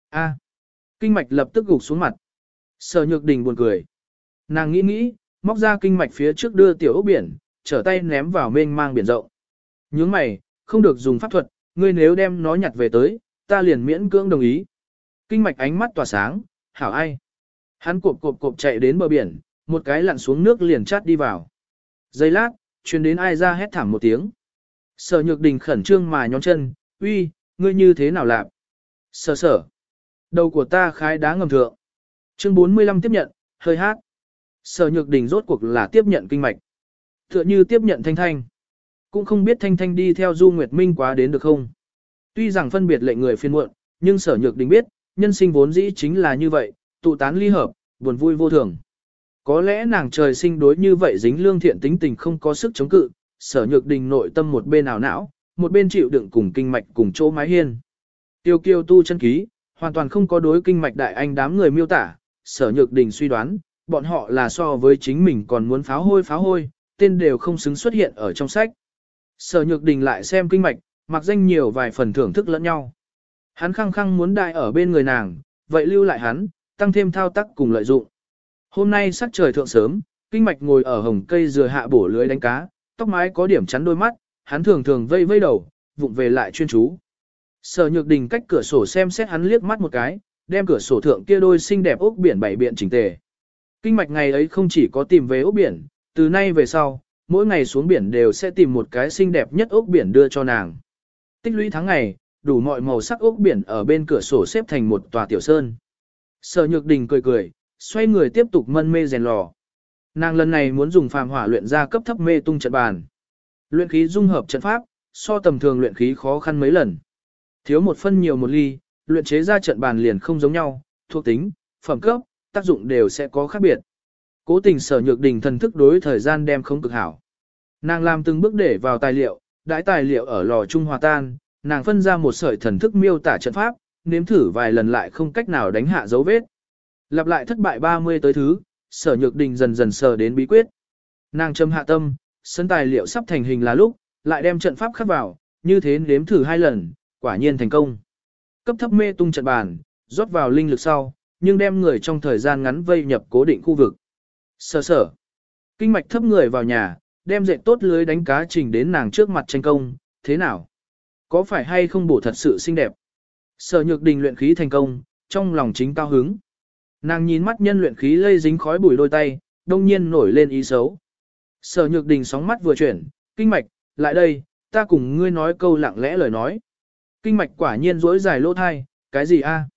A. Kinh mạch lập tức gục xuống mặt. Sở nhược đình buồn cười. Nàng nghĩ nghĩ, móc ra kinh mạch phía trước đưa tiểu ốc biển, trở tay ném vào mênh mang biển rộng. Nhướng mày, không được dùng pháp thuật, ngươi nếu đem nó nhặt về tới, ta liền miễn cưỡng đồng ý. Kinh mạch ánh mắt tỏa sáng, hảo ai. Hắn cộp cộp cộp chạy đến bờ biển, một cái lặn xuống nước liền chát đi vào. Giây lát, truyền đến ai ra hét thảm một tiếng. Sở nhược đình khẩn trương mà nhón chân, uy, ngươi như thế nào làm? Sở sở. Đầu của ta khái đá ngầm thượng. Chương 45 tiếp nhận, hơi hát. Sở nhược đình rốt cuộc là tiếp nhận kinh mạch. Tựa như tiếp nhận thanh thanh. Cũng không biết thanh thanh đi theo Du Nguyệt Minh quá đến được không. Tuy rằng phân biệt lệnh người phiên muộn, nhưng sở nhược đình biết, nhân sinh vốn dĩ chính là như vậy, tụ tán ly hợp, buồn vui vô thường. Có lẽ nàng trời sinh đối như vậy dính lương thiện tính tình không có sức chống cự, sở nhược đình nội tâm một bên ảo não, một bên chịu đựng cùng kinh mạch cùng chỗ mái hiên. Tiêu kiêu tu chân ký, hoàn toàn không có đối kinh mạch đại anh đám người miêu tả, sở nhược đình suy đoán, bọn họ là so với chính mình còn muốn pháo hôi pháo hôi, tên đều không xứng xuất hiện ở trong sách. Sở nhược đình lại xem kinh mạch, mặc danh nhiều vài phần thưởng thức lẫn nhau. Hắn khăng khăng muốn đại ở bên người nàng, vậy lưu lại hắn, tăng thêm thao tác cùng lợi dụng. Hôm nay sắc trời thượng sớm, kinh mạch ngồi ở hồng cây dừa hạ bổ lưới đánh cá, tóc mái có điểm chắn đôi mắt, hắn thường thường vây vây đầu, vụng về lại chuyên chú. Sở Nhược Đình cách cửa sổ xem xét hắn liếc mắt một cái, đem cửa sổ thượng kia đôi xinh đẹp ốc biển bảy biện chỉnh tề. Kinh mạch ngày ấy không chỉ có tìm về ốc biển, từ nay về sau, mỗi ngày xuống biển đều sẽ tìm một cái xinh đẹp nhất ốc biển đưa cho nàng. Tích lũy tháng ngày, đủ mọi màu sắc ốc biển ở bên cửa sổ xếp thành một tòa tiểu sơn. Sở Nhược Đình cười cười, xoay người tiếp tục mân mê rèn lò. Nàng lần này muốn dùng phàm hỏa luyện ra cấp thấp mê tung trận bàn. Luyện khí dung hợp trận pháp, so tầm thường luyện khí khó khăn mấy lần. Thiếu một phân nhiều một ly, luyện chế ra trận bàn liền không giống nhau, thuộc tính, phẩm cấp, tác dụng đều sẽ có khác biệt. Cố tình sở nhược đình thần thức đối thời gian đem không cực hảo. Nàng làm từng bước để vào tài liệu, đãi tài liệu ở lò trung hòa tan, nàng phân ra một sợi thần thức miêu tả trận pháp, nếm thử vài lần lại không cách nào đánh hạ dấu vết. Lặp lại thất bại 30 tới thứ, sở nhược đình dần dần sờ đến bí quyết. Nàng châm hạ tâm, sân tài liệu sắp thành hình là lúc, lại đem trận pháp khắc vào, như thế nếm thử hai lần, quả nhiên thành công. Cấp thấp mê tung trận bàn, rót vào linh lực sau, nhưng đem người trong thời gian ngắn vây nhập cố định khu vực. Sở sở. Kinh mạch thấp người vào nhà, đem dệt tốt lưới đánh cá trình đến nàng trước mặt tranh công, thế nào? Có phải hay không bổ thật sự xinh đẹp? Sở nhược đình luyện khí thành công, trong lòng chính cao hứng. Nàng nhìn mắt nhân luyện khí lây dính khói bụi đôi tay, đông nhiên nổi lên ý xấu. Sở nhược đình sóng mắt vừa chuyển, kinh mạch, lại đây, ta cùng ngươi nói câu lặng lẽ lời nói. Kinh mạch quả nhiên rỗi dài lỗ thai, cái gì a?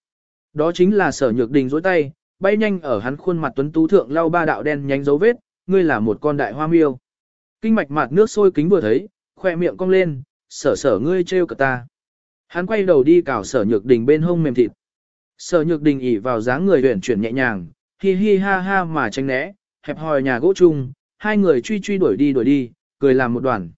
Đó chính là sở nhược đình rỗi tay, bay nhanh ở hắn khuôn mặt tuấn tú thượng lau ba đạo đen nhánh dấu vết, ngươi là một con đại hoa miêu. Kinh mạch mặt nước sôi kính vừa thấy, khoe miệng cong lên, sở sở ngươi trêu cả ta. Hắn quay đầu đi cào sở nhược đình bên hông mềm thịt. Sở nhược đình ỉ vào dáng người huyển chuyển nhẹ nhàng, hi hi ha ha mà tránh né, hẹp hòi nhà gỗ chung, hai người truy truy đuổi đi đuổi đi, cười làm một đoàn.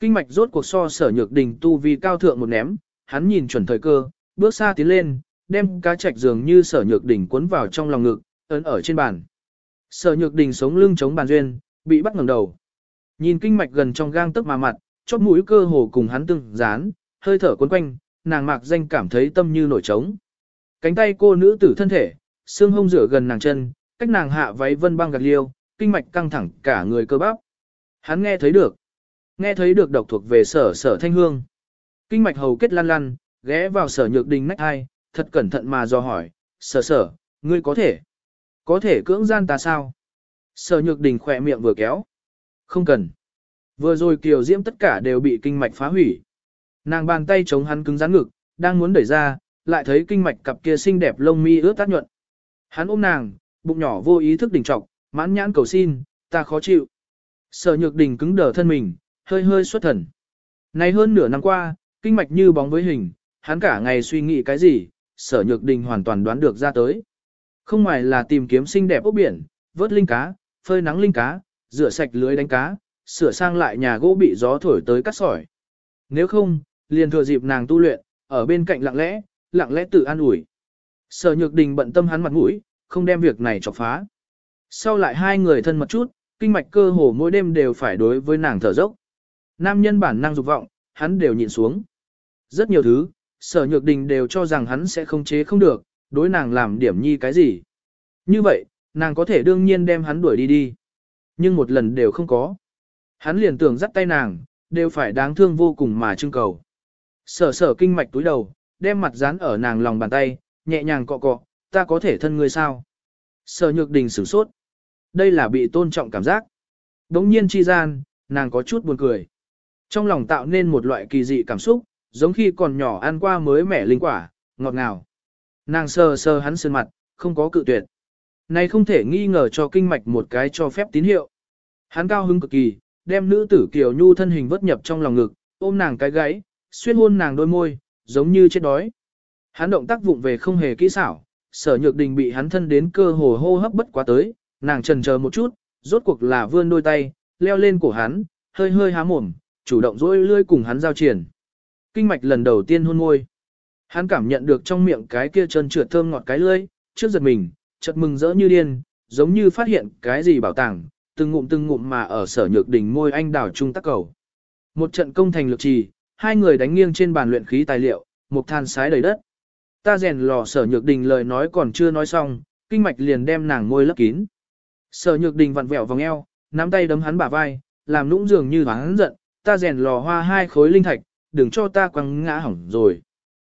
Kinh mạch rốt cuộc so sở nhược đình tu vi cao thượng một ném, hắn nhìn chuẩn thời cơ, bước xa tiến lên, đem cá trạch dường như sở nhược đình cuốn vào trong lòng ngực, ấn ở trên bàn. Sở nhược đình sống lưng chống bàn duyên, bị bắt ngẩng đầu. Nhìn kinh mạch gần trong gang tức mà mặt, chóp mũi cơ hồ cùng hắn từng dán, hơi thở cuốn quanh, nàng mạc danh cảm thấy tâm như nổi trống. Cánh tay cô nữ tử thân thể, xương hông rửa gần nàng chân, cách nàng hạ váy vân băng gạt liêu, kinh mạch căng thẳng cả người cơ bắp. Hắn nghe thấy được. Nghe thấy được độc thuộc về sở sở thanh hương. Kinh mạch hầu kết lăn lăn, ghé vào sở nhược đình nách hai, thật cẩn thận mà do hỏi, sở sở, ngươi có thể, có thể cưỡng gian ta sao? Sở nhược đình khỏe miệng vừa kéo. Không cần. Vừa rồi kiều diễm tất cả đều bị kinh mạch phá hủy. Nàng bàn tay chống hắn cứng rắn ngực, đang muốn đẩy ra, lại thấy kinh mạch cặp kia xinh đẹp lông mi ướt tát nhuận. Hắn ôm nàng, bụng nhỏ vô ý thức đỉnh trọc, mãn nhãn cầu xin, ta khó chịu. Sở nhược đình cứng đờ thân mình, hơi hơi xuất thần. Này hơn nửa năm qua, kinh mạch như bóng với hình, hắn cả ngày suy nghĩ cái gì, sở nhược đình hoàn toàn đoán được ra tới. Không ngoài là tìm kiếm xinh đẹp ốc biển, vớt linh cá, phơi nắng linh cá, rửa sạch lưới đánh cá, sửa sang lại nhà gỗ bị gió thổi tới cắt sỏi. Nếu không, liền thừa dịp nàng tu luyện, ở bên cạnh lặng lẽ, lặng lẽ tự an ủi. Sở nhược đình bận tâm hắn mặt mũi, không đem việc này chọc phá. Sau lại hai người thân mật chút, kinh mạch cơ hồ mỗi đêm đều phải đối với nàng thở dốc. Nam nhân bản năng dục vọng, hắn đều nhịn xuống. Rất nhiều thứ, sở nhược đình đều cho rằng hắn sẽ không chế không được, đối nàng làm điểm nhi cái gì. Như vậy, nàng có thể đương nhiên đem hắn đuổi đi đi. Nhưng một lần đều không có. Hắn liền tưởng dắt tay nàng, đều phải đáng thương vô cùng mà trưng cầu. Sở sở kinh mạch túi đầu, đem mặt dán ở nàng lòng bàn tay, nhẹ nhàng cọ cọ, ta có thể thân ngươi sao? Sở nhược đình sửng sốt. Đây là bị tôn trọng cảm giác. Đống nhiên chi gian, nàng có chút buồn cười. Trong lòng tạo nên một loại kỳ dị cảm xúc, giống khi còn nhỏ ăn qua mới mẻ linh quả, ngọt ngào. Nàng sờ sờ hắn sơn mặt, không có cự tuyệt. Này không thể nghi ngờ cho kinh mạch một cái cho phép tín hiệu. Hắn cao hứng cực kỳ, đem nữ tử Kiều Nhu thân hình vớt nhập trong lòng ngực, ôm nàng cái gáy, xuyên hôn nàng đôi môi, giống như chết đói. Hắn động tác vụng về không hề kỹ xảo, sở nhược đình bị hắn thân đến cơ hồ hô hấp bất quá tới, nàng trần chờ một chút, rốt cuộc là vươn đôi tay, leo lên cổ hắn, hơi hơi há mồm, chủ động dỗi lươi cùng hắn giao triển. Kinh mạch lần đầu tiên hôn môi. Hắn cảm nhận được trong miệng cái kia trơn trượt thơm ngọt cái lưỡi, trước giật mình, chợt mừng rỡ như điên, giống như phát hiện cái gì bảo tàng, từng ngụm từng ngụm mà ở sở nhược đỉnh môi anh đảo trung tắc cầu. Một trận công thành lực trì, hai người đánh nghiêng trên bàn luyện khí tài liệu, một than sái đầy đất. Ta rèn lò sở nhược đình lời nói còn chưa nói xong, kinh mạch liền đem nàng ngôi lấp kín. Sở nhược đình vặn vẹo vòng eo, nắm tay đấm hắn bả vai, làm nũng dường như hắn giận, ta rèn lò hoa hai khối linh thạch, đừng cho ta quăng ngã hỏng rồi.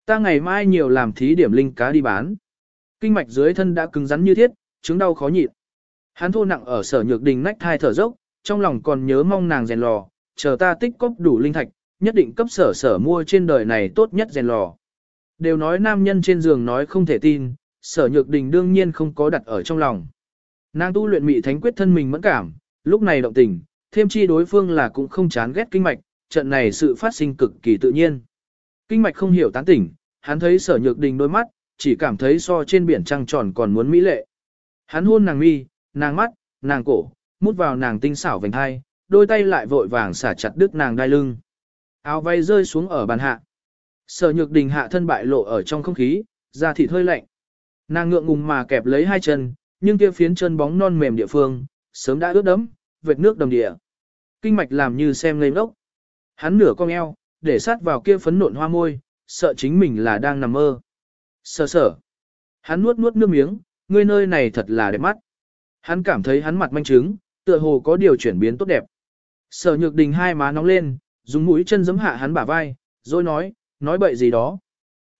Ta ngày mai nhiều làm thí điểm linh cá đi bán. Kinh mạch dưới thân đã cứng rắn như thiết, chứng đau khó nhịn. Hắn thô nặng ở sở nhược đình nách thai thở dốc, trong lòng còn nhớ mong nàng rèn lò, chờ ta tích cóp đủ linh thạch, nhất định cấp sở sở mua trên đời này tốt nhất rèn lò. Đều nói nam nhân trên giường nói không thể tin, sở nhược đình đương nhiên không có đặt ở trong lòng. Nàng tu luyện mị thánh quyết thân mình mẫn cảm, lúc này động tình, thêm chi đối phương là cũng không chán ghét kinh mạch, trận này sự phát sinh cực kỳ tự nhiên. Kinh mạch không hiểu tán tỉnh, hắn thấy sở nhược đình đôi mắt, chỉ cảm thấy so trên biển trăng tròn còn muốn mỹ lệ. Hắn hôn nàng mi, nàng mắt, nàng cổ, mút vào nàng tinh xảo vành hai, đôi tay lại vội vàng xả chặt đứt nàng đai lưng. Áo váy rơi xuống ở bàn hạ. Sở nhược đình hạ thân bại lộ ở trong không khí, da thịt hơi lạnh. Nàng ngượng ngùng mà kẹp lấy hai chân, nhưng kia phiến chân bóng non mềm địa phương, sớm đã ướt đẫm, vệt nước đầm địa. Kinh mạch làm như xem ngây ngốc. Hắn nửa cong eo, để sát vào kia phấn nộn hoa môi, sợ chính mình là đang nằm mơ. Sở sở. Hắn nuốt nuốt nước miếng, ngươi nơi này thật là đẹp mắt. Hắn cảm thấy hắn mặt manh trứng, tựa hồ có điều chuyển biến tốt đẹp. Sở nhược đình hai má nóng lên, dùng mũi chân giấm hạ hắn bả vai, rồi nói, nói bậy gì đó.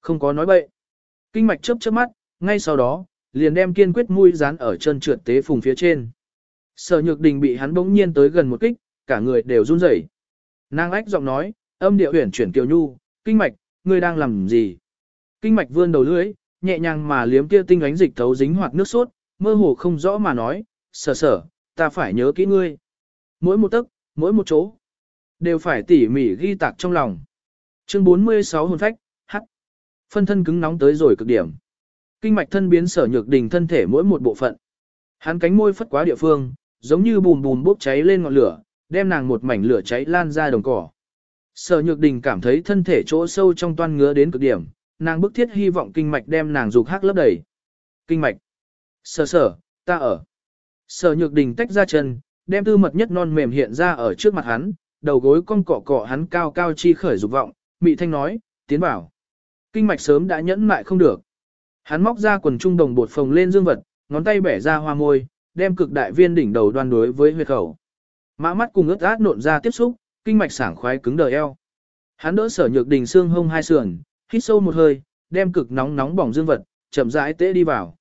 Không có nói bậy. Kinh mạch chớp chớp mắt, ngay sau đó, liền đem kiên quyết mũi dán ở chân trượt tế phùng phía trên. Sở nhược đình bị hắn bỗng nhiên tới gần một kích, cả người đều run rẩy. Nàng ách giọng nói, âm điệu huyền chuyển kiều nhu, kinh mạch, ngươi đang làm gì? Kinh mạch vươn đầu lưỡi, nhẹ nhàng mà liếm kia tinh ánh dịch thấu dính hoặc nước sốt, mơ hồ không rõ mà nói, sở sở, ta phải nhớ kỹ ngươi. Mỗi một tấc, mỗi một chỗ, đều phải tỉ mỉ ghi tạc trong lòng. Chương 46 hồn phách, H. Phân thân cứng nóng tới rồi cực điểm. Kinh mạch thân biến sở nhược đình thân thể mỗi một bộ phận. Hắn cánh môi phất quá địa phương, giống như bùn bùn bốc cháy lên ngọn lửa, đem nàng một mảnh lửa cháy lan ra đồng cỏ. Sở nhược đình cảm thấy thân thể chỗ sâu trong toan ngứa đến cực điểm, nàng bức thiết hy vọng kinh mạch đem nàng dục hắc lấp đầy. Kinh mạch. Sở sở, ta ở. Sở nhược đình tách ra chân, đem tư mật nhất non mềm hiện ra ở trước mặt hắn, đầu gối cong cọ cọ hắn cao cao chi khởi dục vọng, mị thanh nói, tiến bảo. Kinh mạch sớm đã nhẫn mại không được. Hắn móc ra quần trung đồng bột phồng lên dương vật, ngón tay bẻ ra hoa môi, đem cực đại viên đỉnh đầu đoan đối với huyệt khẩu. Mã mắt cùng ướt át nộn ra tiếp xúc, kinh mạch sảng khoái cứng đờ eo. Hắn đỡ sở nhược đình xương hông hai sườn, hít sâu một hơi, đem cực nóng nóng bỏng dương vật, chậm rãi tễ đi vào.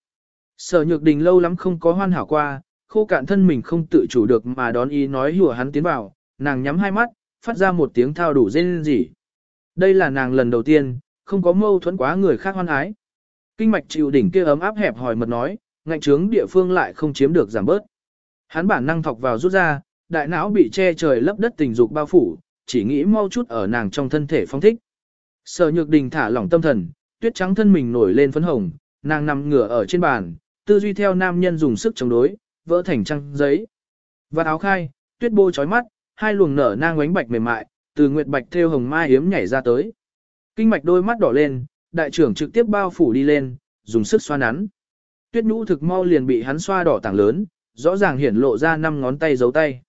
Sở nhược đình lâu lắm không có hoan hảo qua, khô cạn thân mình không tự chủ được mà đón ý nói hùa hắn tiến vào, nàng nhắm hai mắt, phát ra một tiếng thao đủ rên rỉ. Đây là nàng lần đầu tiên, không có mâu thuẫn quá người khác hoan ái. Kinh mạch chịu đỉnh kia ấm áp hẹp hỏi mật nói, ngạnh trướng địa phương lại không chiếm được giảm bớt. Hắn bản năng thọc vào rút ra, đại não bị che trời lấp đất tình dục bao phủ, chỉ nghĩ mau chút ở nàng trong thân thể phong thích. Sở nhược đình thả lỏng tâm thần, tuyết trắng thân mình nổi lên phấn hồng, nàng nằm ngửa ở trên bàn, tư duy theo nam nhân dùng sức chống đối, vỡ thành trăng giấy. Và áo khai, tuyết bô chói mắt, hai luồng nở nang ánh bạch mềm mại, từ nguyệt bạch theo hồng mai hiếm nhảy ra tới. Kinh mạch đôi mắt đỏ lên, đại trưởng trực tiếp bao phủ đi lên, dùng sức xoa nắn. Tuyết nhũ thực mau liền bị hắn xoa đỏ tảng lớn, rõ ràng hiển lộ ra năm ngón tay giấu tay.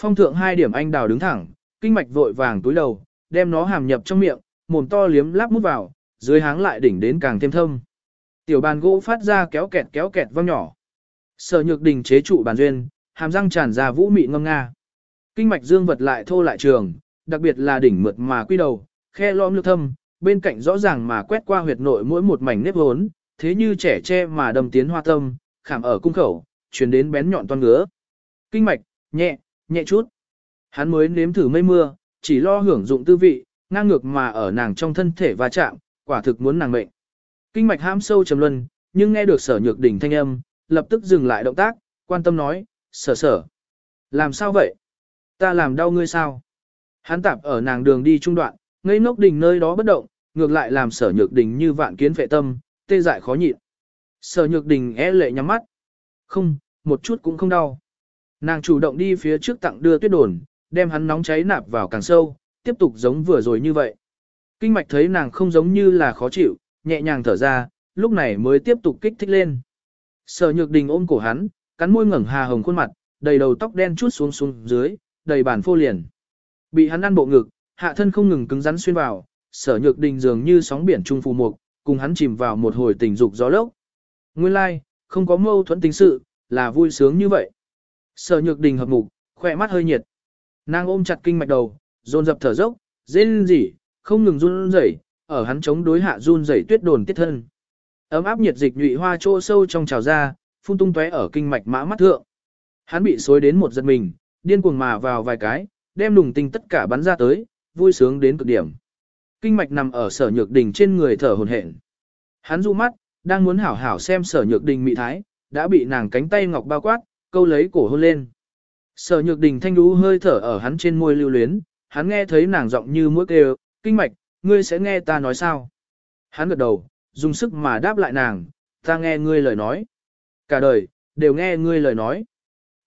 Phong thượng hai điểm anh đào đứng thẳng, kinh mạch vội vàng túi đầu, đem nó hàm nhập trong miệng, mồm to liếm láp mút vào, dưới háng lại đỉnh đến càng thêm thâm. Tiểu bàn gỗ phát ra kéo kẹt kéo kẹt vang nhỏ. Sở nhược đình chế trụ bàn duyên, hàm răng tràn ra vũ mị ngâm nga. Kinh mạch dương vật lại thô lại trường, đặc biệt là đỉnh mượt mà quy đầu, khe lõm nước thâm, bên cạnh rõ ràng mà quét qua huyệt nội mỗi một mảnh nếp hốn, thế như trẻ tre mà đâm tiến hoa tâm, khảm ở cung khẩu, truyền đến bén nhọn toan ngứa. Kinh mạch, nhẹ, nhẹ chút. Hắn mới nếm thử mây mưa, chỉ lo hưởng dụng tư vị, ngang ngược mà ở nàng trong thân thể va chạm, quả thực muốn nàng mệnh. Kinh mạch ham sâu trầm luân, nhưng nghe được sở nhược đỉnh thanh âm, lập tức dừng lại động tác, quan tâm nói, sở sở. Làm sao vậy? Ta làm đau ngươi sao? Hắn tạp ở nàng đường đi trung đoạn, ngây ngốc đỉnh nơi đó bất động, ngược lại làm sở nhược đỉnh như vạn kiến phệ tâm, tê dại khó nhịn. Sở nhược đỉnh é lệ nhắm mắt. Không, một chút cũng không đau. Nàng chủ động đi phía trước tặng đưa tuyết đồn, đem hắn nóng cháy nạp vào càng sâu, tiếp tục giống vừa rồi như vậy. Kinh mạch thấy nàng không giống như là khó chịu, nhẹ nhàng thở ra, lúc này mới tiếp tục kích thích lên. Sở nhược đình ôm cổ hắn, cắn môi ngẩng hà hồng khuôn mặt, đầy đầu tóc đen chút xuống xuống dưới, đầy bản phô liền. Bị hắn ăn bộ ngực, hạ thân không ngừng cứng rắn xuyên vào, sở nhược đình dường như sóng biển trung phù mục, cùng hắn chìm vào một hồi tình dục gió lốc. Nguyên lai, like, không có mâu thuẫn tính sự, là vui sướng như vậy. Sở nhược đình hợp mục, khỏe mắt hơi nhiệt. Nàng ôm chặt kinh mạch đầu, dồn dập thở dốc, rên rỉ, không ngừng run rẩy, ở hắn chống đối hạ run rẩy tuyết đồn tiết thân. Ấm áp nhiệt dịch nhụy hoa trô sâu trong trào ra, phun tung tóe ở kinh mạch mã mắt thượng. Hắn bị xối đến một giật mình, điên cuồng mà vào vài cái, đem đùng tinh tất cả bắn ra tới, vui sướng đến cực điểm. Kinh mạch nằm ở sở nhược đình trên người thở hồn hển. Hắn du mắt, đang muốn hảo hảo xem sở nhược đình mị thái, đã bị nàng cánh tay ngọc bao quát, câu lấy cổ hôn lên. Sở nhược đình thanh đú hơi thở ở hắn trên môi lưu luyến, hắn nghe thấy nàng giọng như mũi kêu, kinh mạch, ngươi sẽ nghe ta nói sao? Hắn gật đầu, dùng sức mà đáp lại nàng, ta nghe ngươi lời nói. Cả đời, đều nghe ngươi lời nói.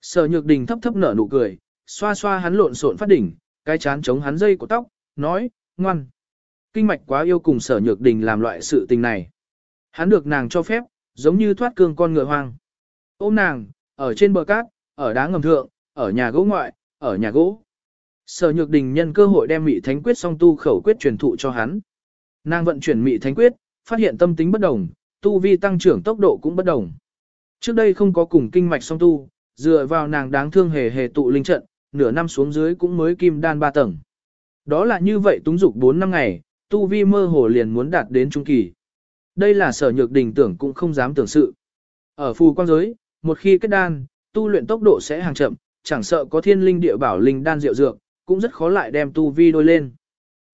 Sở nhược đình thấp thấp nở nụ cười, xoa xoa hắn lộn xộn phát đỉnh, cái chán chống hắn dây của tóc, nói, ngoan. Kinh mạch quá yêu cùng sở nhược đình làm loại sự tình này. Hắn được nàng cho phép, giống như thoát cương con ngựa hoang. Ôm nàng, ở trên bờ cát, ở đá ngầm thượng, ở nhà gỗ ngoại, ở nhà gỗ. Sở Nhược Đình nhân cơ hội đem Mị Thánh Quyết song tu khẩu quyết truyền thụ cho hắn. Nàng vận chuyển Mị Thánh Quyết, phát hiện tâm tính bất đồng, tu vi tăng trưởng tốc độ cũng bất đồng. Trước đây không có cùng kinh mạch song tu, dựa vào nàng đáng thương hề hề tụ linh trận, nửa năm xuống dưới cũng mới kim đan ba tầng. Đó là như vậy túng dục 4 năm ngày, tu vi mơ hồ liền muốn đạt đến trung kỳ. Đây là sở nhược đình tưởng cũng không dám tưởng sự. Ở phù quan giới, một khi kết đan, tu luyện tốc độ sẽ hàng chậm, chẳng sợ có thiên linh địa bảo linh đan diệu dược, cũng rất khó lại đem tu vi đôi lên.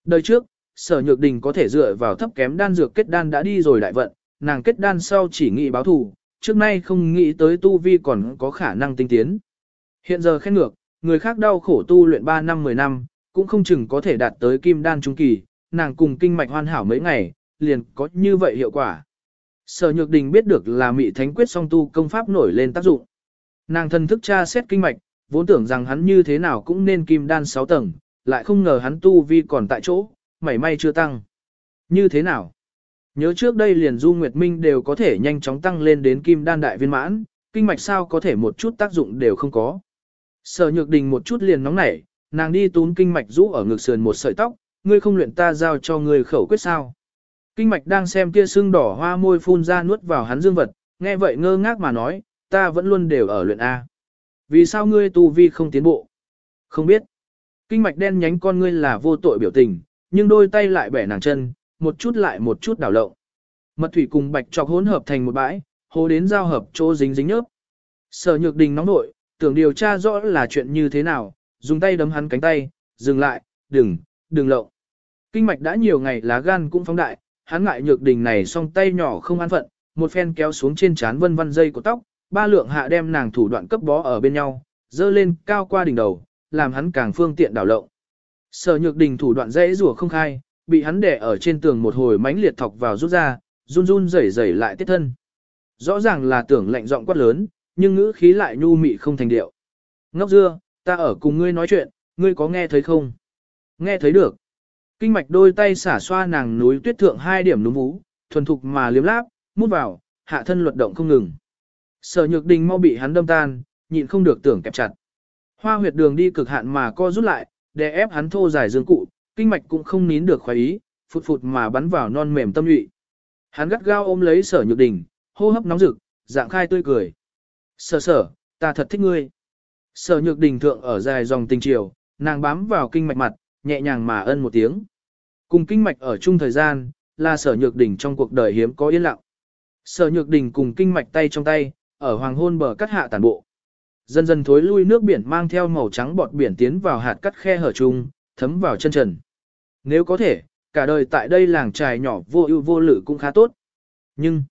Đời trước, sở nhược đình có thể dựa vào thấp kém đan dược kết đan đã đi rồi đại vận, nàng kết đan sau chỉ nghĩ báo thù, trước nay không nghĩ tới tu vi còn có khả năng tinh tiến. Hiện giờ khen ngược, người khác đau khổ tu luyện 3 năm 10 năm, cũng không chừng có thể đạt tới kim đan trung kỳ, nàng cùng kinh mạch hoàn hảo mấy ngày, liền có như vậy hiệu quả. Sở Nhược Đình biết được là Mị Thánh Quyết song tu công pháp nổi lên tác dụng. Nàng thân thức tra xét kinh mạch, vốn tưởng rằng hắn như thế nào cũng nên kim đan 6 tầng, lại không ngờ hắn tu vi còn tại chỗ, mảy may chưa tăng. Như thế nào? Nhớ trước đây liền Du Nguyệt Minh đều có thể nhanh chóng tăng lên đến kim đan đại viên mãn, kinh mạch sao có thể một chút tác dụng đều không có. Sở Nhược Đình một chút liền nóng nảy, nàng đi tún kinh mạch rũ ở ngực sườn một sợi tóc, ngươi không luyện ta giao cho ngươi khẩu quyết sao? Kinh mạch đang xem kia sưng đỏ hoa môi phun ra nuốt vào hắn dương vật, nghe vậy ngơ ngác mà nói, ta vẫn luôn đều ở luyện A. Vì sao ngươi tu vi không tiến bộ? Không biết. Kinh mạch đen nhánh con ngươi là vô tội biểu tình, nhưng đôi tay lại bẻ nàng chân, một chút lại một chút đảo lộn. Mật thủy cùng bạch trọc hỗn hợp thành một bãi, hồ đến giao hợp chỗ dính dính nhớp. Sở nhược đình nóng nội, tưởng điều tra rõ là chuyện như thế nào, dùng tay đấm hắn cánh tay, dừng lại, đừng, đừng lộn. Kinh mạch đã nhiều ngày lá gan cũng phóng đại, hắn ngại nhược đình này song tay nhỏ không an phận, một phen kéo xuống trên trán vân vân dây của tóc, ba lượng hạ đem nàng thủ đoạn cấp bó ở bên nhau, dơ lên cao qua đỉnh đầu, làm hắn càng phương tiện đảo lộn. Sở nhược đình thủ đoạn dễ rủa không khai, bị hắn đè ở trên tường một hồi mánh liệt thọc vào rút ra, run run rẩy rẩy lại tiết thân. Rõ ràng là tưởng lạnh giọng quát lớn, nhưng ngữ khí lại nhu mị không thành điệu. Ngốc dưa, ta ở cùng ngươi nói chuyện, ngươi có nghe thấy không? Nghe thấy được. Kinh mạch đôi tay xả xoa nàng núi tuyết thượng hai điểm núm vú, thuần thục mà liếm láp, mút vào, hạ thân luật động không ngừng. Sở nhược đình mau bị hắn đâm tan, nhịn không được tưởng kẹp chặt. Hoa huyệt đường đi cực hạn mà co rút lại, để ép hắn thô dài dương cụ, kinh mạch cũng không nín được khoái ý, phụt phụt mà bắn vào non mềm tâm nhụy. Hắn gắt gao ôm lấy sở nhược đình, hô hấp nóng rực, dạng khai tươi cười. Sở sở, ta thật thích ngươi. Sở nhược đình thượng ở dài dòng tình chiều, nàng bám vào kinh mạch mặt, nhẹ nhàng mà ân một tiếng. Cùng kinh mạch ở chung thời gian, là sở nhược đình trong cuộc đời hiếm có yên lặng. Sở nhược đình cùng kinh mạch tay trong tay, ở hoàng hôn bờ cắt hạ tàn bộ. Dần dần thối lui nước biển mang theo màu trắng bọt biển tiến vào hạt cắt khe hở chung, thấm vào chân trần. Nếu có thể, cả đời tại đây làng trài nhỏ vô ưu vô lự cũng khá tốt. Nhưng,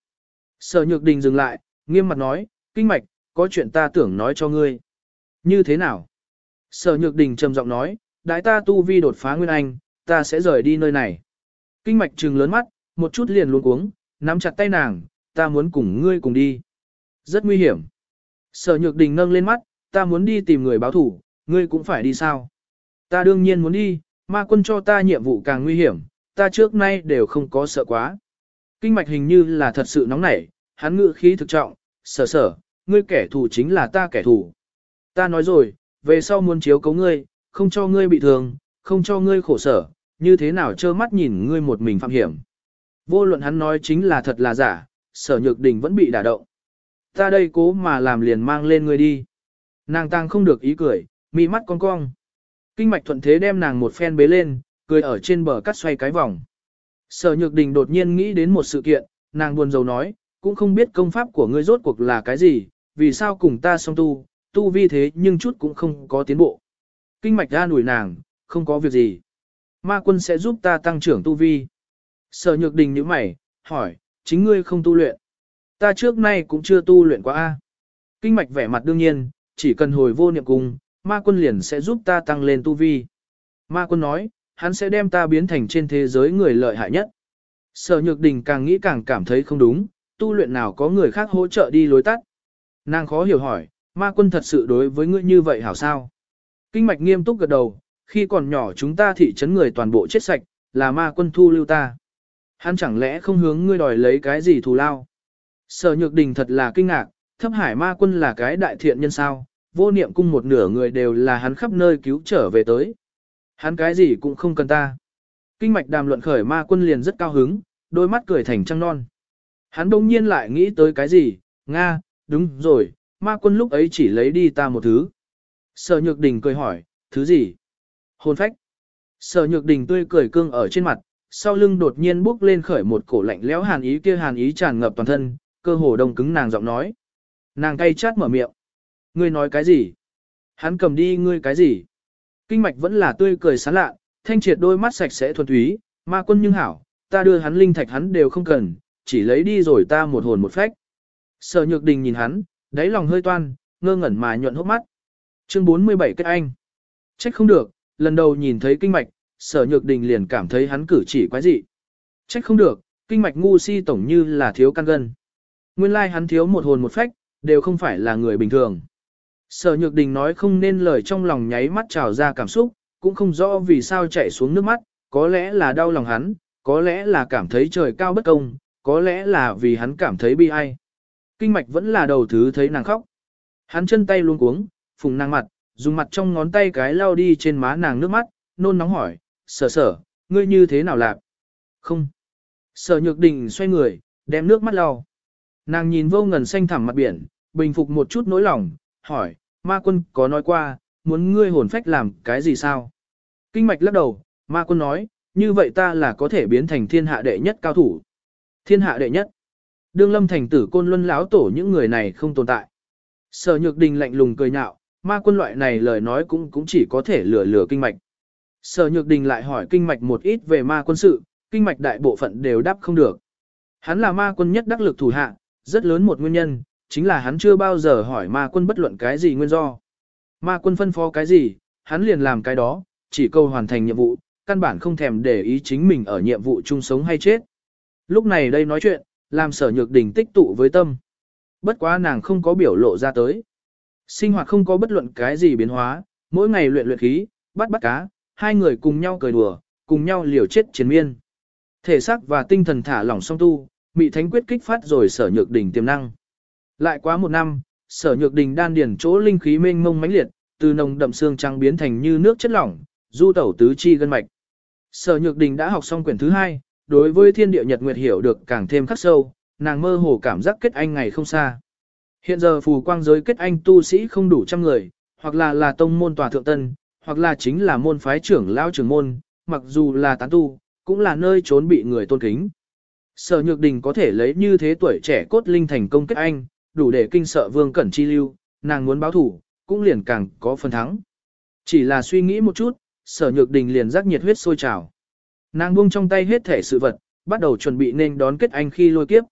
sở nhược đình dừng lại, nghiêm mặt nói, kinh mạch, có chuyện ta tưởng nói cho ngươi. Như thế nào? Sở nhược đình trầm giọng nói, đại ta tu vi đột phá nguyên anh, ta sẽ rời đi nơi này. Kinh mạch trừng lớn mắt, một chút liền luôn cuống, nắm chặt tay nàng, ta muốn cùng ngươi cùng đi. Rất nguy hiểm. Sở nhược đình nâng lên mắt, ta muốn đi tìm người báo thủ, ngươi cũng phải đi sao? Ta đương nhiên muốn đi, ma quân cho ta nhiệm vụ càng nguy hiểm, ta trước nay đều không có sợ quá. Kinh mạch hình như là thật sự nóng nảy, hắn ngự khí thực trọng, sở sở, ngươi kẻ thù chính là ta kẻ thù. Ta nói rồi, về sau muốn chiếu cấu ngươi, không cho ngươi bị thương, không cho ngươi khổ sở, như thế nào trơ mắt nhìn ngươi một mình phạm hiểm. Vô luận hắn nói chính là thật là giả, sở nhược đình vẫn bị đả động. Ta đây cố mà làm liền mang lên ngươi đi. Nàng tăng không được ý cười, mi mắt con cong. Kinh mạch thuận thế đem nàng một phen bế lên, cười ở trên bờ cắt xoay cái vòng. Sở nhược đình đột nhiên nghĩ đến một sự kiện, nàng buồn rầu nói, cũng không biết công pháp của ngươi rốt cuộc là cái gì, vì sao cùng ta song tu, tu vi thế nhưng chút cũng không có tiến bộ. Kinh mạch ra nủi nàng, không có việc gì. Ma quân sẽ giúp ta tăng trưởng tu vi. Sở nhược đình như mày, hỏi, chính ngươi không tu luyện. Ta trước nay cũng chưa tu luyện quá A. Kinh mạch vẻ mặt đương nhiên, chỉ cần hồi vô niệm cung, ma quân liền sẽ giúp ta tăng lên tu vi. Ma quân nói, hắn sẽ đem ta biến thành trên thế giới người lợi hại nhất. Sở nhược đình càng nghĩ càng cảm thấy không đúng, tu luyện nào có người khác hỗ trợ đi lối tắt. Nàng khó hiểu hỏi, ma quân thật sự đối với ngươi như vậy hảo sao? Kinh mạch nghiêm túc gật đầu, khi còn nhỏ chúng ta thị trấn người toàn bộ chết sạch, là ma quân thu lưu ta. Hắn chẳng lẽ không hướng ngươi đòi lấy cái gì thù lao? Sở nhược đình thật là kinh ngạc, thấp hải ma quân là cái đại thiện nhân sao, vô niệm cung một nửa người đều là hắn khắp nơi cứu trở về tới. Hắn cái gì cũng không cần ta. Kinh mạch đàm luận khởi ma quân liền rất cao hứng, đôi mắt cười thành trăng non. Hắn đông nhiên lại nghĩ tới cái gì, Nga, đúng rồi, ma quân lúc ấy chỉ lấy đi ta một thứ. Sở nhược đình cười hỏi, thứ gì? Hồn phách. Sở nhược đình tươi cười cương ở trên mặt, sau lưng đột nhiên bước lên khởi một cổ lạnh lẽo hàn ý kia hàn ý tràn ngập toàn thân, cơ hồ đông cứng nàng giọng nói. Nàng cay chát mở miệng. Ngươi nói cái gì? Hắn cầm đi ngươi cái gì? Kinh mạch vẫn là tươi cười sán lạ, thanh triệt đôi mắt sạch sẽ thuần túy, ma quân nhưng hảo, ta đưa hắn linh thạch hắn đều không cần, chỉ lấy đi rồi ta một hồn một phách. Sở nhược đình nhìn hắn, đáy lòng hơi toan, ngơ ngẩn mà nhuận hốc mắt. Chương 47 kết anh. Trách không được, lần đầu nhìn thấy kinh mạch, sở nhược đình liền cảm thấy hắn cử chỉ quái dị. Trách không được, kinh mạch ngu si tổng như là thiếu căn gân. Nguyên lai hắn thiếu một hồn một phách, đều không phải là người bình thường. Sở nhược đình nói không nên lời trong lòng nháy mắt trào ra cảm xúc, cũng không rõ vì sao chạy xuống nước mắt, có lẽ là đau lòng hắn, có lẽ là cảm thấy trời cao bất công, có lẽ là vì hắn cảm thấy bi ai. Kinh mạch vẫn là đầu thứ thấy nàng khóc. Hắn chân tay luôn cuống, phùng nàng mặt, dùng mặt trong ngón tay cái lau đi trên má nàng nước mắt, nôn nóng hỏi, sở sở, ngươi như thế nào lạc? Không. Sở nhược đình xoay người, đem nước mắt lau. Nàng nhìn vô ngần xanh thẳm mặt biển, bình phục một chút nỗi lòng, hỏi, ma quân có nói qua, muốn ngươi hồn phách làm cái gì sao? Kinh mạch lắc đầu, ma quân nói, như vậy ta là có thể biến thành thiên hạ đệ nhất cao thủ. Thiên hạ đệ nhất. Đương lâm thành tử côn luân láo tổ những người này không tồn tại. Sở nhược đình lạnh lùng cười nhạo, ma quân loại này lời nói cũng cũng chỉ có thể lừa lừa kinh mạch. Sở nhược đình lại hỏi kinh mạch một ít về ma quân sự, kinh mạch đại bộ phận đều đáp không được. Hắn là ma quân nhất đắc lực thủ hạ, rất lớn một nguyên nhân, chính là hắn chưa bao giờ hỏi ma quân bất luận cái gì nguyên do. Ma quân phân phó cái gì, hắn liền làm cái đó, chỉ câu hoàn thành nhiệm vụ, căn bản không thèm để ý chính mình ở nhiệm vụ chung sống hay chết. Lúc này đây nói chuyện, làm sở nhược đình tích tụ với tâm. Bất quá nàng không có biểu lộ ra tới. Sinh hoạt không có bất luận cái gì biến hóa, mỗi ngày luyện luyện khí, bắt bắt cá, hai người cùng nhau cười đùa, cùng nhau liều chết chiến miên. Thể xác và tinh thần thả lỏng song tu, mị thánh quyết kích phát rồi sở nhược đỉnh tiềm năng. Lại quá một năm, sở nhược Đình đan điển chỗ linh khí mênh mông mãnh liệt, từ nồng đậm xương trắng biến thành như nước chất lỏng, du tẩu tứ chi gân mạch. Sở nhược đình đã học xong quyển thứ hai, đối với thiên địa nhật nguyệt hiểu được càng thêm khắc sâu, nàng mơ hồ cảm giác kết anh ngày không xa. Hiện giờ phù quang giới kết anh tu sĩ không đủ trăm người, hoặc là là tông môn tòa thượng tân, hoặc là chính là môn phái trưởng lao trưởng môn, mặc dù là tán tu, cũng là nơi trốn bị người tôn kính. Sở Nhược Đình có thể lấy như thế tuổi trẻ cốt linh thành công kết anh, đủ để kinh sợ Vương Cẩn Chi lưu, nàng muốn báo thủ, cũng liền càng có phần thắng. Chỉ là suy nghĩ một chút, Sở Nhược Đình liền rắc nhiệt huyết sôi trào. Nàng buông trong tay hết thể sự vật, bắt đầu chuẩn bị nên đón kết anh khi lôi kiếp.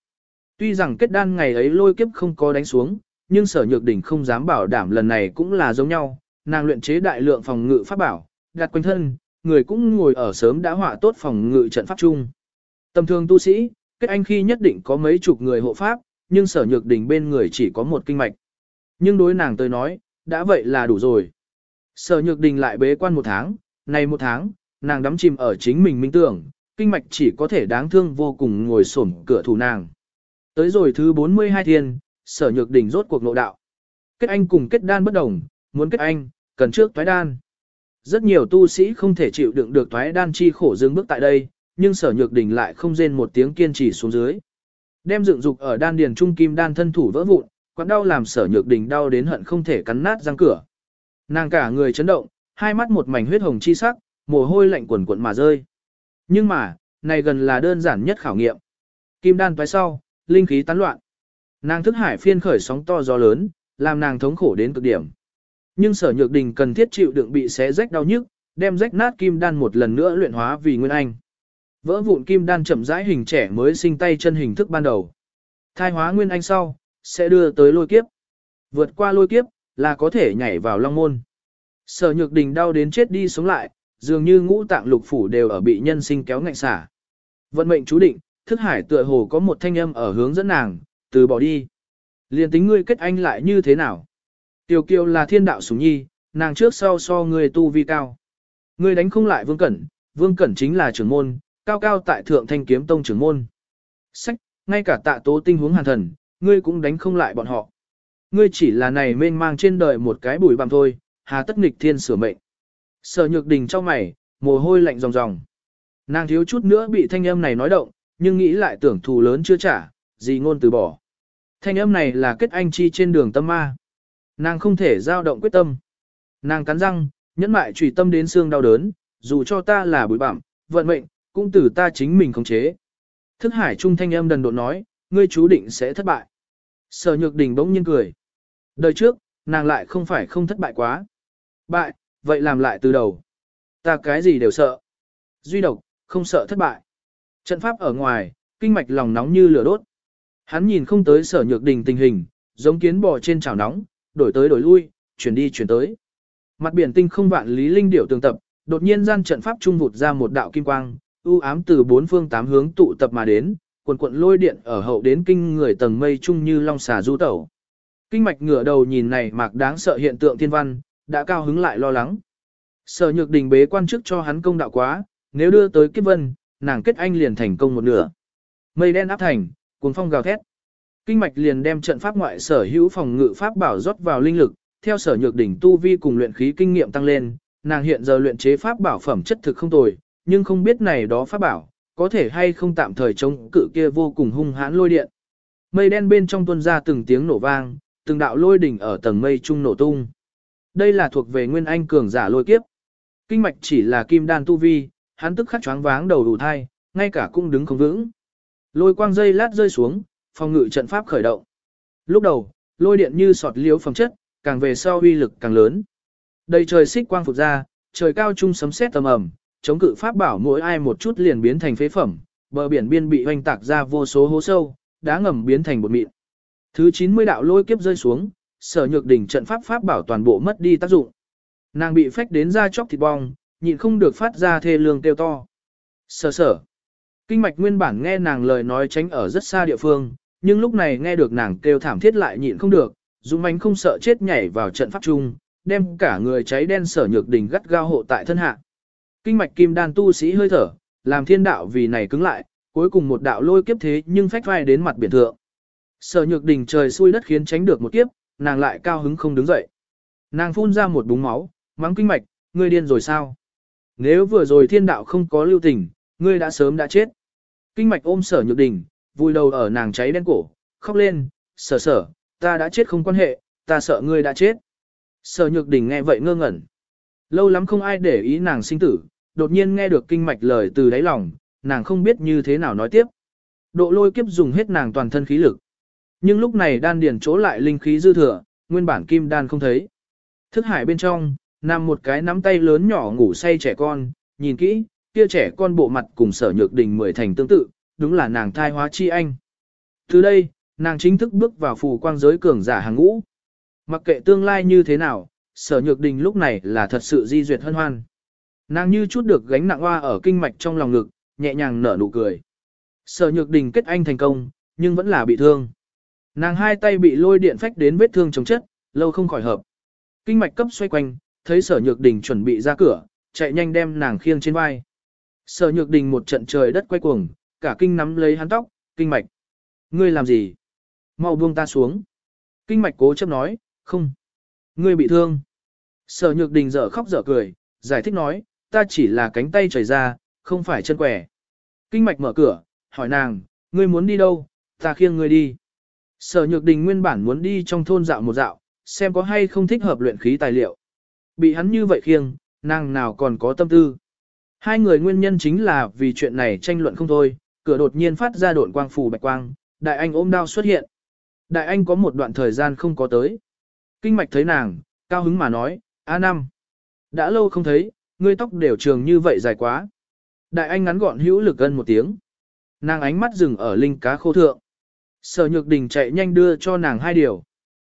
Tuy rằng kết đan ngày ấy lôi kiếp không có đánh xuống, nhưng Sở Nhược Đình không dám bảo đảm lần này cũng là giống nhau, nàng luyện chế đại lượng phòng ngự pháp bảo, đặt quanh thân, người cũng ngồi ở sớm đã họa tốt phòng ngự trận pháp chung. Tầm thường tu sĩ, kết anh khi nhất định có mấy chục người hộ pháp, nhưng sở nhược đỉnh bên người chỉ có một kinh mạch. Nhưng đối nàng tới nói, đã vậy là đủ rồi. Sở nhược đình lại bế quan một tháng, này một tháng, nàng đắm chìm ở chính mình minh tưởng, kinh mạch chỉ có thể đáng thương vô cùng ngồi xổm cửa thủ nàng. Tới rồi thứ 42 thiên, sở nhược đình rốt cuộc nội đạo. Kết anh cùng kết đan bất đồng, muốn kết anh, cần trước toái đan. Rất nhiều tu sĩ không thể chịu đựng được toái đan chi khổ dừng bước tại đây, nhưng sở nhược đình lại không rên một tiếng kiên trì xuống dưới. Đem dựng dục ở đan điền trung kim đan thân thủ vỡ vụn, quặn đau làm sở nhược đình đau đến hận không thể cắn nát răng cửa. Nàng cả người chấn động, hai mắt một mảnh huyết hồng chi sắc, mồ hôi lạnh quần quần mà rơi. Nhưng mà, này gần là đơn giản nhất khảo nghiệm. Kim đan toái sau, linh khí tán loạn. Nàng thức hải phiên khởi sóng to gió lớn, làm nàng thống khổ đến cực điểm. Nhưng sở nhược đình cần thiết chịu đựng bị xé rách đau nhức, đem rách nát kim đan một lần nữa luyện hóa vì nguyên anh. Vỡ vụn kim đan chậm rãi hình trẻ mới sinh tay chân hình thức ban đầu. Thai hóa nguyên anh sau, sẽ đưa tới lôi kiếp. Vượt qua lôi kiếp, là có thể nhảy vào long môn. Sở nhược đình đau đến chết đi sống lại, dường như ngũ tạng lục phủ đều ở bị nhân sinh kéo ngạnh xả. Vận mệnh chú định, thức hải tựa hồ có một thanh âm ở hướng dẫn nàng, từ bỏ đi. Liên tính ngươi kết anh lại như thế nào? Tiểu kiều là thiên đạo sủng nhi, nàng trước sau so ngươi tu vi cao. Ngươi đánh không lại vương cẩn, vương cẩn chính là trưởng môn, cao cao tại thượng thanh kiếm tông trưởng môn. Sách, ngay cả tạ tố tinh huống hàn thần, ngươi cũng đánh không lại bọn họ. Ngươi chỉ là này mênh mang trên đời một cái bụi bằm thôi, hà tất nghịch thiên sửa mệnh. Sở nhược đình trong mày, mồ hôi lạnh ròng ròng. Nàng thiếu chút nữa bị thanh âm này nói động, nhưng nghĩ lại tưởng thù lớn chưa trả, gì ngôn từ bỏ. Thanh âm này là kết anh chi trên đường tâm ma. Nàng không thể giao động quyết tâm. Nàng cắn răng, nhẫn mại trùy tâm đến xương đau đớn, dù cho ta là bụi bặm, vận mệnh, cũng từ ta chính mình khống chế. Thức hải trung thanh âm đần độn nói, ngươi chú định sẽ thất bại. Sở nhược đình bỗng nhiên cười. Đời trước, nàng lại không phải không thất bại quá. Bại, vậy làm lại từ đầu. Ta cái gì đều sợ. Duy độc, không sợ thất bại. Trận pháp ở ngoài, kinh mạch lòng nóng như lửa đốt. Hắn nhìn không tới sở nhược đình tình hình, giống kiến bò trên chảo nóng, đổi tới đổi lui, chuyển đi chuyển tới. Mặt biển tinh không vạn lý linh điểu tường tập, đột nhiên gian trận pháp trung vụt ra một đạo kim quang, u ám từ bốn phương tám hướng tụ tập mà đến, quần quận lôi điện ở hậu đến kinh người tầng mây chung như long xà du tẩu. Kinh mạch ngửa đầu nhìn này mạc đáng sợ hiện tượng thiên văn, đã cao hứng lại lo lắng. Sở nhược đình bế quan chức cho hắn công đạo quá, nếu đưa tới kiếp vân, nàng kết anh liền thành công một nửa. Mây đen áp thành, cuồng phong gào thét. Kinh mạch liền đem trận pháp ngoại sở hữu phòng ngự pháp bảo rót vào linh lực, theo sở nhược đỉnh tu vi cùng luyện khí kinh nghiệm tăng lên, nàng hiện giờ luyện chế pháp bảo phẩm chất thực không tồi, nhưng không biết này đó pháp bảo, có thể hay không tạm thời chống cự kia vô cùng hung hãn lôi điện. Mây đen bên trong tuôn ra từng tiếng nổ vang, từng đạo lôi đỉnh ở tầng mây trung nổ tung. Đây là thuộc về nguyên anh cường giả lôi kiếp. Kinh mạch chỉ là kim đan tu vi, hắn tức khắc choáng váng đầu đủ thai, ngay cả cũng đứng không vững. Lôi quang dây lát rơi xuống, phòng ngự trận pháp khởi động. Lúc đầu, lôi điện như sọt liếu phẩm chất, càng về sau uy lực càng lớn. Đầy trời xích quang phục ra, trời cao trung sấm sét tầm ầm, chống cự pháp bảo mỗi ai một chút liền biến thành phế phẩm, bờ biển biên bị hoành tạc ra vô số hố sâu, đá ngầm biến thành bột mịn. Thứ 90 đạo lôi kiếp rơi xuống, sở nhược đỉnh trận pháp pháp bảo toàn bộ mất đi tác dụng. Nàng bị phách đến ra chóc thịt bong, nhịn không được phát ra thê lương kêu to. Sở sở. Kinh mạch nguyên bản nghe nàng lời nói tránh ở rất xa địa phương, nhưng lúc này nghe được nàng kêu thảm thiết lại nhịn không được, Dũng mãnh không sợ chết nhảy vào trận pháp chung, đem cả người cháy đen sở nhược đỉnh gắt gao hộ tại thân hạ. Kinh mạch kim đan tu sĩ hơi thở, làm thiên đạo vì này cứng lại, cuối cùng một đạo lôi kiếp thế nhưng phách vai đến mặt biển thượng. Sở nhược đỉnh trời xui đất khiến tránh được một kiếp, nàng lại cao hứng không đứng dậy. Nàng phun ra một búng máu, mắng kinh mạch, ngươi điên rồi sao? Nếu vừa rồi thiên đạo không có lưu tình, ngươi đã sớm đã chết. Kinh mạch ôm sở nhược đình, vui đầu ở nàng cháy đen cổ, khóc lên, sở sở, ta đã chết không quan hệ, ta sợ ngươi đã chết. Sở nhược đình nghe vậy ngơ ngẩn. Lâu lắm không ai để ý nàng sinh tử, đột nhiên nghe được kinh mạch lời từ đáy lòng, nàng không biết như thế nào nói tiếp. Độ lôi kiếp dùng hết nàng toàn thân khí lực. Nhưng lúc này đan điền chỗ lại linh khí dư thừa, nguyên bản kim đan không thấy. Thức hải bên trong, nằm một cái nắm tay lớn nhỏ ngủ say trẻ con, nhìn kỹ, kia trẻ con bộ mặt cùng sở nhược đình mười thành tương tự, đúng là nàng thai hóa chi anh. Từ đây, nàng chính thức bước vào phù quang giới cường giả hàng ngũ. Mặc kệ tương lai như thế nào, sở nhược đình lúc này là thật sự di duyệt hân hoan. Nàng như chút được gánh nặng hoa ở kinh mạch trong lòng ngực, nhẹ nhàng nở nụ cười. Sở nhược đình kết anh thành công, nhưng vẫn là bị thương. Nàng hai tay bị lôi điện phách đến vết thương chống chất, lâu không khỏi hợp. Kinh mạch cấp xoay quanh, thấy sở nhược đình chuẩn bị ra cửa, chạy nhanh đem nàng khiêng trên vai. Sở nhược đình một trận trời đất quay cuồng, cả kinh nắm lấy hắn tóc, kinh mạch. Ngươi làm gì? Mau buông ta xuống. Kinh mạch cố chấp nói, không. Ngươi bị thương. Sở nhược đình dở khóc dở cười, giải thích nói, ta chỉ là cánh tay chảy ra, không phải chân quẻ. Kinh mạch mở cửa, hỏi nàng, ngươi muốn đi đâu, ta khiêng ngươi đi. Sở nhược đình nguyên bản muốn đi trong thôn dạo một dạo, xem có hay không thích hợp luyện khí tài liệu. Bị hắn như vậy khiêng, nàng nào còn có tâm tư. Hai người nguyên nhân chính là vì chuyện này tranh luận không thôi, cửa đột nhiên phát ra độn quang phù bạch quang, đại anh ôm đao xuất hiện. Đại anh có một đoạn thời gian không có tới. Kinh mạch thấy nàng, cao hứng mà nói, A năm. Đã lâu không thấy, ngươi tóc đều trường như vậy dài quá. Đại anh ngắn gọn hữu lực gân một tiếng. Nàng ánh mắt dừng ở linh cá khô thượng. Sở nhược đình chạy nhanh đưa cho nàng hai điều.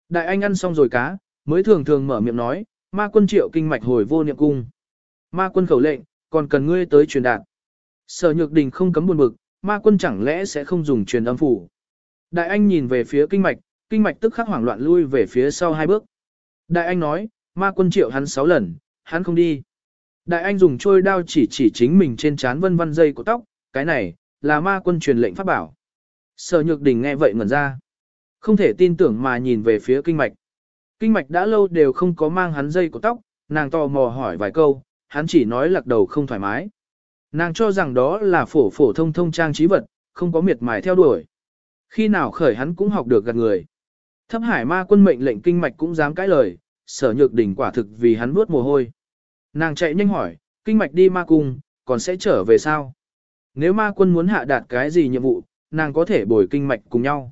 Đại anh ăn xong rồi cá, mới thường thường mở miệng nói, ma quân triệu kinh mạch hồi vô niệm cung. Ma quân khẩu lệnh, còn cần ngươi tới truyền đạt. Sở nhược đình không cấm buồn bực, ma quân chẳng lẽ sẽ không dùng truyền âm phủ. Đại anh nhìn về phía kinh mạch, kinh mạch tức khắc hoảng loạn lui về phía sau hai bước. Đại anh nói, ma quân triệu hắn sáu lần, hắn không đi. Đại anh dùng trôi đao chỉ chỉ chính mình trên trán vân vân dây của tóc, cái này, là ma quân truyền lệnh pháp bảo. Sở nhược đình nghe vậy ngẩn ra. Không thể tin tưởng mà nhìn về phía kinh mạch. Kinh mạch đã lâu đều không có mang hắn dây của tóc, nàng tò mò hỏi vài câu, hắn chỉ nói lạc đầu không thoải mái. Nàng cho rằng đó là phổ phổ thông thông trang trí vật, không có miệt mài theo đuổi. Khi nào khởi hắn cũng học được gạt người. Thấp hải ma quân mệnh lệnh kinh mạch cũng dám cãi lời, sở nhược đỉnh quả thực vì hắn nuốt mồ hôi. Nàng chạy nhanh hỏi, kinh mạch đi ma cung, còn sẽ trở về sao? Nếu ma quân muốn hạ đạt cái gì nhiệm vụ, nàng có thể bồi kinh mạch cùng nhau.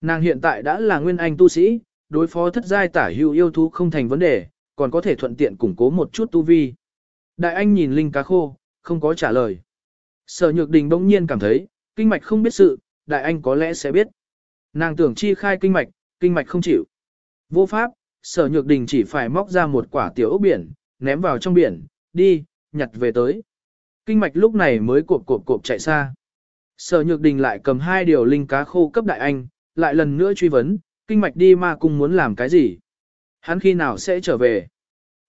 Nàng hiện tại đã là nguyên anh tu sĩ, đối phó thất giai tả hữu yêu thú không thành vấn đề, còn có thể thuận tiện củng cố một chút tu vi. Đại anh nhìn linh cá khô, không có trả lời. Sở nhược đình bỗng nhiên cảm thấy, kinh mạch không biết sự, đại anh có lẽ sẽ biết. Nàng tưởng chi khai kinh mạch, kinh mạch không chịu. Vô pháp, sở nhược đình chỉ phải móc ra một quả tiểu ốc biển, ném vào trong biển, đi, nhặt về tới. Kinh mạch lúc này mới cộp cộp cộp chạy xa. Sở nhược đình lại cầm hai điều linh cá khô cấp đại anh, lại lần nữa truy vấn, kinh mạch đi ma cung muốn làm cái gì? Hắn khi nào sẽ trở về?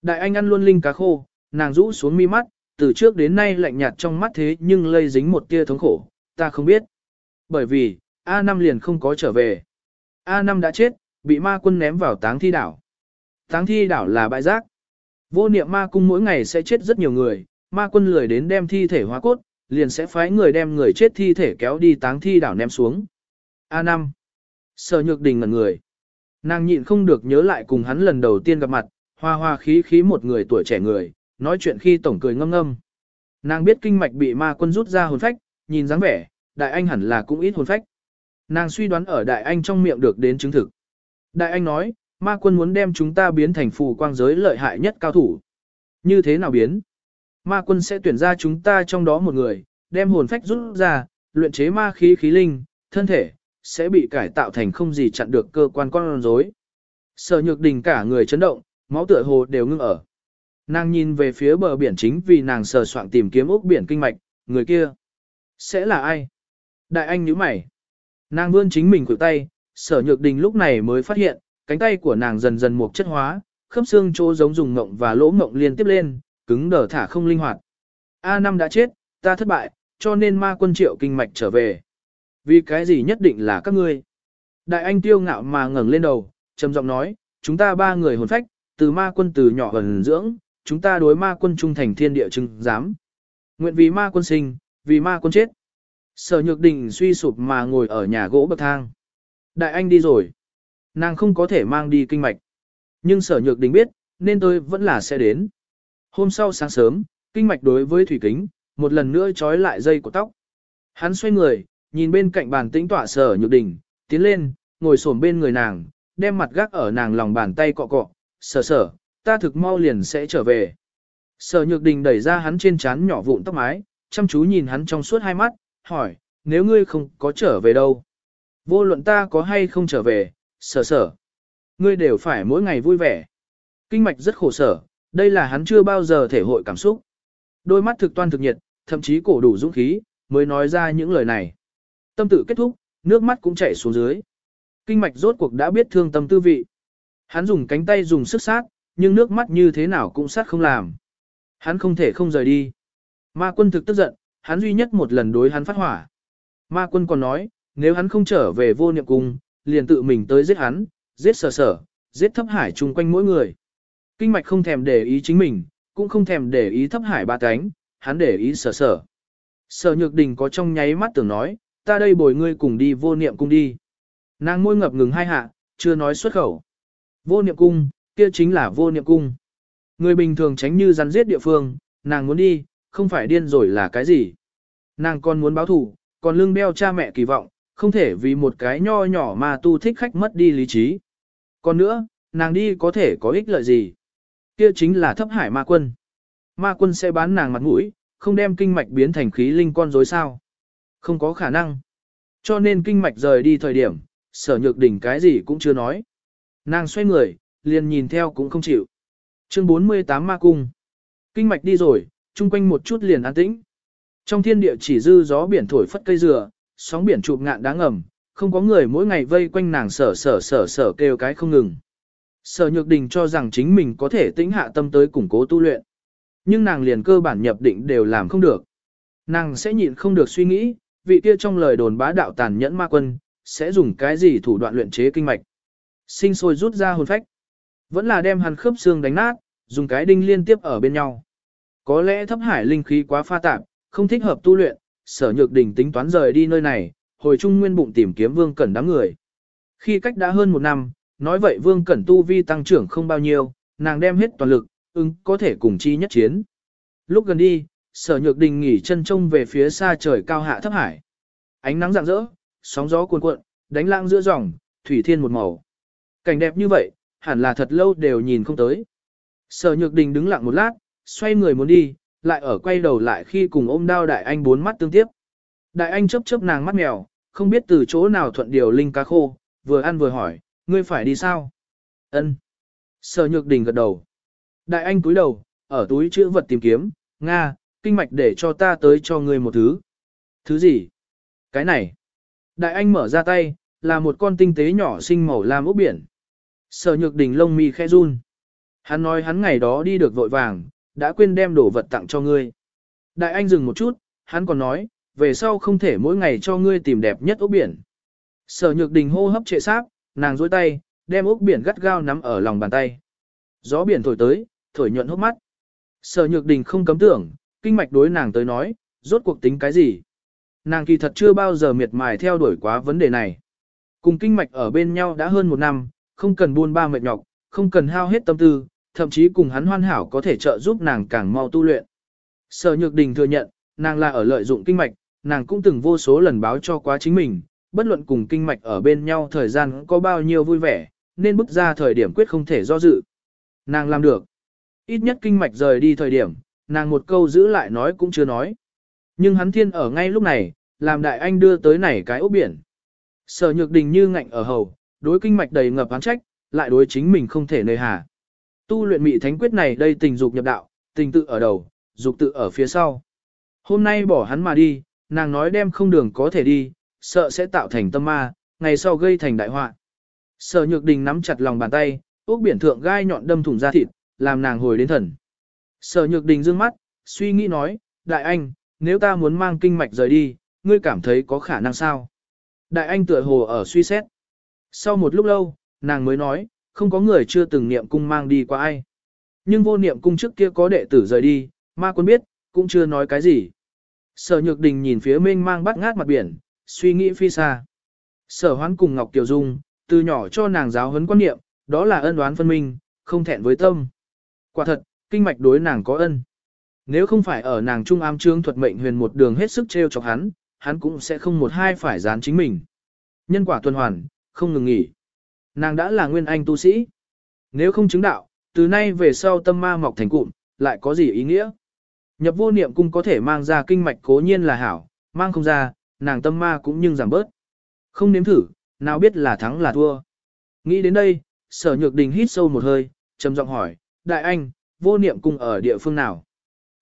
Đại anh ăn luôn linh cá khô, nàng rũ xuống mi mắt, từ trước đến nay lạnh nhạt trong mắt thế nhưng lây dính một tia thống khổ, ta không biết. Bởi vì, a năm liền không có trở về. a năm đã chết, bị ma quân ném vào táng thi đảo. Táng thi đảo là bãi rác. Vô niệm ma cung mỗi ngày sẽ chết rất nhiều người, ma quân lười đến đem thi thể hóa cốt, liền sẽ phái người đem người chết thi thể kéo đi táng thi đảo ném xuống. a năm Sở nhược đình ngẩn người. Nàng nhịn không được nhớ lại cùng hắn lần đầu tiên gặp mặt, hoa hoa khí khí một người tuổi trẻ người, nói chuyện khi tổng cười ngâm ngâm. Nàng biết kinh mạch bị ma quân rút ra hồn phách, nhìn dáng vẻ, đại anh hẳn là cũng ít hồn phách. Nàng suy đoán ở đại anh trong miệng được đến chứng thực. Đại anh nói, ma quân muốn đem chúng ta biến thành phù quang giới lợi hại nhất cao thủ. Như thế nào biến? Ma quân sẽ tuyển ra chúng ta trong đó một người, đem hồn phách rút ra, luyện chế ma khí khí linh, thân thể, sẽ bị cải tạo thành không gì chặn được cơ quan con rối. Sở nhược đình cả người chấn động, máu tựa hồ đều ngưng ở. Nàng nhìn về phía bờ biển chính vì nàng sờ soạn tìm kiếm ốc biển kinh mạch, người kia. Sẽ là ai? Đại anh nhíu mày. Nàng vươn chính mình khuỷu tay, sở nhược đình lúc này mới phát hiện, cánh tay của nàng dần dần mục chất hóa, khớp xương chỗ giống dùng ngộng và lỗ ngộng liên tiếp lên, cứng đờ thả không linh hoạt. A năm đã chết, ta thất bại, cho nên ma quân triệu kinh mạch trở về. Vì cái gì nhất định là các ngươi? Đại anh tiêu ngạo mà ngẩng lên đầu, trầm giọng nói, chúng ta ba người hồn phách, từ ma quân từ nhỏ gần dưỡng, chúng ta đối ma quân trung thành thiên địa chứng giám. Nguyện vì ma quân sinh, vì ma quân chết. Sở nhược đình suy sụp mà ngồi ở nhà gỗ bậc thang. Đại anh đi rồi. Nàng không có thể mang đi kinh mạch. Nhưng sở nhược đình biết, nên tôi vẫn là sẽ đến. Hôm sau sáng sớm, kinh mạch đối với thủy kính, một lần nữa trói lại dây của tóc. Hắn xoay người, nhìn bên cạnh bàn tĩnh tỏa sở nhược đình, tiến lên, ngồi xổm bên người nàng, đem mặt gác ở nàng lòng bàn tay cọ cọ, sở sở, ta thực mau liền sẽ trở về. Sở nhược đình đẩy ra hắn trên trán nhỏ vụn tóc mái, chăm chú nhìn hắn trong suốt hai mắt, hỏi, nếu ngươi không có trở về đâu? Vô luận ta có hay không trở về, sở sở. Ngươi đều phải mỗi ngày vui vẻ. Kinh mạch rất khổ sở, đây là hắn chưa bao giờ thể hội cảm xúc. Đôi mắt thực toan thực nhiệt, thậm chí cổ đủ dũng khí, mới nói ra những lời này. Tâm tự kết thúc, nước mắt cũng chảy xuống dưới. Kinh mạch rốt cuộc đã biết thương tâm tư vị. Hắn dùng cánh tay dùng sức sát, nhưng nước mắt như thế nào cũng sát không làm. Hắn không thể không rời đi. Ma quân thực tức giận, hắn duy nhất một lần đối hắn phát hỏa. Ma quân còn nói, nếu hắn không trở về vô niệm cung, liền tự mình tới giết hắn, giết sở sở, giết thấp hải chung quanh mỗi người. Kinh mạch không thèm để ý chính mình, cũng không thèm để ý thấp hải ba cánh, hắn để ý sở sở. Sở nhược đình có trong nháy mắt tưởng nói, ta đây bồi ngươi cùng đi vô niệm cung đi. Nàng môi ngập ngừng hai hạ, chưa nói xuất khẩu. Vô niệm cung, kia chính là vô niệm cung. Người bình thường tránh như rắn giết địa phương, nàng muốn đi, không phải điên rồi là cái gì. Nàng còn muốn báo thủ, còn lương đeo cha mẹ kỳ vọng, không thể vì một cái nho nhỏ mà tu thích khách mất đi lý trí. Còn nữa, nàng đi có thể có ích lợi gì? Kia chính là thấp hải ma quân. Ma quân sẽ bán nàng mặt mũi, không đem kinh mạch biến thành khí linh con rối sao. Không có khả năng. Cho nên kinh mạch rời đi thời điểm, sở nhược đỉnh cái gì cũng chưa nói. Nàng xoay người, liền nhìn theo cũng không chịu. Chương 48 ma cung. Kinh mạch đi rồi, chung quanh một chút liền an tĩnh. Trong thiên địa chỉ dư gió biển thổi phất cây dừa, sóng biển chụp ngạn đáng ngầm, không có người mỗi ngày vây quanh nàng sở sở sở sở kêu cái không ngừng. Sở nhược đình cho rằng chính mình có thể tĩnh hạ tâm tới củng cố tu luyện. Nhưng nàng liền cơ bản nhập định đều làm không được. Nàng sẽ nhịn không được suy nghĩ, vị kia trong lời đồn bá đạo tàn nhẫn ma quân, sẽ dùng cái gì thủ đoạn luyện chế kinh mạch. Sinh sôi rút ra hồn phách. Vẫn là đem hàn khớp xương đánh nát, dùng cái đinh liên tiếp ở bên nhau. Có lẽ thấp hải linh khí quá pha tạp, không thích hợp tu luyện, sở nhược đình tính toán rời đi nơi này, hồi trung nguyên bụng tìm kiếm vương cẩn đám người. Khi cách đã hơn một năm, nói vậy vương cẩn tu vi tăng trưởng không bao nhiêu, nàng đem hết toàn lực, ứng có thể cùng chi nhất chiến. Lúc gần đi, sở nhược đình nghỉ chân trông về phía xa trời cao hạ thấp hải. Ánh nắng rạng rỡ, sóng gió cuồn cuộn, đánh lãng giữa dòng, thủy thiên một màu. Cảnh đẹp như vậy, hẳn là thật lâu đều nhìn không tới. Sở nhược đình đứng lặng một lát, xoay người muốn đi, lại ở quay đầu lại khi cùng ôm đao đại anh bốn mắt tương tiếp. Đại anh chớp chớp nàng mắt mèo, không biết từ chỗ nào thuận điều linh cá khô, vừa ăn vừa hỏi, ngươi phải đi sao? Ân. Sở nhược đình gật đầu. Đại anh cúi đầu, ở túi chữ vật tìm kiếm, Nga, kinh mạch để cho ta tới cho ngươi một thứ. Thứ gì? Cái này. Đại anh mở ra tay, là một con tinh tế nhỏ sinh màu lam ốc biển. Sở nhược đình lông mi khẽ run. Hắn nói hắn ngày đó đi được vội vàng, đã quên đem đồ vật tặng cho ngươi. Đại anh dừng một chút, hắn còn nói, về sau không thể mỗi ngày cho ngươi tìm đẹp nhất ốc biển. Sở nhược đình hô hấp trệ sáp, nàng dối tay, đem ốc biển gắt gao nắm ở lòng bàn tay. Gió biển thổi tới, thổi nhuận hốc mắt. Sở nhược đình không cấm tưởng, kinh mạch đối nàng tới nói, rốt cuộc tính cái gì. Nàng kỳ thật chưa bao giờ miệt mài theo đuổi quá vấn đề này. Cùng kinh mạch ở bên nhau đã hơn một năm, không cần buôn ba mệt nhọc, không cần hao hết tâm tư, thậm chí cùng hắn hoàn hảo có thể trợ giúp nàng càng mau tu luyện. Sở Nhược Đình thừa nhận, nàng là ở lợi dụng kinh mạch, nàng cũng từng vô số lần báo cho quá chính mình, bất luận cùng kinh mạch ở bên nhau thời gian có bao nhiêu vui vẻ, nên bước ra thời điểm quyết không thể do dự. Nàng làm được. Ít nhất kinh mạch rời đi thời điểm, nàng một câu giữ lại nói cũng chưa nói. Nhưng hắn thiên ở ngay lúc này, làm đại anh đưa tới này cái ốc biển. Sở Nhược Đình như ngạnh ở hầu, đối kinh mạch đầy ngập án trách, lại đối chính mình không thể nơi hà. Tu luyện mị thánh quyết này đây tình dục nhập đạo, tình tự ở đầu, dục tự ở phía sau. Hôm nay bỏ hắn mà đi, nàng nói đem không đường có thể đi, sợ sẽ tạo thành tâm ma, ngày sau gây thành đại họa. Sở nhược đình nắm chặt lòng bàn tay, ốc biển thượng gai nhọn đâm thủng da thịt, làm nàng hồi đến thần. Sở nhược đình dương mắt, suy nghĩ nói, đại anh, nếu ta muốn mang kinh mạch rời đi, ngươi cảm thấy có khả năng sao? Đại anh tựa hồ ở suy xét. Sau một lúc lâu, nàng mới nói, không có người chưa từng niệm cung mang đi qua ai. Nhưng vô niệm cung trước kia có đệ tử rời đi, ma quân biết, cũng chưa nói cái gì. Sở nhược đình nhìn phía mênh mang bắt ngát mặt biển, suy nghĩ phi xa. Sở hoán cùng Ngọc Kiều Dung, từ nhỏ cho nàng giáo huấn quan niệm, đó là ân oán phân minh, không thẹn với tâm. Quả thật, kinh mạch đối nàng có ân. Nếu không phải ở nàng trung ám trương thuật mệnh huyền một đường hết sức treo chọc hắn, hắn cũng sẽ không một hai phải dán chính mình. Nhân quả tuần hoàn, không ngừng nghỉ. Nàng đã là nguyên anh tu sĩ. Nếu không chứng đạo, từ nay về sau tâm ma mọc thành cụm, lại có gì ý nghĩa? Nhập vô niệm cung có thể mang ra kinh mạch cố nhiên là hảo, mang không ra, nàng tâm ma cũng nhưng giảm bớt. Không nếm thử, nào biết là thắng là thua. Nghĩ đến đây, sở nhược đình hít sâu một hơi, trầm giọng hỏi, đại anh, vô niệm cung ở địa phương nào?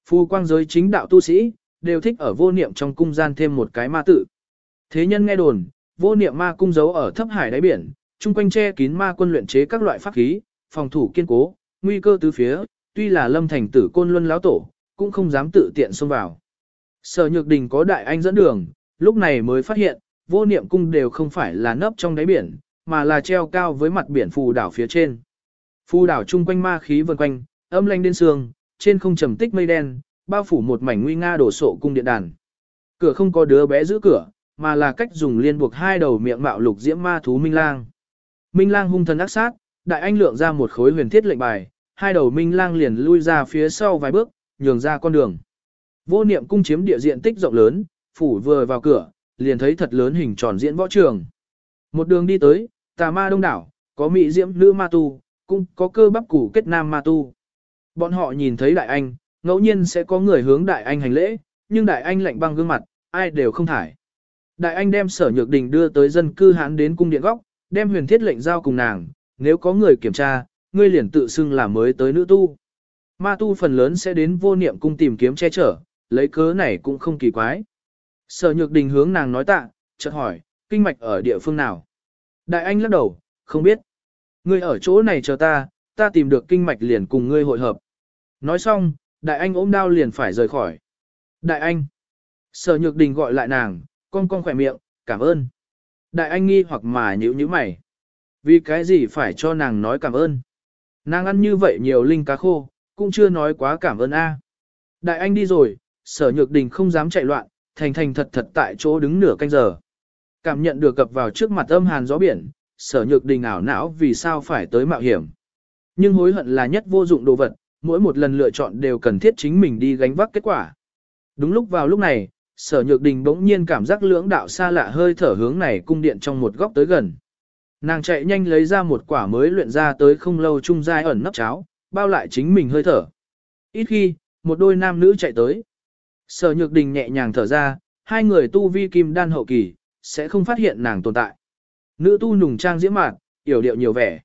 Phu quang giới chính đạo tu sĩ, đều thích ở vô niệm trong cung gian thêm một cái ma tự. Thế nhân nghe đồn, vô niệm ma cung giấu ở thấp hải đáy biển, chung quanh che kín ma quân luyện chế các loại pháp khí, phòng thủ kiên cố, nguy cơ tứ phía, tuy là lâm thành tử côn luân lão tổ, cũng không dám tự tiện xông vào. Sở Nhược Đình có đại anh dẫn đường, lúc này mới phát hiện, vô niệm cung đều không phải là nấp trong đáy biển, mà là treo cao với mặt biển phù đảo phía trên. Phù đảo chung quanh ma khí vần quanh, âm lanh đến sương, trên không trầm tích mây đen, bao phủ một mảnh nguy nga đổ sộ cung điện đàn. Cửa không có đứa bé giữ cửa, mà là cách dùng liên buộc hai đầu miệng mạo lục diễm ma thú Minh Lang. Minh Lang hung thần ác sát, đại anh lượng ra một khối huyền thiết lệnh bài, hai đầu Minh Lang liền lui ra phía sau vài bước, nhường ra con đường. Vô niệm cung chiếm địa diện tích rộng lớn, phủ vừa vào cửa, liền thấy thật lớn hình tròn diễn võ trường. Một đường đi tới, tà ma đông đảo, có mỹ diễm nữ ma tu, cũng có cơ bắp củ kết nam ma tu. Bọn họ nhìn thấy đại anh, ngẫu nhiên sẽ có người hướng đại anh hành lễ, nhưng đại anh lạnh băng gương mặt, ai đều không thải. Đại anh đem sở nhược đình đưa tới dân cư hán đến cung điện góc, đem huyền thiết lệnh giao cùng nàng, nếu có người kiểm tra, ngươi liền tự xưng là mới tới nữ tu. Ma tu phần lớn sẽ đến vô niệm cung tìm kiếm che chở, lấy cớ này cũng không kỳ quái. Sở nhược đình hướng nàng nói tạ, chợt hỏi, kinh mạch ở địa phương nào? Đại anh lắc đầu, không biết. Ngươi ở chỗ này chờ ta, ta tìm được kinh mạch liền cùng ngươi hội hợp. Nói xong, đại anh ôm đao liền phải rời khỏi. Đại anh. Sở nhược đình gọi lại nàng, con con khỏe miệng, cảm ơn. Đại anh nghi hoặc mà nhữ như mày. Vì cái gì phải cho nàng nói cảm ơn? Nàng ăn như vậy nhiều linh cá khô, cũng chưa nói quá cảm ơn a. Đại anh đi rồi, sở nhược đình không dám chạy loạn, thành thành thật thật tại chỗ đứng nửa canh giờ. Cảm nhận được cập vào trước mặt âm hàn gió biển, sở nhược đình ảo não vì sao phải tới mạo hiểm. Nhưng hối hận là nhất vô dụng đồ vật, mỗi một lần lựa chọn đều cần thiết chính mình đi gánh vác kết quả. Đúng lúc vào lúc này, sở nhược đình bỗng nhiên cảm giác lưỡng đạo xa lạ hơi thở hướng này cung điện trong một góc tới gần. Nàng chạy nhanh lấy ra một quả mới luyện ra tới không lâu trung giai ẩn nấp cháo, bao lại chính mình hơi thở. Ít khi, một đôi nam nữ chạy tới. Sở nhược đình nhẹ nhàng thở ra, hai người tu vi kim đan hậu kỳ, sẽ không phát hiện nàng tồn tại. Nữ tu nùng trang diễm mạn, yểu điệu nhiều vẻ.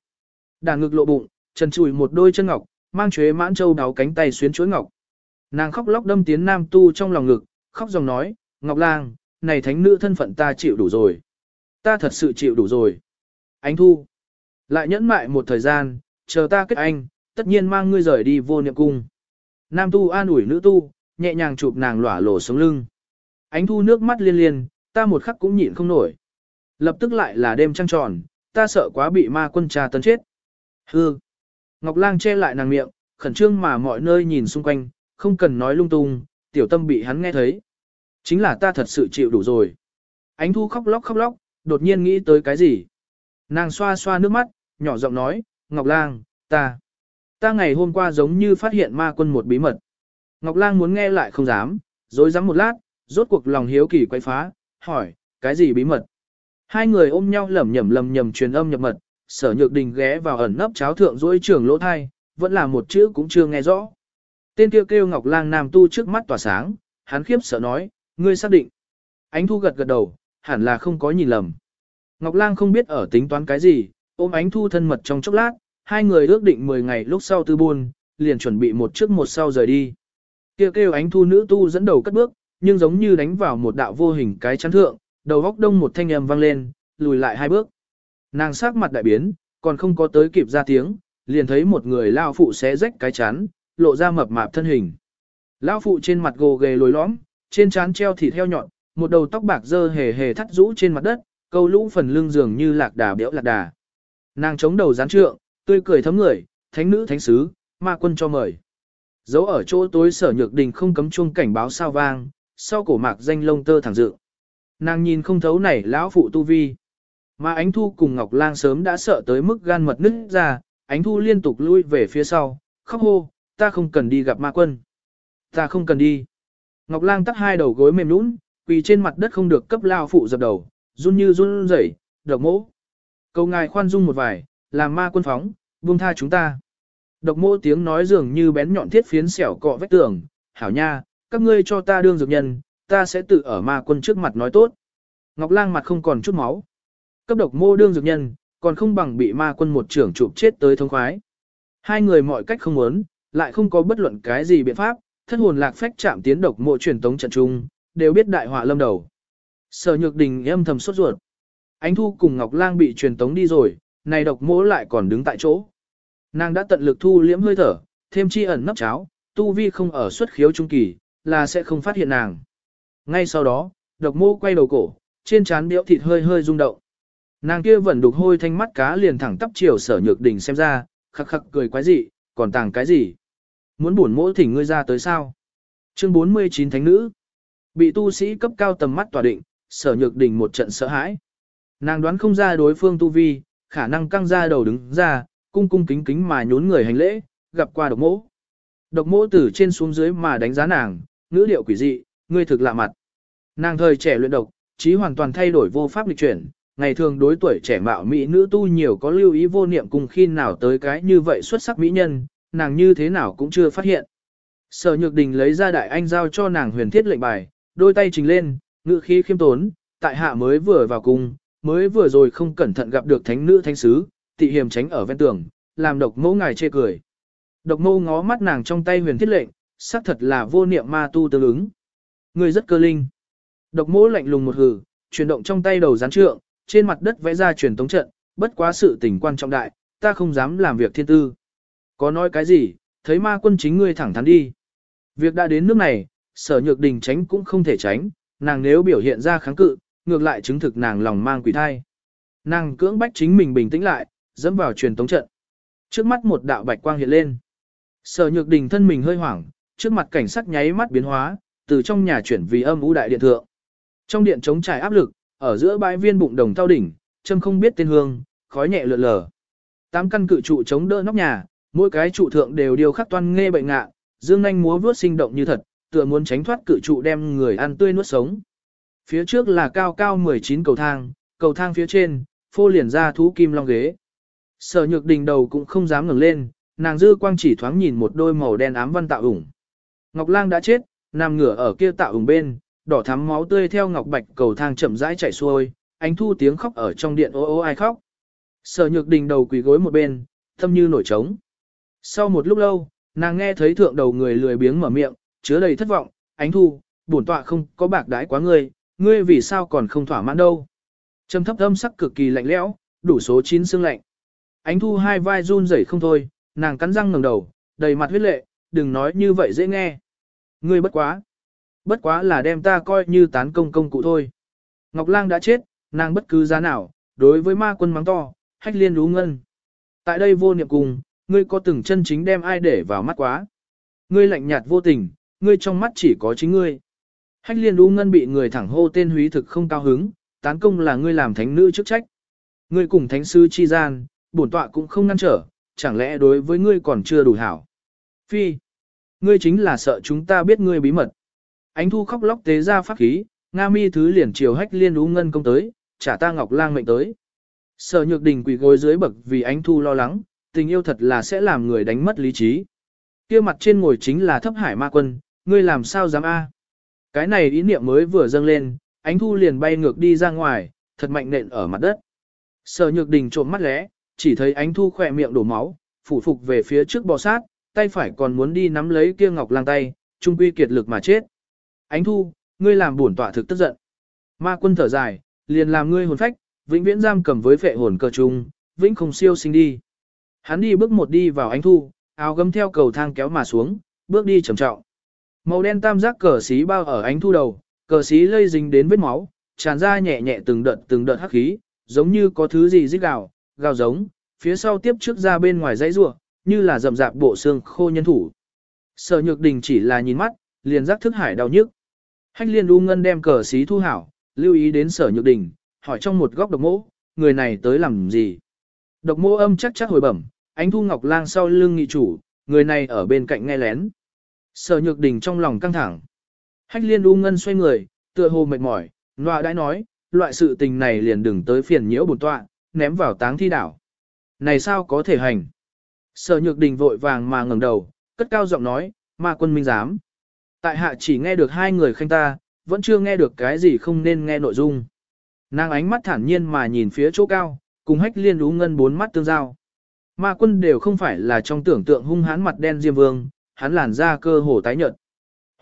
Đàn ngực lộ bụng, chân chùi một đôi chân ngọc, mang chuế mãn châu đáo cánh tay xuyến chuối ngọc. Nàng khóc lóc đâm tiến nam tu trong lòng ngực, khóc dòng nói, Ngọc Lang, này thánh nữ thân phận ta chịu đủ rồi. Ta thật sự chịu đủ rồi. Ánh Thu. Lại nhẫn mại một thời gian, chờ ta kết anh, tất nhiên mang ngươi rời đi vô niệm cung. Nam tu an ủi nữ tu, nhẹ nhàng chụp nàng lỏa lổ sống lưng. Ánh thu nước mắt liên liên, ta một khắc cũng nhịn không nổi. Lập tức lại là đêm trăng tròn, ta sợ quá bị ma quân trà tấn chết. Hư. Ngọc Lang che lại nàng miệng, khẩn trương mà mọi nơi nhìn xung quanh, không cần nói lung tung, tiểu tâm bị hắn nghe thấy. Chính là ta thật sự chịu đủ rồi. Ánh thu khóc lóc khóc lóc, đột nhiên nghĩ tới cái gì. Nàng xoa xoa nước mắt, nhỏ giọng nói, Ngọc Lang, ta. Ta ngày hôm qua giống như phát hiện ma quân một bí mật. Ngọc Lang muốn nghe lại không dám, dối dám một lát, rốt cuộc lòng hiếu kỳ quay phá, hỏi, cái gì bí mật? Hai người ôm nhau lẩm nhẩm lầm nhầm truyền âm nhập mật, sở nhược đình ghé vào ẩn nấp cháo thượng dối trường lỗ thai, vẫn là một chữ cũng chưa nghe rõ. Tên kêu kêu Ngọc Lang Nam tu trước mắt tỏa sáng, hắn khiếp sợ nói, ngươi xác định. Ánh thu gật gật đầu, hẳn là không có nhìn lầm. Ngọc Lang không biết ở tính toán cái gì, ôm ánh thu thân mật trong chốc lát, hai người ước định 10 ngày lúc sau tư buôn, liền chuẩn bị một trước một sau rời đi. Kêu kêu ánh thu nữ tu dẫn đầu cất bước, nhưng giống như đánh vào một đạo vô hình cái chắn thượng, đầu góc đông một thanh âm vang lên, lùi lại hai bước. Nàng sắc mặt đại biến, còn không có tới kịp ra tiếng, liền thấy một người lao phụ xé rách cái chắn, lộ ra mập mạp thân hình. lão phụ trên mặt gồ ghề lồi lõm, trên trán treo thịt heo nhọn, một đầu tóc bạc dơ hề hề thắt rũ trên mặt đất, câu lũ phần lưng dường như lạc đà béo lạc đà. Nàng chống đầu gián trượng, tươi cười thấm người, thánh nữ thánh sứ, ma quân cho mời. Dấu ở chỗ tối sở nhược đình không cấm chuông cảnh báo sao vang, sau cổ mạc danh lông tơ thẳng dự. Nàng nhìn không thấu này lão phụ tu vi. Mà ánh thu cùng Ngọc Lang sớm đã sợ tới mức gan mật nứt ra, ánh thu liên tục lui về phía sau, khóc hô, ta không cần đi gặp ma quân. Ta không cần đi. Ngọc Lang tắt hai đầu gối mềm nũng, quỳ trên mặt đất không được cấp lao phụ dập đầu, run như run rẩy, độc mỗ. Cầu ngài khoan dung một vài, làm ma quân phóng, buông tha chúng ta. Độc mỗ tiếng nói dường như bén nhọn thiết phiến xẻo cọ vách tường, hảo nha, các ngươi cho ta đương dược nhân, ta sẽ tự ở ma quân trước mặt nói tốt. Ngọc Lang mặt không còn chút máu. Cấp độc mô đương dược nhân, còn không bằng bị ma quân một trưởng chụp chết tới thông khoái. Hai người mọi cách không muốn, lại không có bất luận cái gì biện pháp, thân hồn lạc phách chạm tiến độc mộ truyền tống trận trung, đều biết đại họa lâm đầu. Sở Nhược Đình âm thầm sốt ruột. Ánh Thu cùng Ngọc Lang bị truyền tống đi rồi, này độc mỗ lại còn đứng tại chỗ. Nàng đã tận lực thu liễm hơi thở, thêm chi ẩn nấp cháo, tu vi không ở xuất khiếu trung kỳ, là sẽ không phát hiện nàng. Ngay sau đó, độc mô quay đầu cổ, trên trán béo thịt hơi hơi rung động. Nàng kia vẫn đục hôi thanh mắt cá liền thẳng tắp chiều sở nhược đỉnh xem ra, khắc khắc cười quái dị, còn tàng cái gì? Muốn buồn mỗi thỉnh ngươi ra tới sao? Chương 49 Thánh Nữ Bị tu sĩ cấp cao tầm mắt tỏa định, sở nhược đỉnh một trận sợ hãi. Nàng đoán không ra đối phương tu vi, khả năng căng ra đầu đứng ra, cung cung kính kính mà nhún người hành lễ, gặp qua độc mỗ. Độc mỗ từ trên xuống dưới mà đánh giá nàng, ngữ điệu quỷ dị, ngươi thực lạ mặt. Nàng thời trẻ luyện độc, trí hoàn toàn thay đổi vô pháp lịch chuyển, ngày thường đối tuổi trẻ mạo mỹ nữ tu nhiều có lưu ý vô niệm cùng khi nào tới cái như vậy xuất sắc mỹ nhân, nàng như thế nào cũng chưa phát hiện. Sở Nhược Đình lấy ra đại anh giao cho nàng huyền thiết lệnh bài, đôi tay trình lên, ngự khí khiêm tốn, tại hạ mới vừa vào cung, mới vừa rồi không cẩn thận gặp được thánh nữ thánh sứ, tị hiểm tránh ở ven tường, làm độc mẫu ngài chê cười. Độc mẫu ngó mắt nàng trong tay huyền thiết lệnh, xác thật là vô niệm ma tu tương ứng. Người rất cơ linh. Độc mẫu lạnh lùng một hừ, chuyển động trong tay đầu gián trượng, trên mặt đất vẽ ra truyền tống trận, bất quá sự tình quan trọng đại, ta không dám làm việc thiên tư. Có nói cái gì, thấy ma quân chính ngươi thẳng thắn đi. Việc đã đến nước này, sở nhược đình tránh cũng không thể tránh, nàng nếu biểu hiện ra kháng cự, ngược lại chứng thực nàng lòng mang quỷ thai. Nàng cưỡng bách chính mình bình tĩnh lại, dẫm vào truyền tống trận. Trước mắt một đạo bạch quang hiện lên. Sở nhược đình thân mình hơi hoảng, trước mặt cảnh sắc nháy mắt biến hóa, từ trong nhà chuyển vì âm u đại điện thượng. Trong điện chống trải áp lực, ở giữa bãi viên bụng đồng thao đỉnh, châm không biết tên hương, khói nhẹ lượn lờ. Tám căn cự trụ chống đỡ nóc nhà, mỗi cái trụ thượng đều điều khắc toan nghe bệnh ngạ, dương nhanh múa vuốt sinh động như thật, tựa muốn tránh thoát cự trụ đem người ăn tươi nuốt sống. Phía trước là cao cao 19 cầu thang, cầu thang phía trên, phô liền ra thú kim long ghế. Sở nhược đình đầu cũng không dám ngẩng lên, nàng dư quang chỉ thoáng nhìn một đôi màu đen ám văn tạo ủng. Ngọc lang đã chết, nằm ngửa ở kia tạo ủng bên, đỏ thắm máu tươi theo ngọc bạch cầu thang chậm rãi chảy xuôi, ánh thu tiếng khóc ở trong điện ô ô ai khóc. Sở nhược đình đầu quỳ gối một bên, thâm như nổi trống. Sau một lúc lâu, nàng nghe thấy thượng đầu người lười biếng mở miệng, chứa đầy thất vọng, ánh thu, bổn tọa không có bạc đái quá ngươi, ngươi vì sao còn không thỏa mãn đâu. Trầm thấp âm sắc cực kỳ lạnh lẽo, đủ số 9 xương lạnh. Ánh thu hai vai run rẩy không thôi, nàng cắn răng ngẩng đầu, đầy mặt huyết lệ, đừng nói như vậy dễ nghe. Ngươi bất quá. Bất quá là đem ta coi như tán công công cụ thôi. Ngọc Lang đã chết, nàng bất cứ giá nào, đối với ma quân mắng to, hách liên đú ngân. Tại đây vô niệm cùng, ngươi có từng chân chính đem ai để vào mắt quá. Ngươi lạnh nhạt vô tình, ngươi trong mắt chỉ có chính ngươi. Hách liên U ngân bị người thẳng hô tên húy thực không cao hứng, tán công là ngươi làm thánh nữ chức trách. Ngươi cùng thánh sư chi gian, bổn tọa cũng không ngăn trở, chẳng lẽ đối với ngươi còn chưa đủ hảo. Phi, ngươi chính là sợ chúng ta biết ngươi bí mật. Ánh thu khóc lóc tế ra pháp khí, Nga mi thứ liền chiều hách liên U ngân công tới, trả ta ngọc lang mệnh tới. Sở nhược đình quỳ gối dưới bậc vì ánh thu lo lắng, tình yêu thật là sẽ làm người đánh mất lý trí. kia mặt trên ngồi chính là thấp hải ma quân, ngươi làm sao dám a? Cái này ý niệm mới vừa dâng lên, ánh thu liền bay ngược đi ra ngoài, thật mạnh nện ở mặt đất. Sở nhược đình trộm mắt lẽ, chỉ thấy ánh thu khỏe miệng đổ máu, phủ phục về phía trước bò sát, tay phải còn muốn đi nắm lấy kia ngọc lang tay, trung quy kiệt lực mà chết. Ánh thu, ngươi làm bổn tọa thực tức giận. Ma quân thở dài, liền làm ngươi hồn phách, vĩnh viễn giam cầm với phệ hồn cơ trung, vĩnh không siêu sinh đi. Hắn đi bước một đi vào ánh thu, áo gấm theo cầu thang kéo mà xuống, bước đi trầm trọng. Màu đen tam giác cờ xí bao ở ánh thu đầu, cờ xí lây dính đến vết máu, tràn ra nhẹ nhẹ từng đợt từng đợt hắc khí, giống như có thứ gì rít gào, gào giống, phía sau tiếp trước ra bên ngoài dãy rua, như là rậm rạp bộ xương khô nhân thủ. Sở Nhược Đình chỉ là nhìn mắt, liền giác thức hải đau nhức. Hách Liên U Ngân đem cờ xí thu hảo, lưu ý đến Sở Nhược Đình, hỏi trong một góc độc mỗ, người này tới làm gì? Độc mô âm chắc chắc hồi bẩm, ánh thu ngọc lang sau lưng nghị chủ, người này ở bên cạnh nghe lén. Sở Nhược Đình trong lòng căng thẳng. Hách Liên U Ngân xoay người, tựa hồ mệt mỏi, nọa đã nói, loại sự tình này liền đừng tới phiền nhiễu bổn tọa, ném vào táng thi đảo. Này sao có thể hành? Sở Nhược Đình vội vàng mà ngẩng đầu, cất cao giọng nói, ma quân minh giám. Tại hạ chỉ nghe được hai người khanh ta, vẫn chưa nghe được cái gì không nên nghe nội dung. Nàng ánh mắt thản nhiên mà nhìn phía chỗ cao, cùng hách liên ú ngân bốn mắt tương giao. Ma quân đều không phải là trong tưởng tượng hung hãn mặt đen diêm vương, hắn làn da cơ hồ tái nhợt.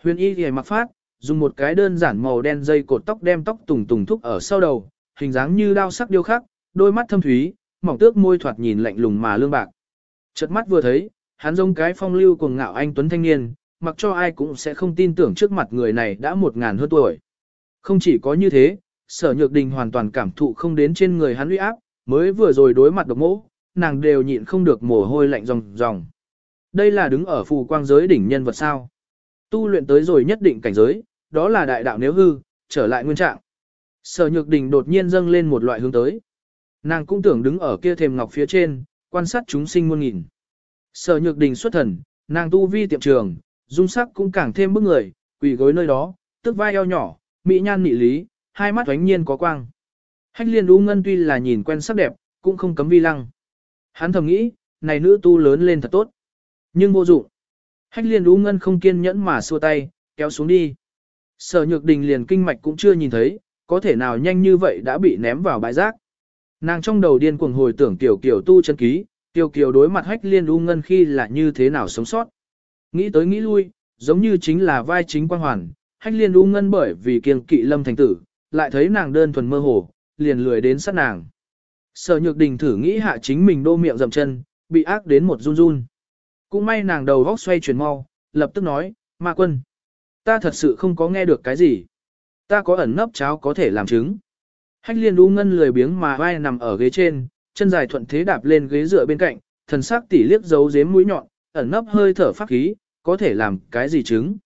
Huyền y thì mặc phát, dùng một cái đơn giản màu đen dây cột tóc đem tóc tùng tùng thúc ở sau đầu, hình dáng như đao sắc điêu khắc, đôi mắt thâm thúy, mỏng tước môi thoạt nhìn lạnh lùng mà lương bạc. Chợt mắt vừa thấy, hắn giống cái phong lưu cuồng ngạo anh tuấn thanh niên, mặc cho ai cũng sẽ không tin tưởng trước mặt người này đã một ngàn hơn tuổi. Không chỉ có như thế, sở nhược đình hoàn toàn cảm thụ không đến trên người hắn uy áp, mới vừa rồi đối mặt độc mỗ, nàng đều nhịn không được mồ hôi lạnh ròng ròng. Đây là đứng ở phù quang giới đỉnh nhân vật sao. Tu luyện tới rồi nhất định cảnh giới, đó là đại đạo nếu hư, trở lại nguyên trạng. Sở nhược đình đột nhiên dâng lên một loại hướng tới. Nàng cũng tưởng đứng ở kia thềm ngọc phía trên, quan sát chúng sinh muôn nghìn. Sở nhược đình xuất thần, nàng tu vi tiệm trường, dung sắc cũng càng thêm bức người, quỷ gối nơi đó, tức vai eo nhỏ, mỹ nhan nị lý, hai mắt oánh nhiên có quang. Hách liên U ngân tuy là nhìn quen sắc đẹp, cũng không cấm vi lăng. Hắn thầm nghĩ, này nữ tu lớn lên thật tốt. Nhưng vô dụng. Hách liên U ngân không kiên nhẫn mà xua tay, kéo xuống đi. Sở nhược đình liền kinh mạch cũng chưa nhìn thấy, có thể nào nhanh như vậy đã bị ném vào bãi rác. Nàng trong đầu điên cuồng hồi tưởng tiểu kiểu tu chân ký, tiểu kiểu đối mặt hách liên u ngân khi là như thế nào sống sót. Nghĩ tới nghĩ lui, giống như chính là vai chính quan hoàn, hách liên u ngân bởi vì kiêng kỵ lâm thành tử, lại thấy nàng đơn thuần mơ hồ, liền lười đến sát nàng. Sở nhược đình thử nghĩ hạ chính mình đô miệng dầm chân, bị ác đến một run run. Cũng may nàng đầu góc xoay chuyển mau, lập tức nói, ma quân. Ta thật sự không có nghe được cái gì. Ta có ẩn nấp cháo có thể làm chứng. Hách liên đu ngân lười biếng mà vai nằm ở ghế trên, chân dài thuận thế đạp lên ghế dựa bên cạnh, thần sắc tỉ liếc giấu dếm mũi nhọn, ẩn nấp hơi thở pháp khí, có thể làm cái gì chứng.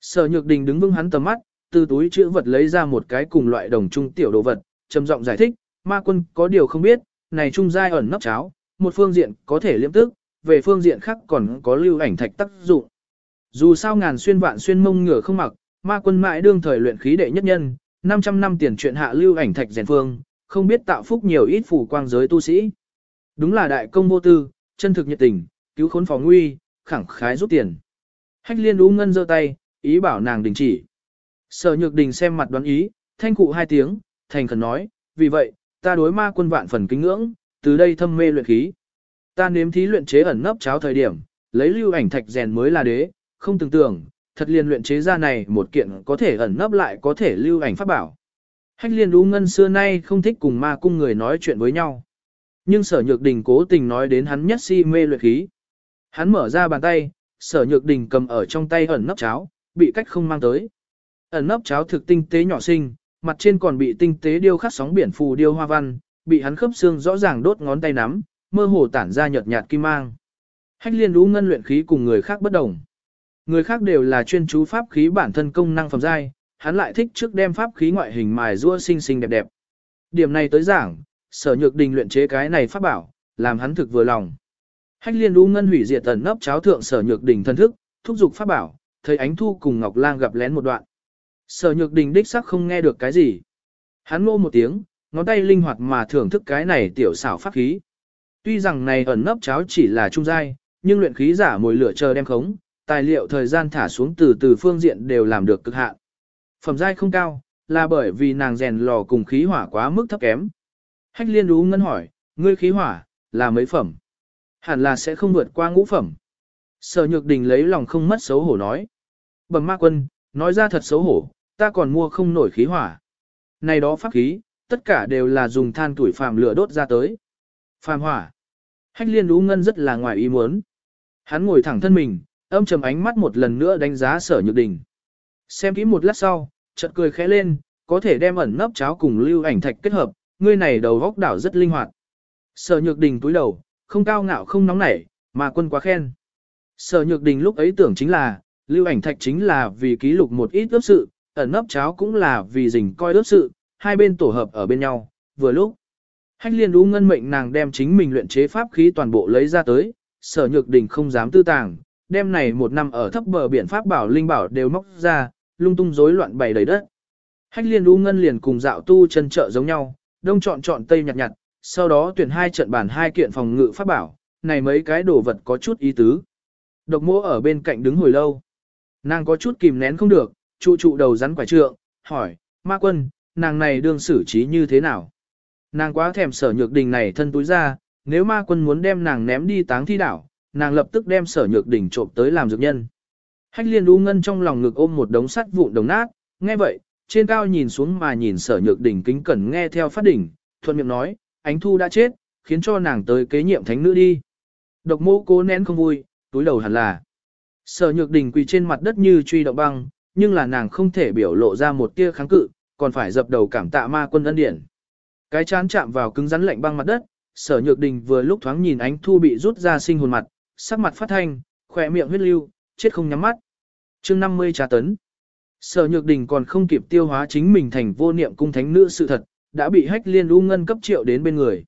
Sở nhược đình đứng vững hắn tầm mắt, từ túi chữ vật lấy ra một cái cùng loại đồng trung tiểu đồ vật, trầm giọng giải thích, ma quân có điều không biết, này trung giai ẩn nấp cháo, một phương diện có thể liễm tức, về phương diện khác còn có lưu ảnh thạch tác dụng. Dù sao ngàn xuyên vạn xuyên mông ngửa không mặc, ma quân mãi đương thời luyện khí đệ nhất nhân, 500 năm tiền chuyện hạ lưu ảnh thạch rèn phương, không biết tạo phúc nhiều ít phủ quang giới tu sĩ. Đúng là đại công vô tư, chân thực nhiệt tình, cứu khốn phó nguy, khẳng khái rút tiền. Hách liên ú ngân giơ tay, ý bảo nàng đình chỉ. Sở nhược đình xem mặt đoán ý, thanh cụ hai tiếng, thành khẩn nói, vì vậy, ta đối ma quân vạn phần kính ngưỡng, từ đây thâm mê luyện khí. Ta nếm thí luyện chế ẩn nấp cháo thời điểm, lấy lưu ảnh thạch rèn mới là đế, không tưởng tưởng, thật liền luyện chế ra này một kiện có thể ẩn nấp lại có thể lưu ảnh pháp bảo. Hách liên đú ngân xưa nay không thích cùng ma cung người nói chuyện với nhau. Nhưng sở nhược đình cố tình nói đến hắn nhất si mê luyện khí. Hắn mở ra bàn tay, sở nhược đình cầm ở trong tay ẩn nấp cháo, bị cách không mang tới. Ẩn nấp cháo thực tinh tế nhỏ xinh, mặt trên còn bị tinh tế điêu khắc sóng biển phù điêu hoa văn, bị hắn khớp xương rõ ràng đốt ngón tay nắm, mơ hồ tản ra nhợt nhạt kim mang. Hách liên đú ngân luyện khí cùng người khác bất đồng. Người khác đều là chuyên chú pháp khí bản thân công năng phẩm giai, hắn lại thích trước đem pháp khí ngoại hình mài rua xinh xinh đẹp đẹp. Điểm này tới giảng, sở nhược đình luyện chế cái này pháp bảo, làm hắn thực vừa lòng. Hách liên đu ngân hủy diệt tần nấp cháo thượng sở nhược đình thân thức, thúc giục pháp bảo, thấy ánh thu cùng Ngọc Lang gặp lén một đoạn. Sở nhược đình đích sắc không nghe được cái gì. Hắn ngô một tiếng, ngón tay linh hoạt mà thưởng thức cái này tiểu xảo pháp khí. Tuy rằng này ẩn nấp cháo chỉ là trung giai, nhưng luyện khí giả mồi lửa chờ đem khống, tài liệu thời gian thả xuống từ từ phương diện đều làm được cực hạn. Phẩm giai không cao, là bởi vì nàng rèn lò cùng khí hỏa quá mức thấp kém. Hách liên đú ngân hỏi, ngươi khí hỏa, là mấy phẩm. Hẳn là sẽ không vượt qua ngũ phẩm. Sở nhược đình lấy lòng không mất xấu hổ nói. Bầm ma quân, nói ra thật xấu hổ, ta còn mua không nổi khí hỏa. Này đó pháp khí, tất cả đều là dùng than tuổi phàm lửa đốt ra tới. Phàm hỏa. Hách liên lũ ngân rất là ngoài ý muốn. Hắn ngồi thẳng thân mình, âm trầm ánh mắt một lần nữa đánh giá sở nhược đình. Xem kỹ một lát sau, chợt cười khẽ lên, có thể đem ẩn nấp cháo cùng lưu ảnh thạch kết hợp, ngươi này đầu góc đảo rất linh hoạt. Sở nhược đình túi đầu, không cao ngạo không nóng nảy, mà quân quá khen. Sở nhược đình lúc ấy tưởng chính là, lưu ảnh thạch chính là vì ký lục một ít ước sự, ẩn nấp cháo cũng là vì dình coi ước sự, hai bên tổ hợp ở bên nhau, vừa lúc. Hách liên đú ngân mệnh nàng đem chính mình luyện chế pháp khí toàn bộ lấy ra tới, sở nhược đình không dám tư tàng, đem này một năm ở thấp bờ biển pháp bảo linh bảo đều móc ra, lung tung rối loạn bày đầy đất. Hách liên đú ngân liền cùng dạo tu chân trợ giống nhau, đông chọn chọn tây nhặt nhặt, sau đó tuyển hai trận bản hai kiện phòng ngự pháp bảo, này mấy cái đồ vật có chút ý tứ. Độc mỗ ở bên cạnh đứng hồi lâu. Nàng có chút kìm nén không được, trụ trụ đầu rắn quải trượng, hỏi, ma quân, nàng này đương xử trí như thế nào? Nàng quá thèm sở nhược đình này thân túi ra, nếu ma quân muốn đem nàng ném đi táng thi đảo, nàng lập tức đem sở nhược đình trộm tới làm dược nhân. Hách liên đu ngân trong lòng ngực ôm một đống sắt vụn đồng nát, nghe vậy, trên cao nhìn xuống mà nhìn sở nhược đình kính cẩn nghe theo phát đỉnh, thuận miệng nói, ánh thu đã chết, khiến cho nàng tới kế nhiệm thánh nữ đi. Độc mô cố nén không vui, túi đầu hẳn là. Sở nhược đình quỳ trên mặt đất như truy động băng, nhưng là nàng không thể biểu lộ ra một tia kháng cự, còn phải dập đầu cảm tạ ma quân ân điển. Cái chán chạm vào cứng rắn lạnh băng mặt đất, sở nhược đình vừa lúc thoáng nhìn ánh thu bị rút ra sinh hồn mặt, sắc mặt phát thanh, khỏe miệng huyết lưu, chết không nhắm mắt. chương 50 trà tấn. Sở nhược đình còn không kịp tiêu hóa chính mình thành vô niệm cung thánh nữ sự thật, đã bị hách liên u ngân cấp triệu đến bên người.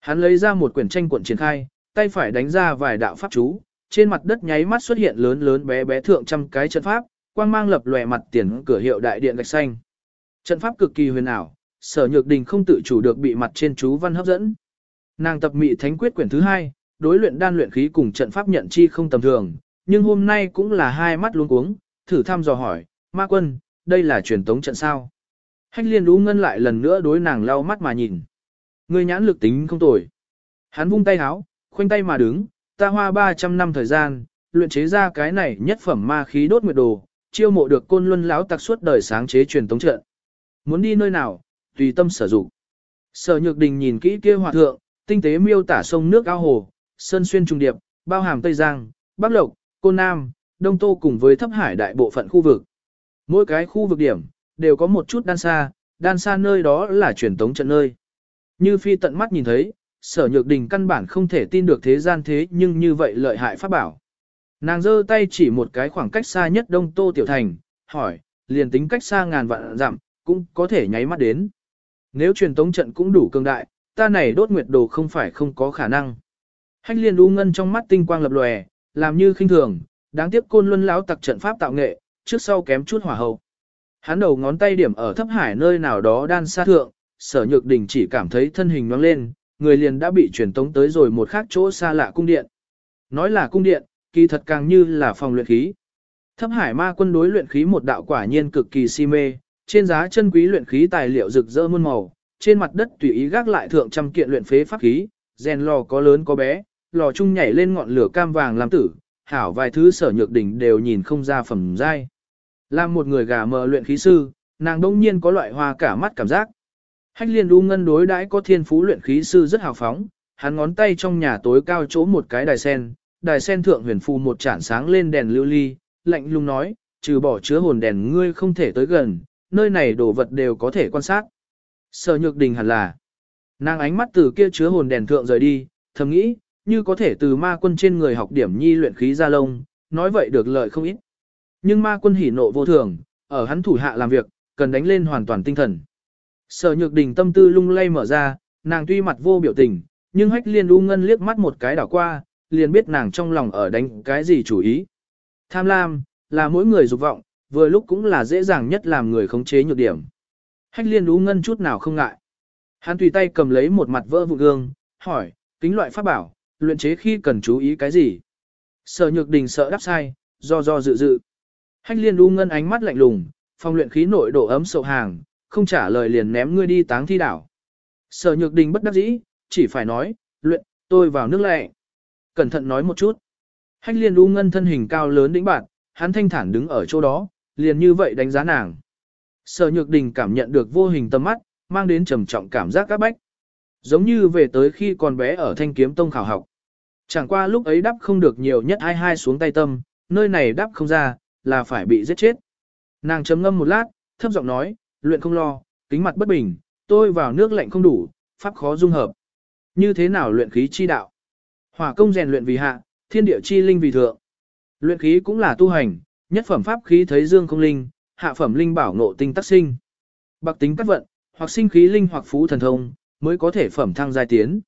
Hắn lấy ra một quyển tranh cuộn triển khai, tay phải đánh ra vài đạo pháp chú, trên mặt đất nháy mắt xuất hiện lớn lớn bé bé thượng trăm cái trận pháp, quang mang lập lòe mặt tiền cửa hiệu đại điện gạch xanh. Trận pháp cực kỳ huyền ảo, sở nhược đình không tự chủ được bị mặt trên chú văn hấp dẫn. Nàng tập mị thánh quyết quyển thứ hai, đối luyện đan luyện khí cùng trận pháp nhận chi không tầm thường, nhưng hôm nay cũng là hai mắt luống cuống, thử thăm dò hỏi, ma quân, đây là truyền tống trận sao? Hách liên đú ngân lại lần nữa đối nàng lau mắt mà nhìn. Người nhãn lực tính không tồi. Hắn vung tay háo, khoanh tay mà đứng, ta hoa 300 năm thời gian, luyện chế ra cái này nhất phẩm ma khí đốt nguyệt đồ, chiêu mộ được côn luân lão tặc suốt đời sáng chế truyền tống trận. Muốn đi nơi nào, tùy tâm sử dụng. Sở Nhược Đình nhìn kỹ kia hòa thượng, tinh tế miêu tả sông nước ao hồ, sơn xuyên trung điệp, bao hàm Tây Giang, Bắc Lộc, Côn Nam, Đông Tô cùng với thấp hải đại bộ phận khu vực. Mỗi cái khu vực điểm, đều có một chút đan xa, đan xa nơi đó là truyền tống trận nơi. Như phi tận mắt nhìn thấy, sở nhược đình căn bản không thể tin được thế gian thế nhưng như vậy lợi hại pháp bảo. Nàng giơ tay chỉ một cái khoảng cách xa nhất Đông Tô Tiểu Thành, hỏi, liền tính cách xa ngàn vạn dặm, cũng có thể nháy mắt đến. Nếu truyền tống trận cũng đủ cường đại, ta này đốt nguyệt đồ không phải không có khả năng. Hách liên u ngân trong mắt tinh quang lập lòe, làm như khinh thường, đáng tiếc côn luân lão tặc trận pháp tạo nghệ, trước sau kém chút hỏa hậu. Hắn đầu ngón tay điểm ở thấp hải nơi nào đó đan xa thượng, sở nhược đình chỉ cảm thấy thân hình nhoáng lên, người liền đã bị truyền tống tới rồi một khác chỗ xa lạ cung điện. Nói là cung điện, kỳ thật càng như là phòng luyện khí. Thấp hải ma quân đối luyện khí một đạo quả nhiên cực kỳ si mê, trên giá chân quý luyện khí tài liệu rực rỡ muôn màu, trên mặt đất tùy ý gác lại thượng trăm kiện luyện phế pháp khí, rèn lò có lớn có bé, lò chung nhảy lên ngọn lửa cam vàng làm tử, hảo vài thứ sở nhược đỉnh đều nhìn không ra phẩm giai. Làm một người gà mờ luyện khí sư, nàng đông nhiên có loại hoa cả mắt cảm giác. Hách liên đu ngân đối đãi có thiên phú luyện khí sư rất hào phóng, hắn ngón tay trong nhà tối cao chỗ một cái đài sen, đài sen thượng huyền phù một chản sáng lên đèn lưu ly, lạnh lùng nói, trừ bỏ chứa hồn đèn ngươi không thể tới gần, nơi này đồ vật đều có thể quan sát. Sở nhược đình hẳn là, nàng ánh mắt từ kia chứa hồn đèn thượng rời đi, thầm nghĩ, như có thể từ ma quân trên người học điểm nhi luyện khí ra lông, nói vậy được lợi không ít. Nhưng ma quân hỉ nộ vô thường, ở hắn thủ hạ làm việc, cần đánh lên hoàn toàn tinh thần. Sở nhược đình tâm tư lung lay mở ra, nàng tuy mặt vô biểu tình, nhưng hách liên u ngân liếc mắt một cái đảo qua, liền biết nàng trong lòng ở đánh cái gì chủ ý. Tham lam, là mỗi người dục vọng, vừa lúc cũng là dễ dàng nhất làm người khống chế nhược điểm. Hách liên đú ngân chút nào không ngại. Hắn tùy tay cầm lấy một mặt vỡ vụ gương, hỏi, kính loại pháp bảo, luyện chế khi cần chú ý cái gì? Sở nhược đình sợ đáp sai, do do dự dự. Hách liên đú ngân ánh mắt lạnh lùng, phong luyện khí nội độ ấm sậu hàng, không trả lời liền ném ngươi đi táng thi đảo. Sở nhược đình bất đắc dĩ, chỉ phải nói, luyện, Tôi vào nước lệ. Cẩn thận nói một chút. Hách liên u ngân thân hình cao lớn đĩnh bạn, hắn thanh thản đứng ở chỗ đó, liền như vậy đánh giá nàng. Sở nhược đình cảm nhận được vô hình tâm mắt, mang đến trầm trọng cảm giác các bách. Giống như về tới khi còn bé ở thanh kiếm tông khảo học. Chẳng qua lúc ấy đắp không được nhiều nhất hai hai xuống tay tâm, nơi này đắp không ra, là phải bị giết chết. Nàng chấm ngâm một lát, thấp giọng nói, luyện không lo, kính mặt bất bình, tôi vào nước lạnh không đủ, pháp khó dung hợp. Như thế nào luyện khí chi đạo? Hỏa công rèn luyện vì hạ, thiên địa chi linh vì thượng. Luyện khí cũng là tu hành, nhất phẩm pháp khí thấy dương không linh, hạ phẩm linh bảo ngộ tinh tác sinh. Bạc tính cắt vận, hoặc sinh khí linh hoặc phú thần thông, mới có thể phẩm thăng giai tiến.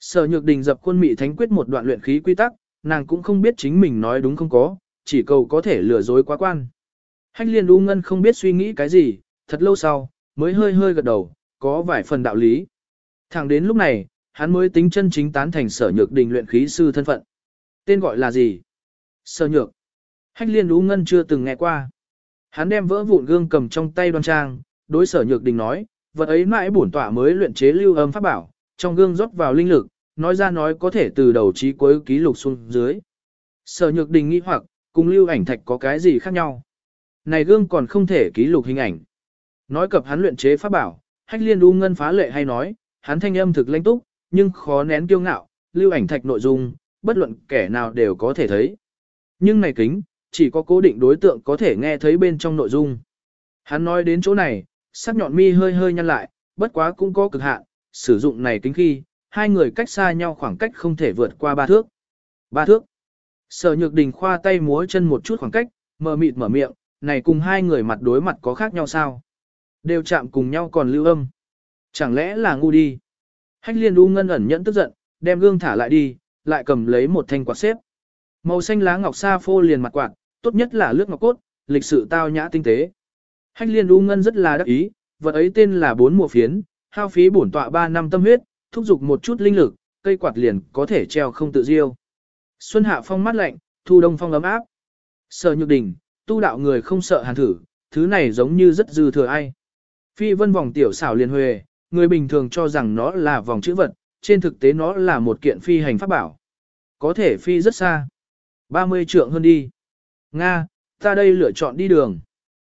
Sở Nhược Đình dập quân mị thánh quyết một đoạn luyện khí quy tắc, nàng cũng không biết chính mình nói đúng không có, chỉ cầu có thể lừa dối quá quan. Hách Liên U Ngân không biết suy nghĩ cái gì, thật lâu sau, mới hơi hơi gật đầu, có vài phần đạo lý. Thẳng đến lúc này, hắn mới tính chân chính tán thành Sở Nhược Đình luyện khí sư thân phận. Tên gọi là gì? Sở Nhược. Hách Liên U Ngân chưa từng nghe qua. Hắn đem vỡ vụn gương cầm trong tay đoan trang, đối Sở Nhược Đình nói, vật ấy mãi bổn tọa mới luyện chế lưu âm pháp bảo, trong gương rót vào linh lực, nói ra nói có thể từ đầu chí cuối ký lục xuống dưới. Sở nhược đình nghĩ hoặc, cùng lưu ảnh thạch có cái gì khác nhau. Này gương còn không thể ký lục hình ảnh. Nói cập hắn luyện chế pháp bảo, hách liên u ngân phá lệ hay nói, hắn thanh âm thực lãnh túc, nhưng khó nén kiêu ngạo, lưu ảnh thạch nội dung, bất luận kẻ nào đều có thể thấy. Nhưng này kính, chỉ có cố định đối tượng có thể nghe thấy bên trong nội dung. Hắn nói đến chỗ này, sắc nhọn mi hơi hơi nhăn lại, bất quá cũng có cực hạn, sử dụng này kính khi, hai người cách xa nhau khoảng cách không thể vượt qua ba thước. Ba thước. Sở nhược đình khoa tay múa chân một chút khoảng cách, mở mịt mở miệng, này cùng hai người mặt đối mặt có khác nhau sao? Đều chạm cùng nhau còn lưu âm. Chẳng lẽ là ngu đi? Hách liên u ngân ẩn nhẫn tức giận, đem gương thả lại đi, lại cầm lấy một thanh quạt xếp. Màu xanh lá ngọc sa phô liền mặt quạt, tốt nhất là lướt ngọc cốt, lịch sự tao nhã tinh tế. Hách liên u ngân rất là đắc ý, vật ấy tên là bốn mùa phiến, hao phí bổn tọa 3 năm tâm huyết, thúc giục một chút linh lực, cây quạt liền có thể treo không tự diêu. Xuân hạ phong mát lạnh, thu đông phong ấm áp. Sở nhược đỉnh, tu đạo người không sợ hàn thử, thứ này giống như rất dư thừa ai. Phi vân vòng tiểu xảo liền huề, người bình thường cho rằng nó là vòng chữ vật, trên thực tế nó là một kiện phi hành pháp bảo. Có thể phi rất xa. 30 trượng hơn đi. Nga, ta đây lựa chọn đi đường.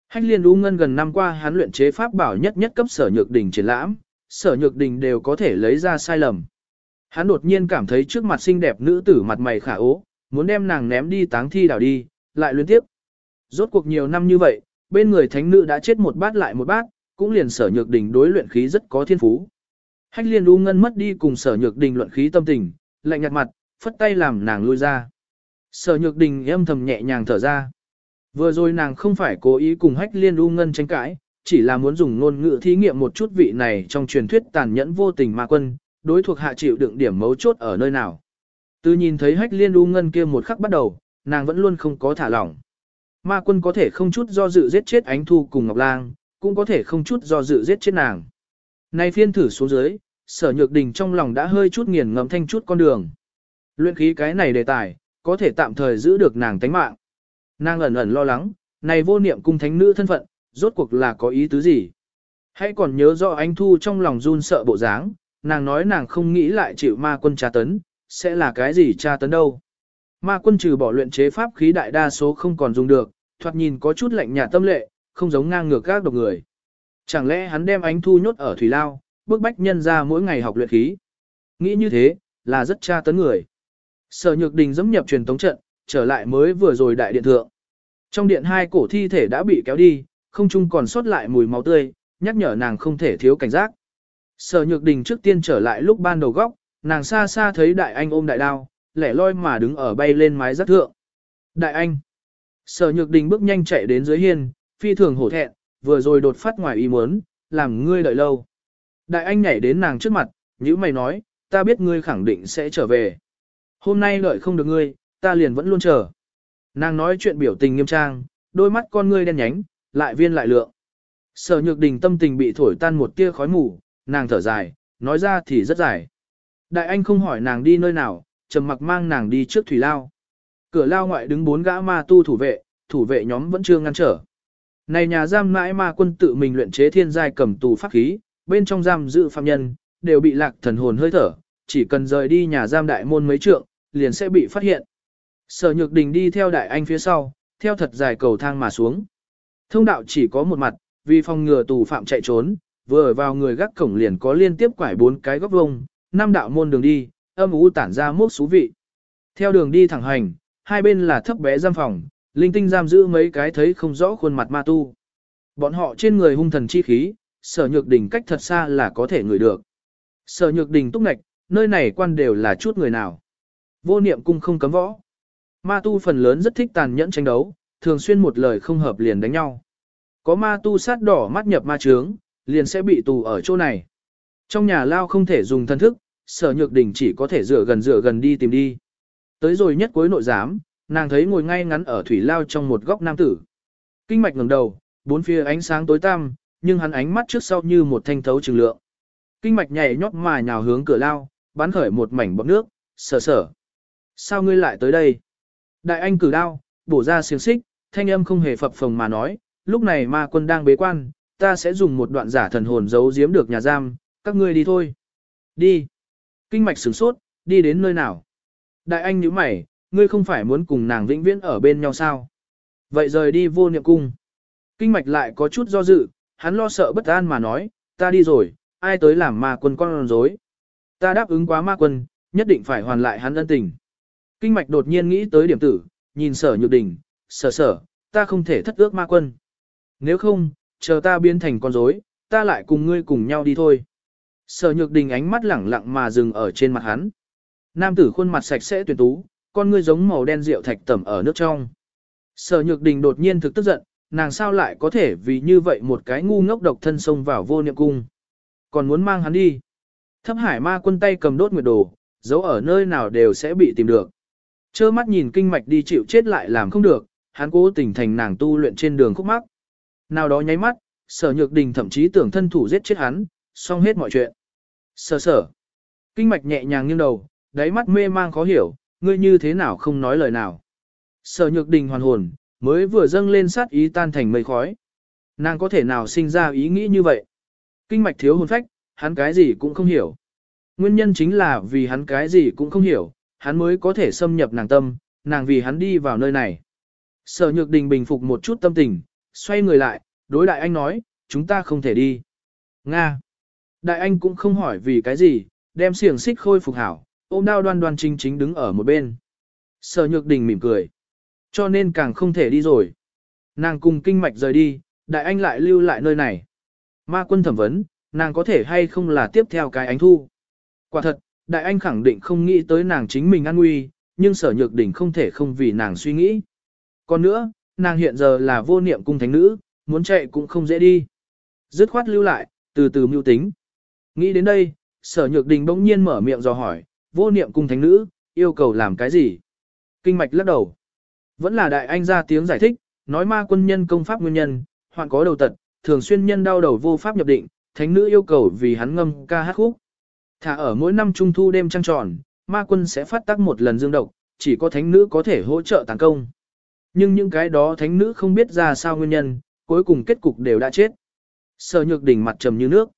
Hách liên đu ngân gần năm qua hắn luyện chế pháp bảo nhất nhất cấp sở nhược đỉnh triển lãm, sở nhược đình đều có thể lấy ra sai lầm. Hắn đột nhiên cảm thấy trước mặt xinh đẹp nữ tử mặt mày khả ố, muốn đem nàng ném đi táng thi đảo đi, lại luyến tiếp. Rốt cuộc nhiều năm như vậy, bên người thánh nữ đã chết một bát lại một bát, cũng liền sở nhược đình đối luyện khí rất có thiên phú. Hách liên u ngân mất đi cùng sở nhược đình luận khí tâm tình, lạnh nhạt mặt, phất tay làm nàng lui ra. Sở nhược đình âm thầm nhẹ nhàng thở ra. Vừa rồi nàng không phải cố ý cùng hách liên u ngân tranh cãi, chỉ là muốn dùng ngôn ngữ thí nghiệm một chút vị này trong truyền thuyết tàn nhẫn vô tình ma quân, đối thuộc hạ chịu đựng điểm mấu chốt ở nơi nào. Từ nhìn thấy hách liên u ngân kia một khắc bắt đầu, nàng vẫn luôn không có thả lỏng. Ma quân có thể không chút do dự giết chết ánh thu cùng Ngọc Lang, cũng có thể không chút do dự giết chết nàng. Nay phiên thử xuống dưới, sở nhược đình trong lòng đã hơi chút nghiền ngẫm thanh chút con đường. Luyện khí cái này đề tài, có thể tạm thời giữ được nàng tánh mạng. Nàng ẩn ẩn lo lắng, này vô niệm cung thánh nữ thân phận, rốt cuộc là có ý tứ gì. Hãy còn nhớ rõ anh Thu trong lòng run sợ bộ dáng, nàng nói nàng không nghĩ lại chịu ma quân tra tấn, sẽ là cái gì tra tấn đâu. Ma quân trừ bỏ luyện chế pháp khí đại đa số không còn dùng được, thoạt nhìn có chút lạnh nhạt tâm lệ, không giống ngang ngược các độc người. Chẳng lẽ hắn đem ánh thu nhốt ở thủy lao, bước bách nhân ra mỗi ngày học luyện khí. Nghĩ như thế, là rất tra tấn người. Sở nhược đình dẫm nhập truyền tống trận, trở lại mới vừa rồi đại điện thượng. Trong điện hai cổ thi thể đã bị kéo đi, không chung còn sót lại mùi máu tươi, nhắc nhở nàng không thể thiếu cảnh giác. Sở Nhược Đình trước tiên trở lại lúc ban đầu góc, nàng xa xa thấy đại anh ôm đại đao, lẻ loi mà đứng ở bay lên mái rất thượng. Đại anh. Sở Nhược Đình bước nhanh chạy đến dưới hiên, phi thường hổ thẹn, vừa rồi đột phát ngoài ý muốn, làm ngươi đợi lâu. Đại anh nhảy đến nàng trước mặt, nhữ mày nói, ta biết ngươi khẳng định sẽ trở về. Hôm nay đợi không được ngươi, ta liền vẫn luôn chờ. Nàng nói chuyện biểu tình nghiêm trang, đôi mắt con ngươi đen nhánh, lại viên lại lượng. Sở nhược đình tâm tình bị thổi tan một tia khói mù, nàng thở dài, nói ra thì rất dài. Đại anh không hỏi nàng đi nơi nào, trầm mặc mang nàng đi trước thủy lao. Cửa lao ngoại đứng bốn gã ma tu thủ vệ, thủ vệ nhóm vẫn chưa ngăn trở. Này nhà giam mãi ma quân tự mình luyện chế thiên giai cầm tù pháp khí, bên trong giam giữ phạm nhân, đều bị lạc thần hồn hơi thở, chỉ cần rời đi nhà giam đại môn mấy trượng, liền sẽ bị phát hiện. Sở Nhược Đình đi theo đại anh phía sau, theo thật dài cầu thang mà xuống. Thông đạo chỉ có một mặt, vì phòng ngừa tù phạm chạy trốn, vừa ở vào người gác cổng liền có liên tiếp quải bốn cái góc vông, năm đạo môn đường đi, âm u tản ra mốc xú vị. Theo đường đi thẳng hành, hai bên là thấp bé giam phòng, linh tinh giam giữ mấy cái thấy không rõ khuôn mặt ma tu. Bọn họ trên người hung thần chi khí, sở nhược đình cách thật xa là có thể ngửi được. Sở nhược đình túc ngạch, nơi này quan đều là chút người nào. Vô niệm cung không cấm võ. Ma tu phần lớn rất thích tàn nhẫn tranh đấu, thường xuyên một lời không hợp liền đánh nhau. Có ma tu sát đỏ mắt nhập ma trướng, liền sẽ bị tù ở chỗ này. Trong nhà lao không thể dùng thân thức, sở nhược đình chỉ có thể dựa gần dựa gần đi tìm đi. Tới rồi nhất cuối nội giám, nàng thấy ngồi ngay ngắn ở thủy lao trong một góc nam tử. Kinh mạch ngẩng đầu, bốn phía ánh sáng tối tăm, nhưng hắn ánh mắt trước sau như một thanh thấu trường lượng. Kinh mạch nhảy nhót mà nhào hướng cửa lao, bắn khởi một mảnh bọt nước, sờ sờ. Sao ngươi lại tới đây? Đại anh cử đao, bổ ra xiềng xích, thanh âm không hề phập phồng mà nói, lúc này ma quân đang bế quan, ta sẽ dùng một đoạn giả thần hồn giấu giếm được nhà giam, các ngươi đi thôi. Đi. Kinh mạch sửng sốt, đi đến nơi nào? Đại anh nhíu mày, ngươi không phải muốn cùng nàng vĩnh viễn ở bên nhau sao? Vậy rời đi vô niệm cung. Kinh mạch lại có chút do dự, hắn lo sợ bất an mà nói, ta đi rồi, ai tới làm ma quân con rối? Ta đáp ứng quá ma quân, nhất định phải hoàn lại hắn ân tình. Kinh mạch đột nhiên nghĩ tới điểm tử, nhìn sở nhược đình, sở sở, ta không thể thất ước ma quân. Nếu không, chờ ta biến thành con rối, ta lại cùng ngươi cùng nhau đi thôi. Sở nhược đình ánh mắt lẳng lặng mà dừng ở trên mặt hắn. Nam tử khuôn mặt sạch sẽ tuyển tú, con ngươi giống màu đen rượu thạch tẩm ở nước trong. Sở nhược đình đột nhiên thực tức giận, nàng sao lại có thể vì như vậy một cái ngu ngốc độc thân xông vào vô niệm cung. Còn muốn mang hắn đi. Thấp hải ma quân tay cầm đốt nguyệt đồ, giấu ở nơi nào đều sẽ bị tìm được. Chơ mắt nhìn kinh mạch đi chịu chết lại làm không được, hắn cố tình thành nàng tu luyện trên đường khúc mắc. Nào đó nháy mắt, sở nhược đình thậm chí tưởng thân thủ giết chết hắn, xong hết mọi chuyện. Sở sở. Kinh mạch nhẹ nhàng nghiêng đầu, đáy mắt mê mang khó hiểu, ngươi như thế nào không nói lời nào. Sở nhược đình hoàn hồn, mới vừa dâng lên sát ý tan thành mây khói. Nàng có thể nào sinh ra ý nghĩ như vậy? Kinh mạch thiếu hồn phách, hắn cái gì cũng không hiểu. Nguyên nhân chính là vì hắn cái gì cũng không hiểu, hắn mới có thể xâm nhập nàng tâm, nàng vì hắn đi vào nơi này. Sở nhược đình bình phục một chút tâm tình, xoay người lại, đối đại anh nói, chúng ta không thể đi. Nga. Đại anh cũng không hỏi vì cái gì, đem xiềng xích khôi phục hảo, ôm đao đoan đoan chính chính đứng ở một bên. Sở nhược đình mỉm cười. Cho nên càng không thể đi rồi. Nàng cùng kinh mạch rời đi, đại anh lại lưu lại nơi này. Ma quân thẩm vấn, nàng có thể hay không là tiếp theo cái ánh thu. Quả thật, đại anh khẳng định không nghĩ tới nàng chính mình an nguy, nhưng sở nhược Đình không thể không vì nàng suy nghĩ. Còn nữa, nàng hiện giờ là vô niệm cung thánh nữ, muốn chạy cũng không dễ đi. Dứt khoát lưu lại, từ từ mưu tính. Nghĩ đến đây, sở nhược đình bỗng nhiên mở miệng dò hỏi, vô niệm cung thánh nữ, yêu cầu làm cái gì? Kinh mạch lắc đầu. Vẫn là đại anh ra tiếng giải thích, nói ma quân nhân công pháp nguyên nhân, hoạn có đầu tật, thường xuyên nhân đau đầu vô pháp nhập định, thánh nữ yêu cầu vì hắn ngâm ca hát khúc. Thả ở mỗi năm trung thu đêm trăng tròn, ma quân sẽ phát tác một lần dương độc, chỉ có thánh nữ có thể hỗ trợ tàn công. Nhưng những cái đó thánh nữ không biết ra sao nguyên nhân, cuối cùng kết cục đều đã chết. Sở nhược đỉnh mặt trầm như nước.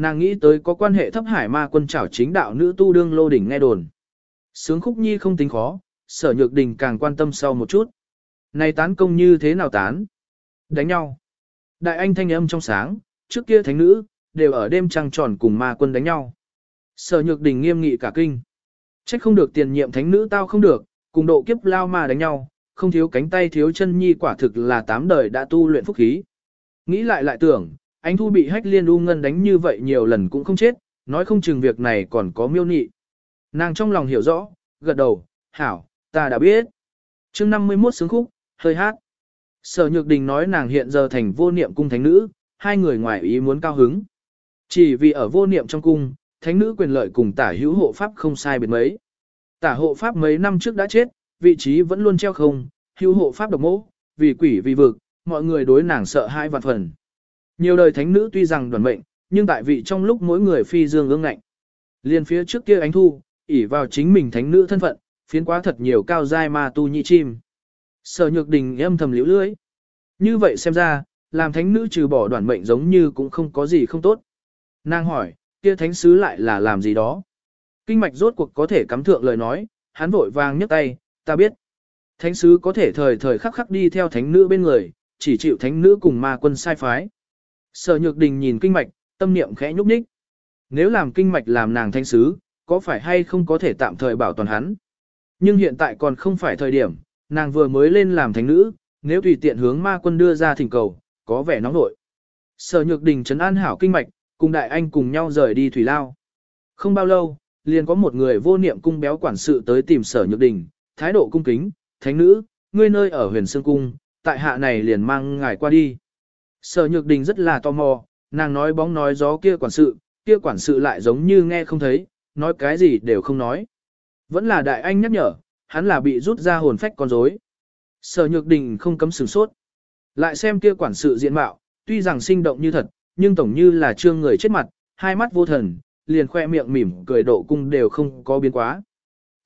Nàng nghĩ tới có quan hệ thấp hải ma quân trảo chính đạo nữ tu đương lô đỉnh nghe đồn. Sướng khúc nhi không tính khó, sở nhược đình càng quan tâm sau một chút. Này tán công như thế nào tán? Đánh nhau. Đại anh thanh âm trong sáng, trước kia thánh nữ, đều ở đêm trăng tròn cùng ma quân đánh nhau. Sở nhược đình nghiêm nghị cả kinh. Trách không được tiền nhiệm thánh nữ tao không được, cùng độ kiếp lao mà đánh nhau, không thiếu cánh tay thiếu chân nhi quả thực là tám đời đã tu luyện phúc khí. Nghĩ lại lại tưởng, anh thu bị hách liên u ngân đánh như vậy nhiều lần cũng không chết, nói không chừng việc này còn có miêu nị. Nàng trong lòng hiểu rõ, gật đầu, hảo, ta đã biết. chương 51 sướng khúc, hơi hát. Sở Nhược Đình nói nàng hiện giờ thành vô niệm cung thánh nữ, hai người ngoài ý muốn cao hứng. Chỉ vì ở vô niệm trong cung, thánh nữ quyền lợi cùng tả hữu hộ pháp không sai biệt mấy. Tả hộ pháp mấy năm trước đã chết, vị trí vẫn luôn treo không, hữu hộ pháp độc mẫu, vì quỷ vì vực, mọi người đối nàng sợ hai vạn phần. Nhiều đời thánh nữ tuy rằng đoàn mệnh, nhưng tại vị trong lúc mỗi người phi dương ương ngạnh. Liên phía trước kia ánh thu, ỉ vào chính mình thánh nữ thân phận, phiến quá thật nhiều cao giai ma tu nhị chim. Sở nhược đình âm thầm liễu lưỡi. Như vậy xem ra, làm thánh nữ trừ bỏ đoàn mệnh giống như cũng không có gì không tốt. Nàng hỏi, kia thánh sứ lại là làm gì đó? Kinh mạch rốt cuộc có thể cắm thượng lời nói, hắn vội vàng nhấc tay, ta biết. Thánh sứ có thể thời thời khắc khắc đi theo thánh nữ bên người, chỉ chịu thánh nữ cùng ma quân sai phái. Sở nhược đình nhìn kinh mạch, tâm niệm khẽ nhúc nhích. Nếu làm kinh mạch làm nàng thanh sứ, có phải hay không có thể tạm thời bảo toàn hắn? Nhưng hiện tại còn không phải thời điểm, nàng vừa mới lên làm thánh nữ, nếu tùy tiện hướng ma quân đưa ra thỉnh cầu, có vẻ nóng nội. Sở nhược đình trấn an hảo kinh mạch, cùng đại anh cùng nhau rời đi thủy lao. Không bao lâu, liền có một người vô niệm cung béo quản sự tới tìm sở nhược đình, thái độ cung kính, thánh nữ, ngươi nơi ở huyền sương cung, tại hạ này liền mang ngài qua đi. Sở nhược đình rất là tò mò, nàng nói bóng nói gió kia quản sự, kia quản sự lại giống như nghe không thấy, nói cái gì đều không nói. Vẫn là đại anh nhắc nhở, hắn là bị rút ra hồn phách con rối. Sở nhược đình không cấm sửng sốt. Lại xem kia quản sự diện mạo, tuy rằng sinh động như thật, nhưng tổng như là trương người chết mặt, hai mắt vô thần, liền khoe miệng mỉm cười độ cung đều không có biến quá.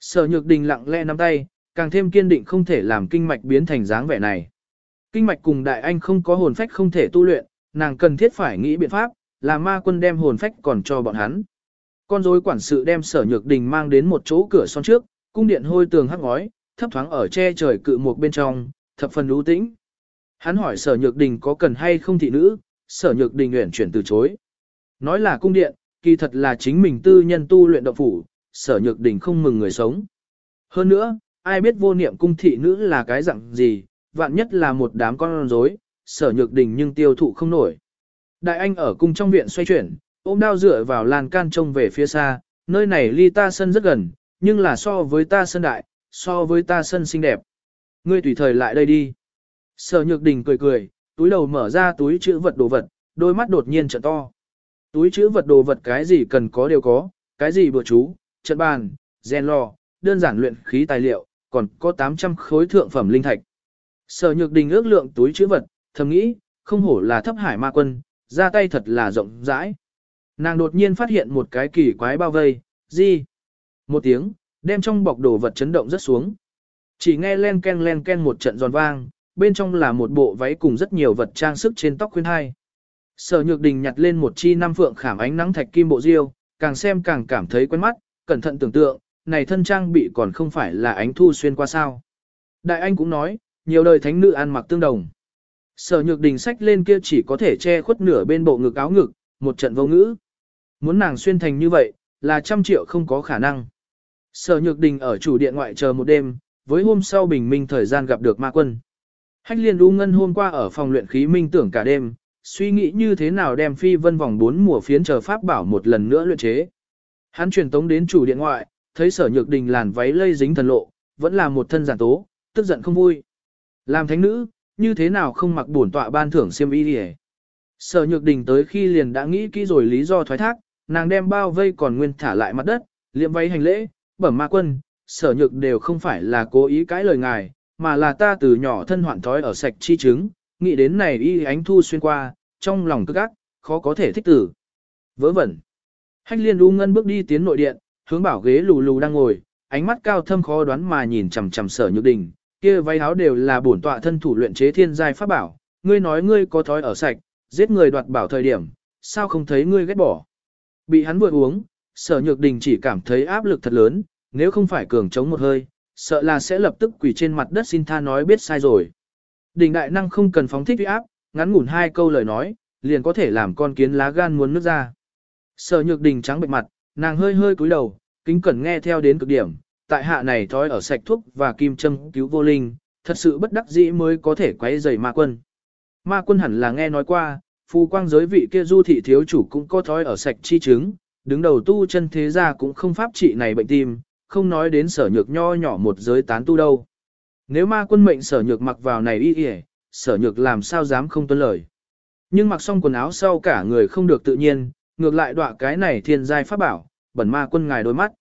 Sở nhược đình lặng lẽ nắm tay, càng thêm kiên định không thể làm kinh mạch biến thành dáng vẻ này. Kinh mạch cùng đại anh không có hồn phách không thể tu luyện, nàng cần thiết phải nghĩ biện pháp, làm ma quân đem hồn phách còn cho bọn hắn. Con rối quản sự đem sở nhược đình mang đến một chỗ cửa son trước, cung điện hôi tường hắc ngói, thấp thoáng ở che trời cự một bên trong, thập phần lũ tĩnh. Hắn hỏi sở nhược đình có cần hay không thị nữ, sở nhược đình nguyện chuyển từ chối. Nói là cung điện, kỳ thật là chính mình tư nhân tu luyện động phủ, sở nhược đình không mừng người sống. Hơn nữa, ai biết vô niệm cung thị nữ là cái dạng gì, vạn nhất là một đám con rối, sở nhược đình nhưng tiêu thụ không nổi. Đại anh ở cung trong viện xoay chuyển, ôm đao dựa vào lan can trông về phía xa, nơi này ly ta sân rất gần, nhưng là so với ta sân đại, so với ta sân xinh đẹp. Ngươi tùy thời lại đây đi. Sở nhược đình cười cười, túi đầu mở ra túi chữ vật đồ vật, đôi mắt đột nhiên trợ to. Túi chữ vật đồ vật cái gì cần có đều có, cái gì bữa chú, trận bàn, gen lò, đơn giản luyện khí tài liệu, còn có 800 khối thượng phẩm linh thạch. Sở nhược đình ước lượng túi chữ vật, thầm nghĩ, không hổ là thấp hải ma quân, ra tay thật là rộng rãi. Nàng đột nhiên phát hiện một cái kỳ quái bao vây, gì? Một tiếng, đem trong bọc đồ vật chấn động rất xuống. Chỉ nghe len ken len ken một trận giòn vang, bên trong là một bộ váy cùng rất nhiều vật trang sức trên tóc khuyên hai. Sở Nhược Đình nhặt lên một chi năm phượng khảm ánh nắng thạch kim bộ diêu, càng xem càng cảm thấy quen mắt, cẩn thận tưởng tượng, này thân trang bị còn không phải là ánh thu xuyên qua sao. Đại Anh cũng nói, nhiều đời thánh nữ ăn mặc tương đồng. Sở Nhược Đình sách lên kia chỉ có thể che khuất nửa bên bộ ngực áo ngực, một trận vô ngữ. Muốn nàng xuyên thành như vậy, là trăm triệu không có khả năng. Sở Nhược Đình ở chủ điện ngoại chờ một đêm, với hôm sau bình minh thời gian gặp được ma quân. Hách liên đu ngân hôm qua ở phòng luyện khí minh tưởng cả đêm, suy nghĩ như thế nào đem phi vân vòng bốn mùa phiến chờ pháp bảo một lần nữa luyện chế. Hắn truyền tống đến chủ điện ngoại, thấy sở nhược đình làn váy lây dính thần lộ, vẫn là một thân giản tố, tức giận không vui. Làm thánh nữ, như thế nào không mặc bổn tọa ban thưởng xiêm y đi Sở nhược đình tới khi liền đã nghĩ kỹ rồi lý do thoái thác, nàng đem bao vây còn nguyên thả lại mặt đất, liệm váy hành lễ, bẩm ma quân, sở nhược đều không phải là cố ý cãi lời ngài, mà là ta từ nhỏ thân hoạn thói ở sạch chi chứng, nghĩ đến này y ánh thu xuyên qua, trong lòng tức ác, khó có thể thích tử. Vớ vẩn. Hách liên u ngân bước đi tiến nội điện, hướng bảo ghế lù lù đang ngồi, ánh mắt cao thâm khó đoán mà nhìn chằm chằm sở nhược đình, kia váy áo đều là bổn tọa thân thủ luyện chế thiên giai pháp bảo, ngươi nói ngươi có thói ở sạch, giết người đoạt bảo thời điểm, sao không thấy ngươi ghét bỏ. Bị hắn vừa uống, sở nhược đình chỉ cảm thấy áp lực thật lớn, nếu không phải cường chống một hơi, sợ là sẽ lập tức quỳ trên mặt đất xin tha nói biết sai rồi. Đình đại năng không cần phóng thích uy áp, ngắn ngủn hai câu lời nói, liền có thể làm con kiến lá gan muốn nước ra. Sở nhược đình trắng bệnh mặt, nàng hơi hơi cúi đầu, kính cẩn nghe theo đến cực điểm, tại hạ này thói ở sạch thuốc và kim châm cứu vô linh, thật sự bất đắc dĩ mới có thể quấy rầy ma quân. Ma quân hẳn là nghe nói qua, phù quang giới vị kia du thị thiếu chủ cũng có thói ở sạch chi chứng, đứng đầu tu chân thế gia cũng không pháp trị này bệnh tim, không nói đến sở nhược nho nhỏ một giới tán tu đâu. Nếu ma quân mệnh sở nhược mặc vào này y y, sở nhược làm sao dám không tuân lời. Nhưng mặc xong quần áo sau cả người không được tự nhiên, ngược lại đọa cái này thiên giai pháp bảo, bẩn ma quân ngài đôi mắt.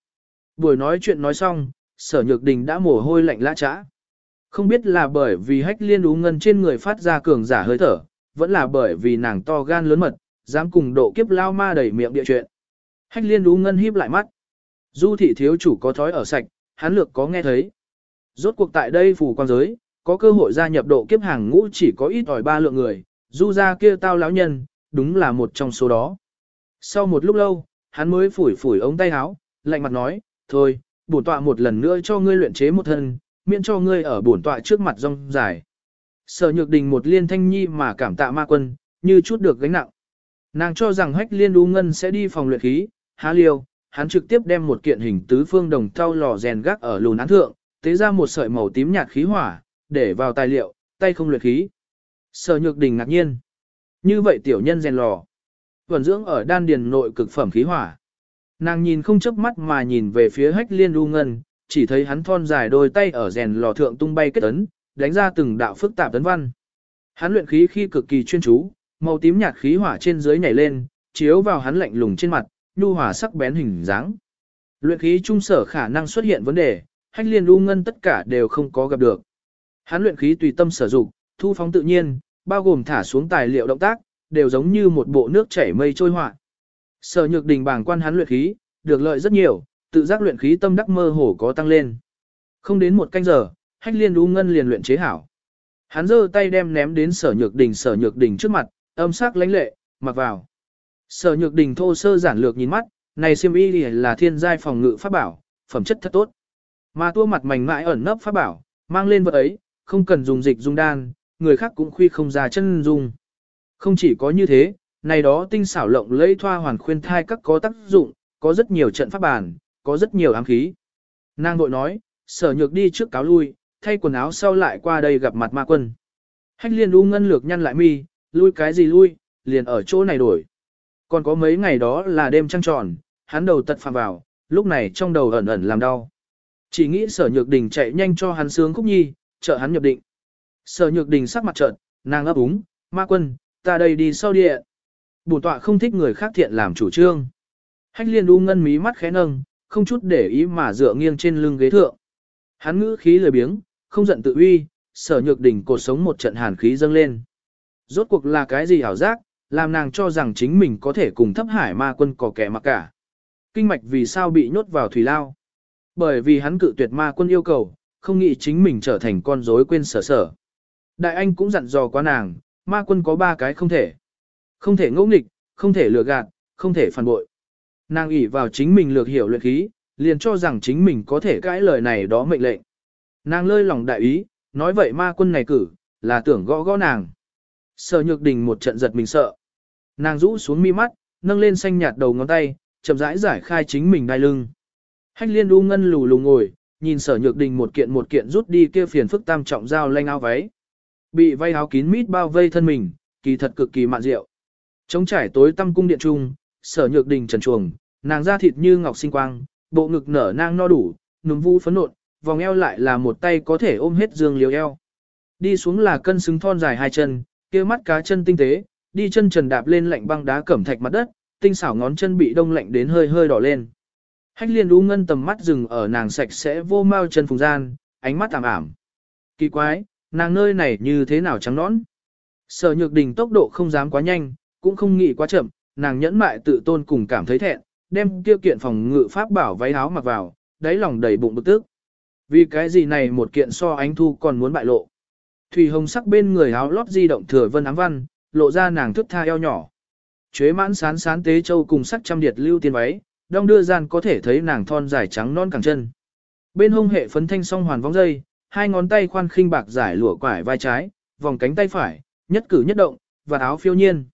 Buổi nói chuyện nói xong, sở nhược đình đã mồ hôi lạnh lã trã. Không biết là bởi vì hách liên ú ngân trên người phát ra cường giả hơi thở, vẫn là bởi vì nàng to gan lớn mật, dám cùng độ kiếp lao ma đẩy miệng địa chuyện. Hách liên ú ngân híp lại mắt. Du thị thiếu chủ có thói ở sạch, hắn lược có nghe thấy. Rốt cuộc tại đây phù quan giới, có cơ hội gia nhập độ kiếp hàng ngũ chỉ có ít ỏi ba lượng người, du ra kia tao lão nhân, đúng là một trong số đó. Sau một lúc lâu, hắn mới phủi phủi ống tay áo, lạnh mặt nói, thôi, bổn tọa một lần nữa cho ngươi luyện chế một thân, miễn cho ngươi ở bổn tọa trước mặt rong dài. Sở nhược đình một liên thanh nhi mà cảm tạ ma quân, như chút được gánh nặng. Nàng cho rằng hách liên u ngân sẽ đi phòng luyện khí, há liêu, hắn trực tiếp đem một kiện hình tứ phương đồng thau lò rèn gác ở lùn án thượng, tế ra một sợi màu tím nhạt khí hỏa, để vào tài liệu, tay không luyện khí. Sở nhược đình ngạc nhiên. Như vậy tiểu nhân rèn lò. tuần dưỡng ở đan điền nội cực phẩm khí hỏa. Nàng nhìn không chớp mắt mà nhìn về phía hách liên u ngân, chỉ thấy hắn thon dài đôi tay ở rèn lò thượng tung bay kết ấn, đánh ra từng đạo phức tạp tấn văn. Hắn luyện khí khi cực kỳ chuyên chú, màu tím nhạt khí hỏa trên dưới nhảy lên, chiếu vào hắn lạnh lùng trên mặt, nhu hòa sắc bén hình dáng. Luyện khí trung sở khả năng xuất hiện vấn đề, hách liên u ngân tất cả đều không có gặp được. Hắn luyện khí tùy tâm sử dụng, thu phóng tự nhiên, bao gồm thả xuống tài liệu động tác, đều giống như một bộ nước chảy mây trôi hỏa. Sở Nhược Đình bảng quan hắn luyện khí, được lợi rất nhiều, tự giác luyện khí tâm đắc mơ hồ có tăng lên. Không đến một canh giờ, Hách Liên U Ngân liền luyện chế hảo. Hắn giơ tay đem ném đến Sở Nhược Đình, Sở Nhược Đình trước mặt, âm sắc lãnh lệ, mặc vào. Sở Nhược Đình thô sơ giản lược nhìn mắt, này xiêm y là thiên giai phòng ngự pháp bảo, phẩm chất thật tốt. Mà tua mặt mảnh mại ẩn nấp pháp bảo, mang lên vật ấy, không cần dùng dịch dung đan, người khác cũng khuy không ra chân dung. Không chỉ có như thế, này đó tinh xảo lộng lẫy thoa hoàn khuyên thai các có tác dụng, có rất nhiều trận pháp bản, có rất nhiều ám khí. Nàng vội nói, sở nhược đi trước cáo lui, thay quần áo sau lại qua đây gặp mặt ma quân. Hách liên u ngân lược nhăn lại mi, lui cái gì lui, liền ở chỗ này đổi. Còn có mấy ngày đó là đêm trăng tròn, hắn đầu tật phạm vào, lúc này trong đầu ẩn ẩn làm đau. Chỉ nghĩ sở nhược đình chạy nhanh cho hắn sướng khúc nhi, trợ hắn nhập định. Sở nhược đình sắc mặt trợn, nàng ấp úng, ma quân, ta đây đi sau địa. Bổn tọa không thích người khác thiện làm chủ trương. Hách liên u ngân mí mắt khẽ nâng, không chút để ý mà dựa nghiêng trên lưng ghế thượng. Hắn ngữ khí lười biếng, không giận tự uy, sở nhược đỉnh cột sống một trận hàn khí dâng lên. Rốt cuộc là cái gì hảo giác, làm nàng cho rằng chính mình có thể cùng thấp hải ma quân có kẻ mặc cả. Kinh mạch vì sao bị nhốt vào thủy lao? Bởi vì hắn cự tuyệt ma quân yêu cầu, không nghĩ chính mình trở thành con rối quên sở sở. Đại anh cũng dặn dò quá nàng, ma quân có ba cái không thể. Không thể ngỗ nghịch, không thể lừa gạt, không thể phản bội. Nàng ỷ vào chính mình lược hiểu luyện khí, liền cho rằng chính mình có thể cãi lời này đó mệnh lệnh. Nàng lơi lòng đại ý, nói vậy ma quân này cử, là tưởng gõ gõ nàng. Sở nhược đình một trận giật mình sợ. Nàng rũ xuống mi mắt, nâng lên xanh nhạt đầu ngón tay, chậm rãi giải khai chính mình đai lưng. Hách liên u ngân lù lù ngồi, nhìn sở nhược đình một kiện một kiện rút đi kia phiền phức tam trọng dao lanh áo váy. Bị vây áo kín mít bao vây thân mình, kỳ thật cực kỳ mạn diệu. Trống trải tối tăm cung điện trung, sở nhược đình trần chuồng, nàng da thịt như ngọc sinh quang, bộ ngực nở nang no đủ, núm vu phấn nộn, vòng eo lại là một tay có thể ôm hết dương liều eo. Đi xuống là cân xứng thon dài hai chân, kia mắt cá chân tinh tế, đi chân trần đạp lên lạnh băng đá cẩm thạch mặt đất, tinh xảo ngón chân bị đông lạnh đến hơi hơi đỏ lên. Hách liên u ngân tầm mắt dừng ở nàng sạch sẽ vô mau chân phùng gian, ánh mắt ảm ảm. Kỳ quái, nàng nơi này như thế nào trắng nõn. Sở nhược đình tốc độ không dám quá nhanh, cũng không nghĩ quá chậm, nàng nhẫn mại tự tôn cùng cảm thấy thẹn, đem kia kiện phòng ngự pháp bảo váy áo mặc vào, đáy lòng đầy bụng bực tức. Vì cái gì này một kiện so ánh thu còn muốn bại lộ. Thủy hồng sắc bên người áo lót di động thừa vân ám văn, lộ ra nàng thức tha eo nhỏ. Chuế mãn sán sán tế châu cùng sắc trăm điệt lưu tiên váy, đong đưa gian có thể thấy nàng thon dài trắng non cẳng chân. Bên hông hệ phấn thanh song hoàn vong dây, hai ngón tay khoan khinh bạc giải lụa quải vai trái, vòng cánh tay phải, nhất cử nhất động, và áo phiêu nhiên.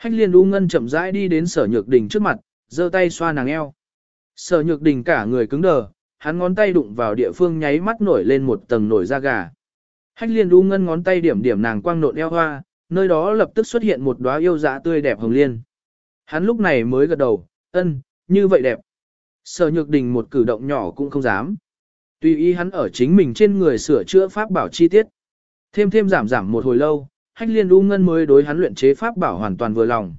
Hách liên u ngân chậm rãi đi đến sở nhược đình trước mặt, giơ tay xoa nàng eo. Sở nhược đình cả người cứng đờ, hắn ngón tay đụng vào địa phương nháy mắt nổi lên một tầng nổi da gà. Hách liên u ngân ngón tay điểm điểm nàng quang nộn eo hoa, nơi đó lập tức xuất hiện một đóa yêu dạ tươi đẹp hồng liên. Hắn lúc này mới gật đầu, ân, như vậy đẹp. Sở nhược đình một cử động nhỏ cũng không dám. Tùy ý hắn ở chính mình trên người sửa chữa pháp bảo chi tiết. Thêm thêm giảm giảm một hồi lâu, hách liên u ngân mới đối hắn luyện chế pháp bảo hoàn toàn vừa lòng.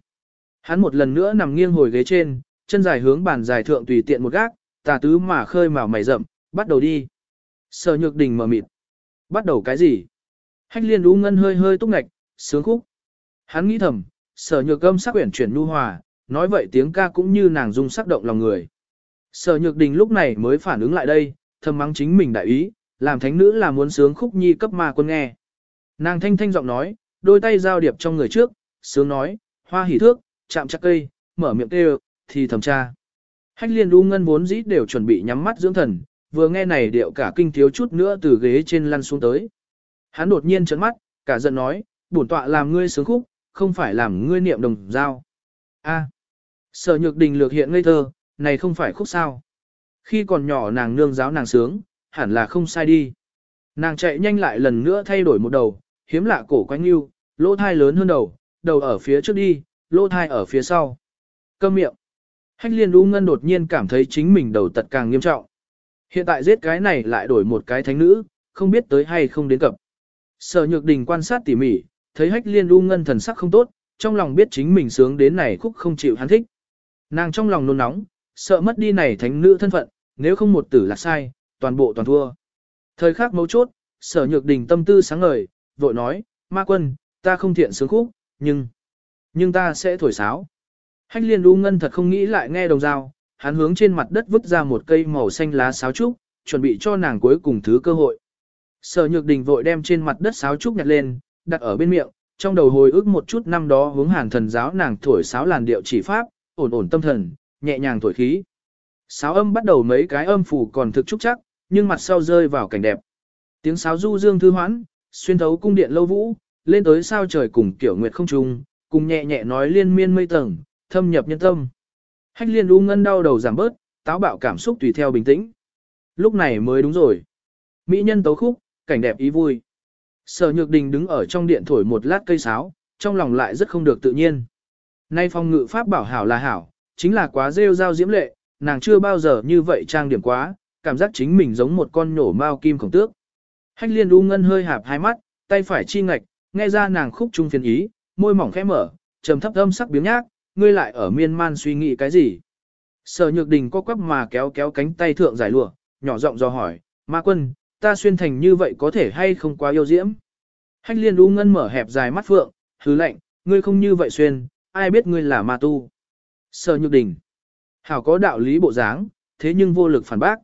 Hắn một lần nữa nằm nghiêng hồi ghế trên, chân dài hướng bàn dài thượng tùy tiện một gác, tà tứ mà khơi mào mày rậm, bắt đầu đi. Sở nhược đình mở mịt. Bắt đầu cái gì? Hách liên u ngân hơi hơi túc ngạch, sướng khúc. Hắn nghĩ thầm, sở nhược âm sắc quyển chuyển nhu hòa, nói vậy tiếng ca cũng như nàng dung sắc động lòng người. Sở nhược đình lúc này mới phản ứng lại đây, thầm mắng chính mình đại ý, làm thánh nữ là muốn sướng khúc nhi cấp ma quân nghe. Nàng thanh thanh giọng nói, đôi tay giao điệp trong người trước, sướng nói, hoa hỉ thước, chạm chắc cây, mở miệng kêu, thì thầm tra. Hách liên u ngân vốn dĩ đều chuẩn bị nhắm mắt dưỡng thần, vừa nghe này điệu cả kinh thiếu chút nữa từ ghế trên lăn xuống tới. Hắn đột nhiên trấn mắt, cả giận nói, bổn tọa làm ngươi sướng khúc, không phải làm ngươi niệm đồng giao. A. Sở nhược đình lược hiện ngây thơ, này không phải khúc sao. Khi còn nhỏ nàng nương giáo nàng sướng, hẳn là không sai đi. Nàng chạy nhanh lại lần nữa thay đổi một đầu, hiếm lạ cổ quanh yêu, lỗ thai lớn hơn đầu, đầu ở phía trước đi, lỗ thai ở phía sau. Câm miệng. Hách liên u ngân đột nhiên cảm thấy chính mình đầu tật càng nghiêm trọng. Hiện tại giết cái này lại đổi một cái thánh nữ, không biết tới hay không đến cập. Sở nhược đình quan sát tỉ mỉ, thấy hách liên u ngân thần sắc không tốt, trong lòng biết chính mình sướng đến này khúc không chịu hắn thích. Nàng trong lòng nôn nóng, sợ mất đi này thánh nữ thân phận, nếu không một tử là sai, toàn bộ toàn thua. Thời khắc mấu chốt, sở nhược đình tâm tư sáng ngời, vội nói, ma quân, ta không thiện sướng khúc, nhưng, nhưng ta sẽ thổi sáo. Hách liên u ngân thật không nghĩ lại nghe đồng dao, hắn hướng trên mặt đất vứt ra một cây màu xanh lá sáo trúc, chuẩn bị cho nàng cuối cùng thứ cơ hội. Sở nhược đình vội đem trên mặt đất sáo trúc nhặt lên, đặt ở bên miệng, trong đầu hồi ức một chút năm đó hướng hàn thần giáo nàng thổi sáo làn điệu chỉ pháp, ổn ổn tâm thần, nhẹ nhàng thổi khí. Sáo âm bắt đầu mấy cái âm phủ còn thực trúc chắc, nhưng mặt sau rơi vào cảnh đẹp. Tiếng sáo du dương thư hoãn, xuyên thấu cung điện lâu vũ, lên tới sao trời cùng kiểu nguyệt không trung, cùng nhẹ nhẹ nói liên miên mây tầng, thâm nhập nhân tâm. Hách liên u ngân đau đầu giảm bớt, táo bạo cảm xúc tùy theo bình tĩnh. Lúc này mới đúng rồi. Mỹ nhân tấu khúc, cảnh đẹp ý vui. Sở Nhược Đình đứng ở trong điện thổi một lát cây sáo, trong lòng lại rất không được tự nhiên. Nay phong ngự pháp bảo hảo là hảo, chính là quá rêu rao diễm lệ, nàng chưa bao giờ như vậy trang điểm quá, cảm giác chính mình giống một con nhổ mao kim khổng tước. Hách liên u ngân hơi hạp hai mắt, tay phải chi ngạch, nghe ra nàng khúc trung phiền ý, môi mỏng khẽ mở, trầm thấp âm sắc biếng nhác, ngươi lại ở miên man suy nghĩ cái gì. Sở nhược đình có quắp mà kéo kéo cánh tay thượng giải lụa, nhỏ giọng do hỏi, ma quân, ta xuyên thành như vậy có thể hay không quá yêu diễm. Hách liên u ngân mở hẹp dài mắt phượng, hứ lệnh, ngươi không như vậy xuyên, ai biết ngươi là ma tu. Sở nhược đình, hảo có đạo lý bộ dáng, thế nhưng vô lực phản bác.